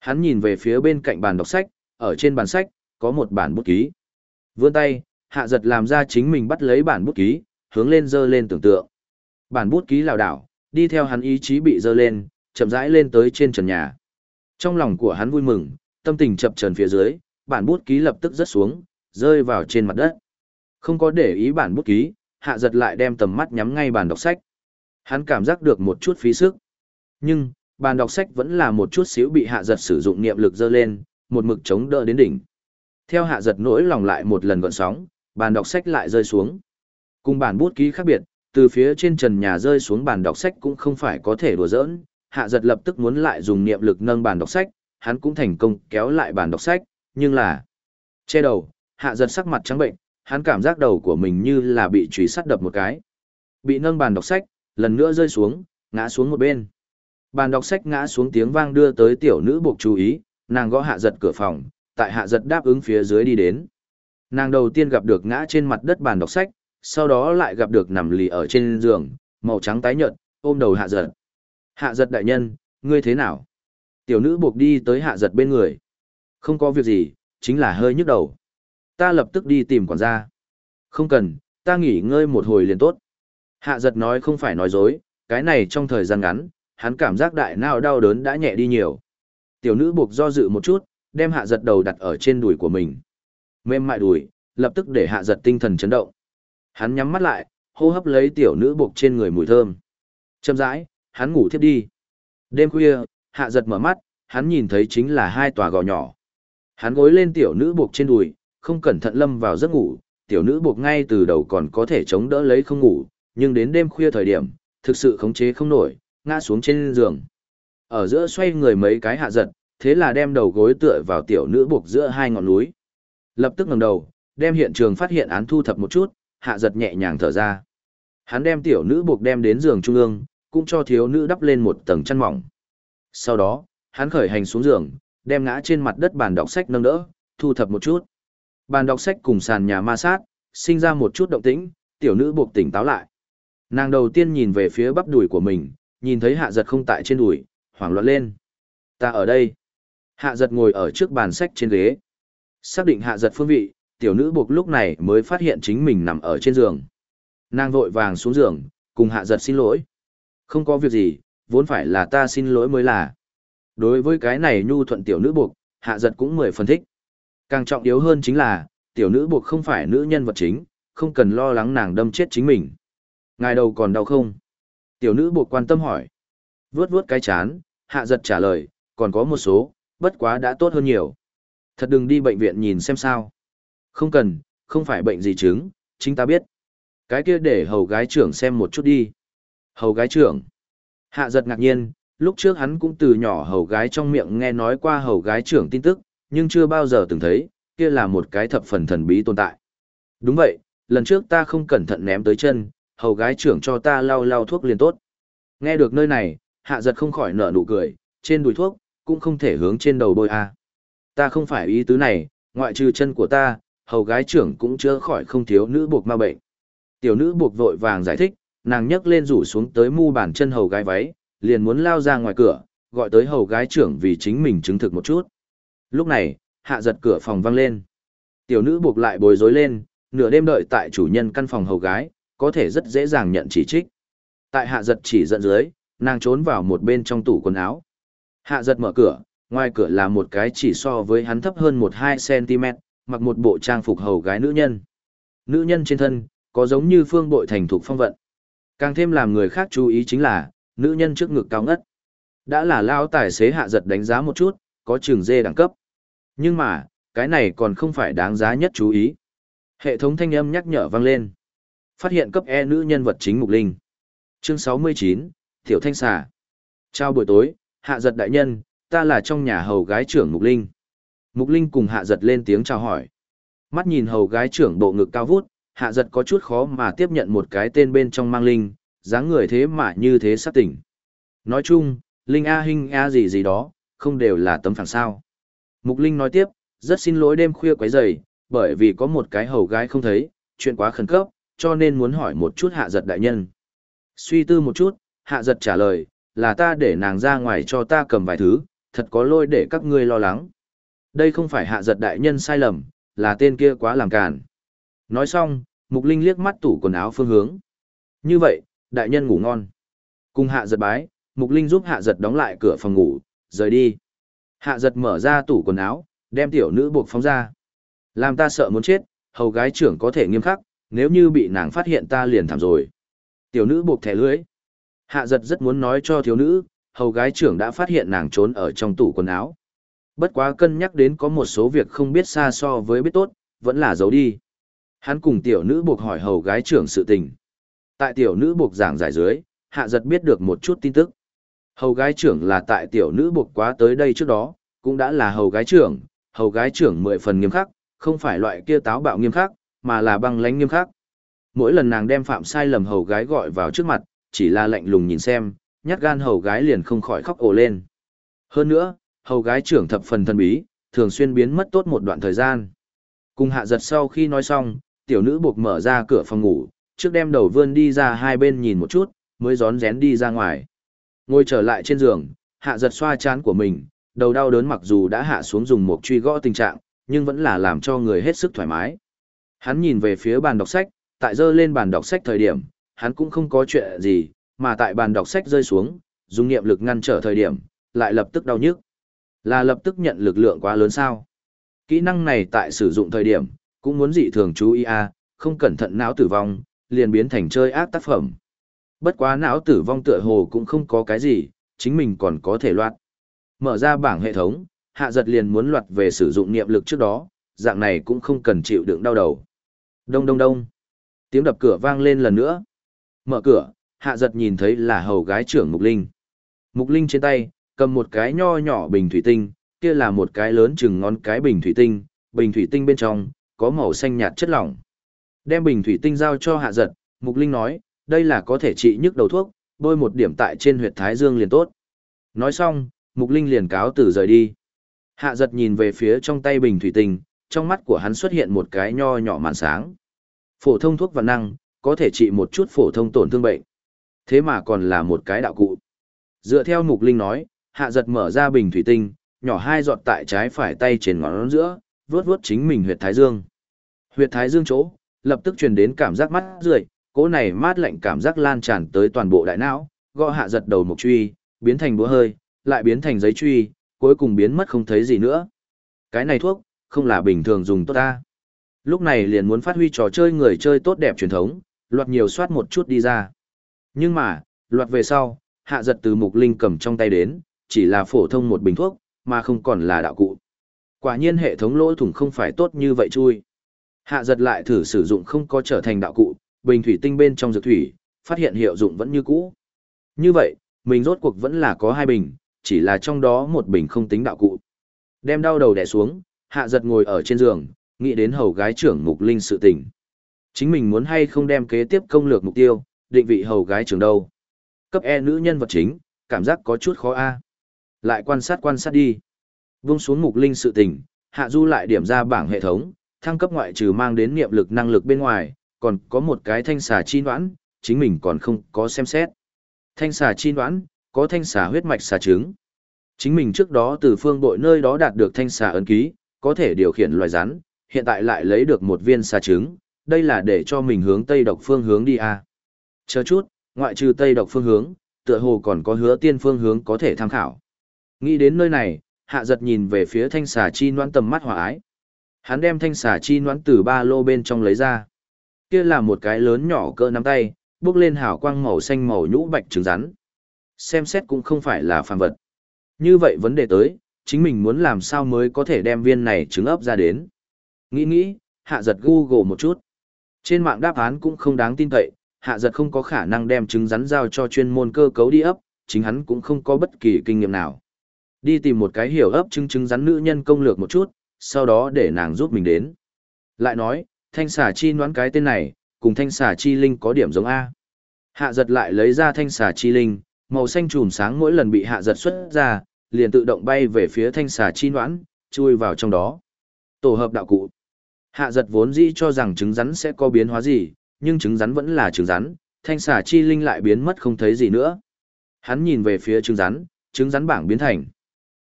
Hắn nhìn về phía bên cạnh bàn đọc sách, ở trên bàn sách, có một bản bút ký. Vươn tay, hạ giật làm ra chính mình bắt lấy bản bút ký, hướng lên dơ lên tưởng tượng. Bản bút ký lảo đảo, đi theo hắn ý chí bị dơ lên, chậm rãi lên tới trên trần nhà. Trong lòng của hắn vui mừng, tâm tình chập trần phía dưới, bản bút ký lập tức rớt xuống, rơi vào trên mặt đất. Không có để ý bản bút ký, hạ giật lại đem tầm mắt nhắm ngay bàn đọc sách. Hắn cảm giác được một chút phí sức. Nhưng, bàn đọc sách vẫn là một chút xíu bị hạ giật sử dụng niệm lực dơ lên, một mực chống đỡ đến đỉnh. Theo hạ giật nỗi lòng lại một lần gọn sóng, bàn đọc sách lại rơi xuống. Cùng bản bút ký khác biệt, từ phía trên trần nhà rơi xuống bàn đọc sách cũng không phải có thể đùa giỡn, hạ giật lập tức muốn lại dùng niệm lực nâng bàn đọc sách, hắn cũng thành công kéo lại bàn đọc sách, nhưng là che đầu, hạ giật sắc mặt trắng bệnh, hắn cảm giác đầu của mình như là bị trùy sắt đập một cái. Bị nâng bàn đọc sách, lần nữa rơi xuống, ngã xuống một bên. Bàn đọc sách ngã xuống tiếng vang đưa tới tiểu nữ buộc chú ý, nàng gõ hạ giật cửa phòng, tại hạ giật đáp ứng phía dưới đi đến. Nàng đầu tiên gặp được ngã trên mặt đất bàn đọc sách, sau đó lại gặp được nằm lì ở trên giường, màu trắng tái nhợt, ôm đầu hạ giật. Hạ giật đại nhân, ngươi thế nào? Tiểu nữ buộc đi tới hạ giật bên người. Không có việc gì, chính là hơi nhức đầu. Ta lập tức đi tìm quản gia. Không cần, ta nghỉ ngơi một hồi liền tốt. Hạ giật nói không phải nói dối, cái này trong thời gian ngắn, hắn cảm giác đại nào đau đớn đã nhẹ đi nhiều. Tiểu nữ buộc do dự một chút, đem hạ giật đầu đặt ở trên đùi của mình. Mềm mại đùi, lập tức để hạ giật tinh thần chấn động. Hắn nhắm mắt lại, hô hấp lấy tiểu nữ buộc trên người mùi thơm. chậm rãi, hắn ngủ thiếp đi. Đêm khuya, hạ giật mở mắt, hắn nhìn thấy chính là hai tòa gò nhỏ. Hắn gối lên tiểu nữ buộc trên đùi, không cẩn thận lâm vào giấc ngủ, tiểu nữ buộc ngay từ đầu còn có thể chống đỡ lấy không ngủ, nhưng đến đêm khuya thời điểm, thực sự khống chế không nổi, ngã xuống trên giường. Ở giữa xoay người mấy cái hạ giật, thế là đem đầu gối tựa vào tiểu nữ buộc giữa hai ngọn núi. Lập tức ngẩng đầu, đem hiện trường phát hiện án thu thập một chút, hạ giật nhẹ nhàng thở ra. Hắn đem tiểu nữ buộc đem đến giường trung ương, cũng cho thiếu nữ đắp lên một tầng chăn mỏng. Sau đó, hắn khởi hành xuống giường, đem ngã trên mặt đất bàn đọc sách nâng đỡ, thu thập một chút. Bàn đọc sách cùng sàn nhà ma sát, sinh ra một chút động tĩnh, tiểu nữ buộc tỉnh táo lại. Nàng đầu tiên nhìn về phía bắp đùi của mình, nhìn thấy hạ giật không tại trên đùi, hoảng loạn lên. Ta ở đây. Hạ giật ngồi ở trước bàn sách trên ghế. Xác định hạ giật phương vị, tiểu nữ buộc lúc này mới phát hiện chính mình nằm ở trên giường. Nàng vội vàng xuống giường, cùng hạ giật xin lỗi. Không có việc gì, vốn phải là ta xin lỗi mới là. Đối với cái này nhu thuận tiểu nữ buộc, hạ giật cũng mười phân thích. Càng trọng yếu hơn chính là, tiểu nữ buộc không phải nữ nhân vật chính, không cần lo lắng nàng đâm chết chính mình. Ngài đầu còn đau không? Tiểu nữ buộc quan tâm hỏi. Vướt vướt cái chán, hạ giật trả lời, còn có một số, bất quá đã tốt hơn nhiều. Thật đừng đi bệnh viện nhìn xem sao. Không cần, không phải bệnh gì chứng, chính ta biết. Cái kia để hầu gái trưởng xem một chút đi. Hầu gái trưởng. Hạ giật ngạc nhiên, lúc trước hắn cũng từ nhỏ hầu gái trong miệng nghe nói qua hầu gái trưởng tin tức, nhưng chưa bao giờ từng thấy, kia là một cái thập phần thần bí tồn tại. Đúng vậy, lần trước ta không cẩn thận ném tới chân, hầu gái trưởng cho ta lau lau thuốc liền tốt. Nghe được nơi này, hạ giật không khỏi nở nụ cười, trên đùi thuốc, cũng không thể hướng trên đầu bôi a. Ta không phải ý tứ này, ngoại trừ chân của ta, hầu gái trưởng cũng chưa khỏi không thiếu nữ buộc ma bệnh. Tiểu nữ buộc vội vàng giải thích, nàng nhấc lên rủ xuống tới mu bàn chân hầu gái váy, liền muốn lao ra ngoài cửa, gọi tới hầu gái trưởng vì chính mình chứng thực một chút. Lúc này, hạ giật cửa phòng văng lên. Tiểu nữ buộc lại bối rối lên, nửa đêm đợi tại chủ nhân căn phòng hầu gái, có thể rất dễ dàng nhận chỉ trích. Tại hạ giật chỉ dẫn dưới, nàng trốn vào một bên trong tủ quần áo. Hạ giật mở cửa, ngoài cửa là một cái chỉ so với hắn thấp hơn 1-2 cm, mặc một bộ trang phục hầu gái nữ nhân. Nữ nhân trên thân, có giống như phương bội thành thục phong vận. Càng thêm làm người khác chú ý chính là, nữ nhân trước ngực cao ngất. Đã là lao tài xế hạ giật đánh giá một chút, có trường dê đẳng cấp. Nhưng mà, cái này còn không phải đáng giá nhất chú ý. Hệ thống thanh âm nhắc nhở vang lên. Phát hiện cấp E nữ nhân vật chính Mục Linh. Chương 69, Tiểu Thanh Xà. Chào buổi tối, hạ giật đại nhân, ta là trong nhà hầu gái trưởng Mục Linh. Mục Linh cùng hạ giật lên tiếng chào hỏi. Mắt nhìn hầu gái trưởng bộ ngực cao vút, hạ giật có chút khó mà tiếp nhận một cái tên bên trong mang Linh, dáng người thế mà như thế sát tỉnh. Nói chung, Linh A Hinh A gì gì đó, không đều là tấm phẳng sao. Mục Linh nói tiếp, rất xin lỗi đêm khuya quấy rầy, bởi vì có một cái hầu gái không thấy, chuyện quá khẩn cấp, cho nên muốn hỏi một chút hạ giật đại nhân. Suy tư một chút, hạ giật trả lời, là ta để nàng ra ngoài cho ta cầm vài thứ, thật có lôi để các ngươi lo lắng. Đây không phải hạ giật đại nhân sai lầm, là tên kia quá làm càn. Nói xong, Mục Linh liếc mắt tủ quần áo phương hướng. Như vậy, đại nhân ngủ ngon. Cùng hạ giật bái, Mục Linh giúp hạ giật đóng lại cửa phòng ngủ, rời đi. Hạ giật mở ra tủ quần áo, đem tiểu nữ buộc phóng ra. Làm ta sợ muốn chết, hầu gái trưởng có thể nghiêm khắc, nếu như bị nàng phát hiện ta liền thảm rồi. Tiểu nữ buộc thẻ lưới. Hạ giật rất muốn nói cho thiếu nữ, hầu gái trưởng đã phát hiện nàng trốn ở trong tủ quần áo. Bất quá cân nhắc đến có một số việc không biết xa so với biết tốt, vẫn là giấu đi. Hắn cùng tiểu nữ buộc hỏi hầu gái trưởng sự tình. Tại tiểu nữ buộc giảng giải dưới, hạ giật biết được một chút tin tức. Hầu gái trưởng là tại tiểu nữ buộc quá tới đây trước đó, cũng đã là hầu gái trưởng, hầu gái trưởng mười phần nghiêm khắc, không phải loại kia táo bạo nghiêm khắc, mà là băng lánh nghiêm khắc. Mỗi lần nàng đem phạm sai lầm hầu gái gọi vào trước mặt, chỉ là lạnh lùng nhìn xem, nhát gan hầu gái liền không khỏi khóc ồ lên. Hơn nữa, hầu gái trưởng thập phần thân bí, thường xuyên biến mất tốt một đoạn thời gian. Cùng hạ giật sau khi nói xong, tiểu nữ buộc mở ra cửa phòng ngủ, trước đem đầu vươn đi ra hai bên nhìn một chút, mới rón rén đi ra ngoài. Ngồi trở lại trên giường, hạ giật xoa chán của mình, đầu đau đớn mặc dù đã hạ xuống dùng một truy gõ tình trạng, nhưng vẫn là làm cho người hết sức thoải mái. Hắn nhìn về phía bàn đọc sách, tại dơ lên bàn đọc sách thời điểm, hắn cũng không có chuyện gì, mà tại bàn đọc sách rơi xuống, dùng niệm lực ngăn trở thời điểm, lại lập tức đau nhức. Là lập tức nhận lực lượng quá lớn sao? Kỹ năng này tại sử dụng thời điểm, cũng muốn dị thường chú ý a, à, không cẩn thận não tử vong, liền biến thành chơi ác tác phẩm. Bất quá não tử vong tựa hồ cũng không có cái gì, chính mình còn có thể loạt. Mở ra bảng hệ thống, hạ giật liền muốn loạt về sử dụng niệm lực trước đó, dạng này cũng không cần chịu đựng đau đầu. Đông đông đông. Tiếng đập cửa vang lên lần nữa. Mở cửa, hạ giật nhìn thấy là hầu gái trưởng Mục Linh. Mục Linh trên tay, cầm một cái nho nhỏ bình thủy tinh, kia là một cái lớn chừng ngón cái bình thủy tinh, bình thủy tinh bên trong, có màu xanh nhạt chất lỏng. Đem bình thủy tinh giao cho hạ giật, Mục Linh nói, đây là có thể trị nhức đầu thuốc, bôi một điểm tại trên huyệt thái dương liền tốt. Nói xong, Mục Linh liền cáo từ rời đi. Hạ giật nhìn về phía trong tay bình thủy tinh, trong mắt của hắn xuất hiện một cái nho nhỏ màn sáng. Phổ thông thuốc và năng, có thể trị một chút phổ thông tổn thương bệnh. Thế mà còn là một cái đạo cụ. Dựa theo Mục Linh nói, hạ giật mở ra bình thủy tinh, nhỏ hai giọt tại trái phải tay trên ngón giữa, vuốt vuốt chính mình huyệt thái dương. Huyệt thái dương chỗ, lập tức truyền đến cảm giác mắt rượi, cỗ này mát lạnh cảm giác lan tràn tới toàn bộ đại não, gõ hạ giật đầu một truy, biến thành búa hơi, lại biến thành giấy truy, cuối cùng biến mất không thấy gì nữa. Cái này thuốc, không là bình thường dùng tốt ta. Lúc này liền muốn phát huy trò chơi người chơi tốt đẹp truyền thống, loạt nhiều soát một chút đi ra. Nhưng mà, loạt về sau, hạ giật từ mục linh cầm trong tay đến, chỉ là phổ thông một bình thuốc, mà không còn là đạo cụ. Quả nhiên hệ thống lỗ thủng không phải tốt như vậy chui. Hạ giật lại thử sử dụng không có trở thành đạo cụ, bình thủy tinh bên trong dược thủy, phát hiện hiệu dụng vẫn như cũ. Như vậy, mình rốt cuộc vẫn là có hai bình, chỉ là trong đó một bình không tính đạo cụ. Đem đau đầu đè xuống, hạ giật ngồi ở trên giường, nghĩ đến hầu gái trưởng mục linh sự tình. Chính mình muốn hay không đem kế tiếp công lược mục tiêu, định vị hầu gái trưởng đâu. Cấp E nữ nhân vật chính, cảm giác có chút khó A. Lại quan sát quan sát đi. Vung xuống mục linh sự tình, hạ du lại điểm ra bảng hệ thống, thăng cấp ngoại trừ mang đến niệm lực năng lực bên ngoài, còn có một cái thanh xà chi đoán, chính mình còn không có xem xét. Thanh xà chi đoán, có thanh xà huyết mạch xà trứng. Chính mình trước đó từ phương bội nơi đó đạt được thanh xà ấn ký, có thể điều khiển loài rắn, hiện tại lại lấy được một viên xà trứng, đây là để cho mình hướng tây độc phương hướng đi à. Chờ chút, ngoại trừ tây độc phương hướng, tựa hồ còn có hứa tiên phương hướng có thể tham khảo. Nghĩ đến nơi này, hạ giật nhìn về phía thanh xà chi noãn tầm mắt hòa ái. Hắn đem thanh xà chi noãn từ ba lô bên trong lấy ra. Kia là một cái lớn nhỏ cỡ nắm tay, bước lên hào quang màu xanh màu nhũ bạch trứng rắn. Xem xét cũng không phải là phàm vật. Như vậy vấn đề tới, chính mình muốn làm sao mới có thể đem viên này trứng ấp ra đến. Nghĩ nghĩ, hạ giật Google một chút. Trên mạng đáp án cũng không đáng tin cậy, hạ giật không có khả năng đem trứng rắn giao cho chuyên môn cơ cấu đi ấp, chính hắn cũng không có bất kỳ kinh nghiệm nào. Đi tìm một cái hiểu ấp trứng trứng rắn nữ nhân công lược một chút, sau đó để nàng giúp mình đến. Lại nói, thanh xà chi noán cái tên này, cùng thanh xà chi linh có điểm giống A. Hạ giật lại lấy ra thanh xà chi linh, màu xanh trùm sáng mỗi lần bị hạ giật xuất ra, liền tự động bay về phía thanh xà chi noãn, chui vào trong đó. Tổ hợp đạo cụ. Hạ giật vốn dĩ cho rằng trứng rắn sẽ có biến hóa gì, nhưng trứng rắn vẫn là trứng rắn, thanh xà chi linh lại biến mất không thấy gì nữa. Hắn nhìn về phía trứng rắn, trứng rắn bảng biến thành.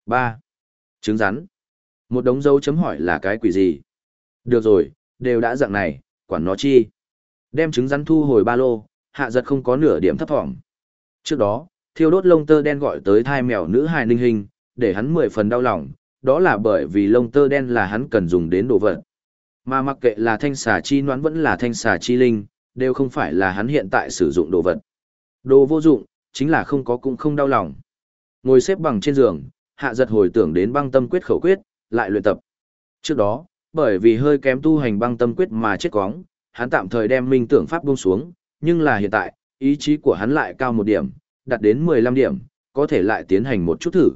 ba Trứng rắn. Một đống dấu chấm hỏi là cái quỷ gì? Được rồi, đều đã dạng này, quản nó chi. Đem trứng rắn thu hồi ba lô, hạ giật không có nửa điểm thấp thỏm. Trước đó, thiêu đốt lông tơ đen gọi tới thai mèo nữ hài ninh hình, để hắn mười phần đau lòng, đó là bởi vì lông tơ đen là hắn cần dùng đến đồ vật. Mà mặc kệ là thanh xà chi noán vẫn là thanh xà chi linh, đều không phải là hắn hiện tại sử dụng đồ vật. Đồ vô dụng, chính là không có cũng không đau lòng. Ngồi xếp bằng trên giường, hạ giật hồi tưởng đến băng tâm quyết khẩu quyết, lại luyện tập. Trước đó, bởi vì hơi kém tu hành băng tâm quyết mà chết quóng, hắn tạm thời đem minh tưởng pháp buông xuống, nhưng là hiện tại, ý chí của hắn lại cao một điểm, đạt đến 15 điểm, có thể lại tiến hành một chút thử.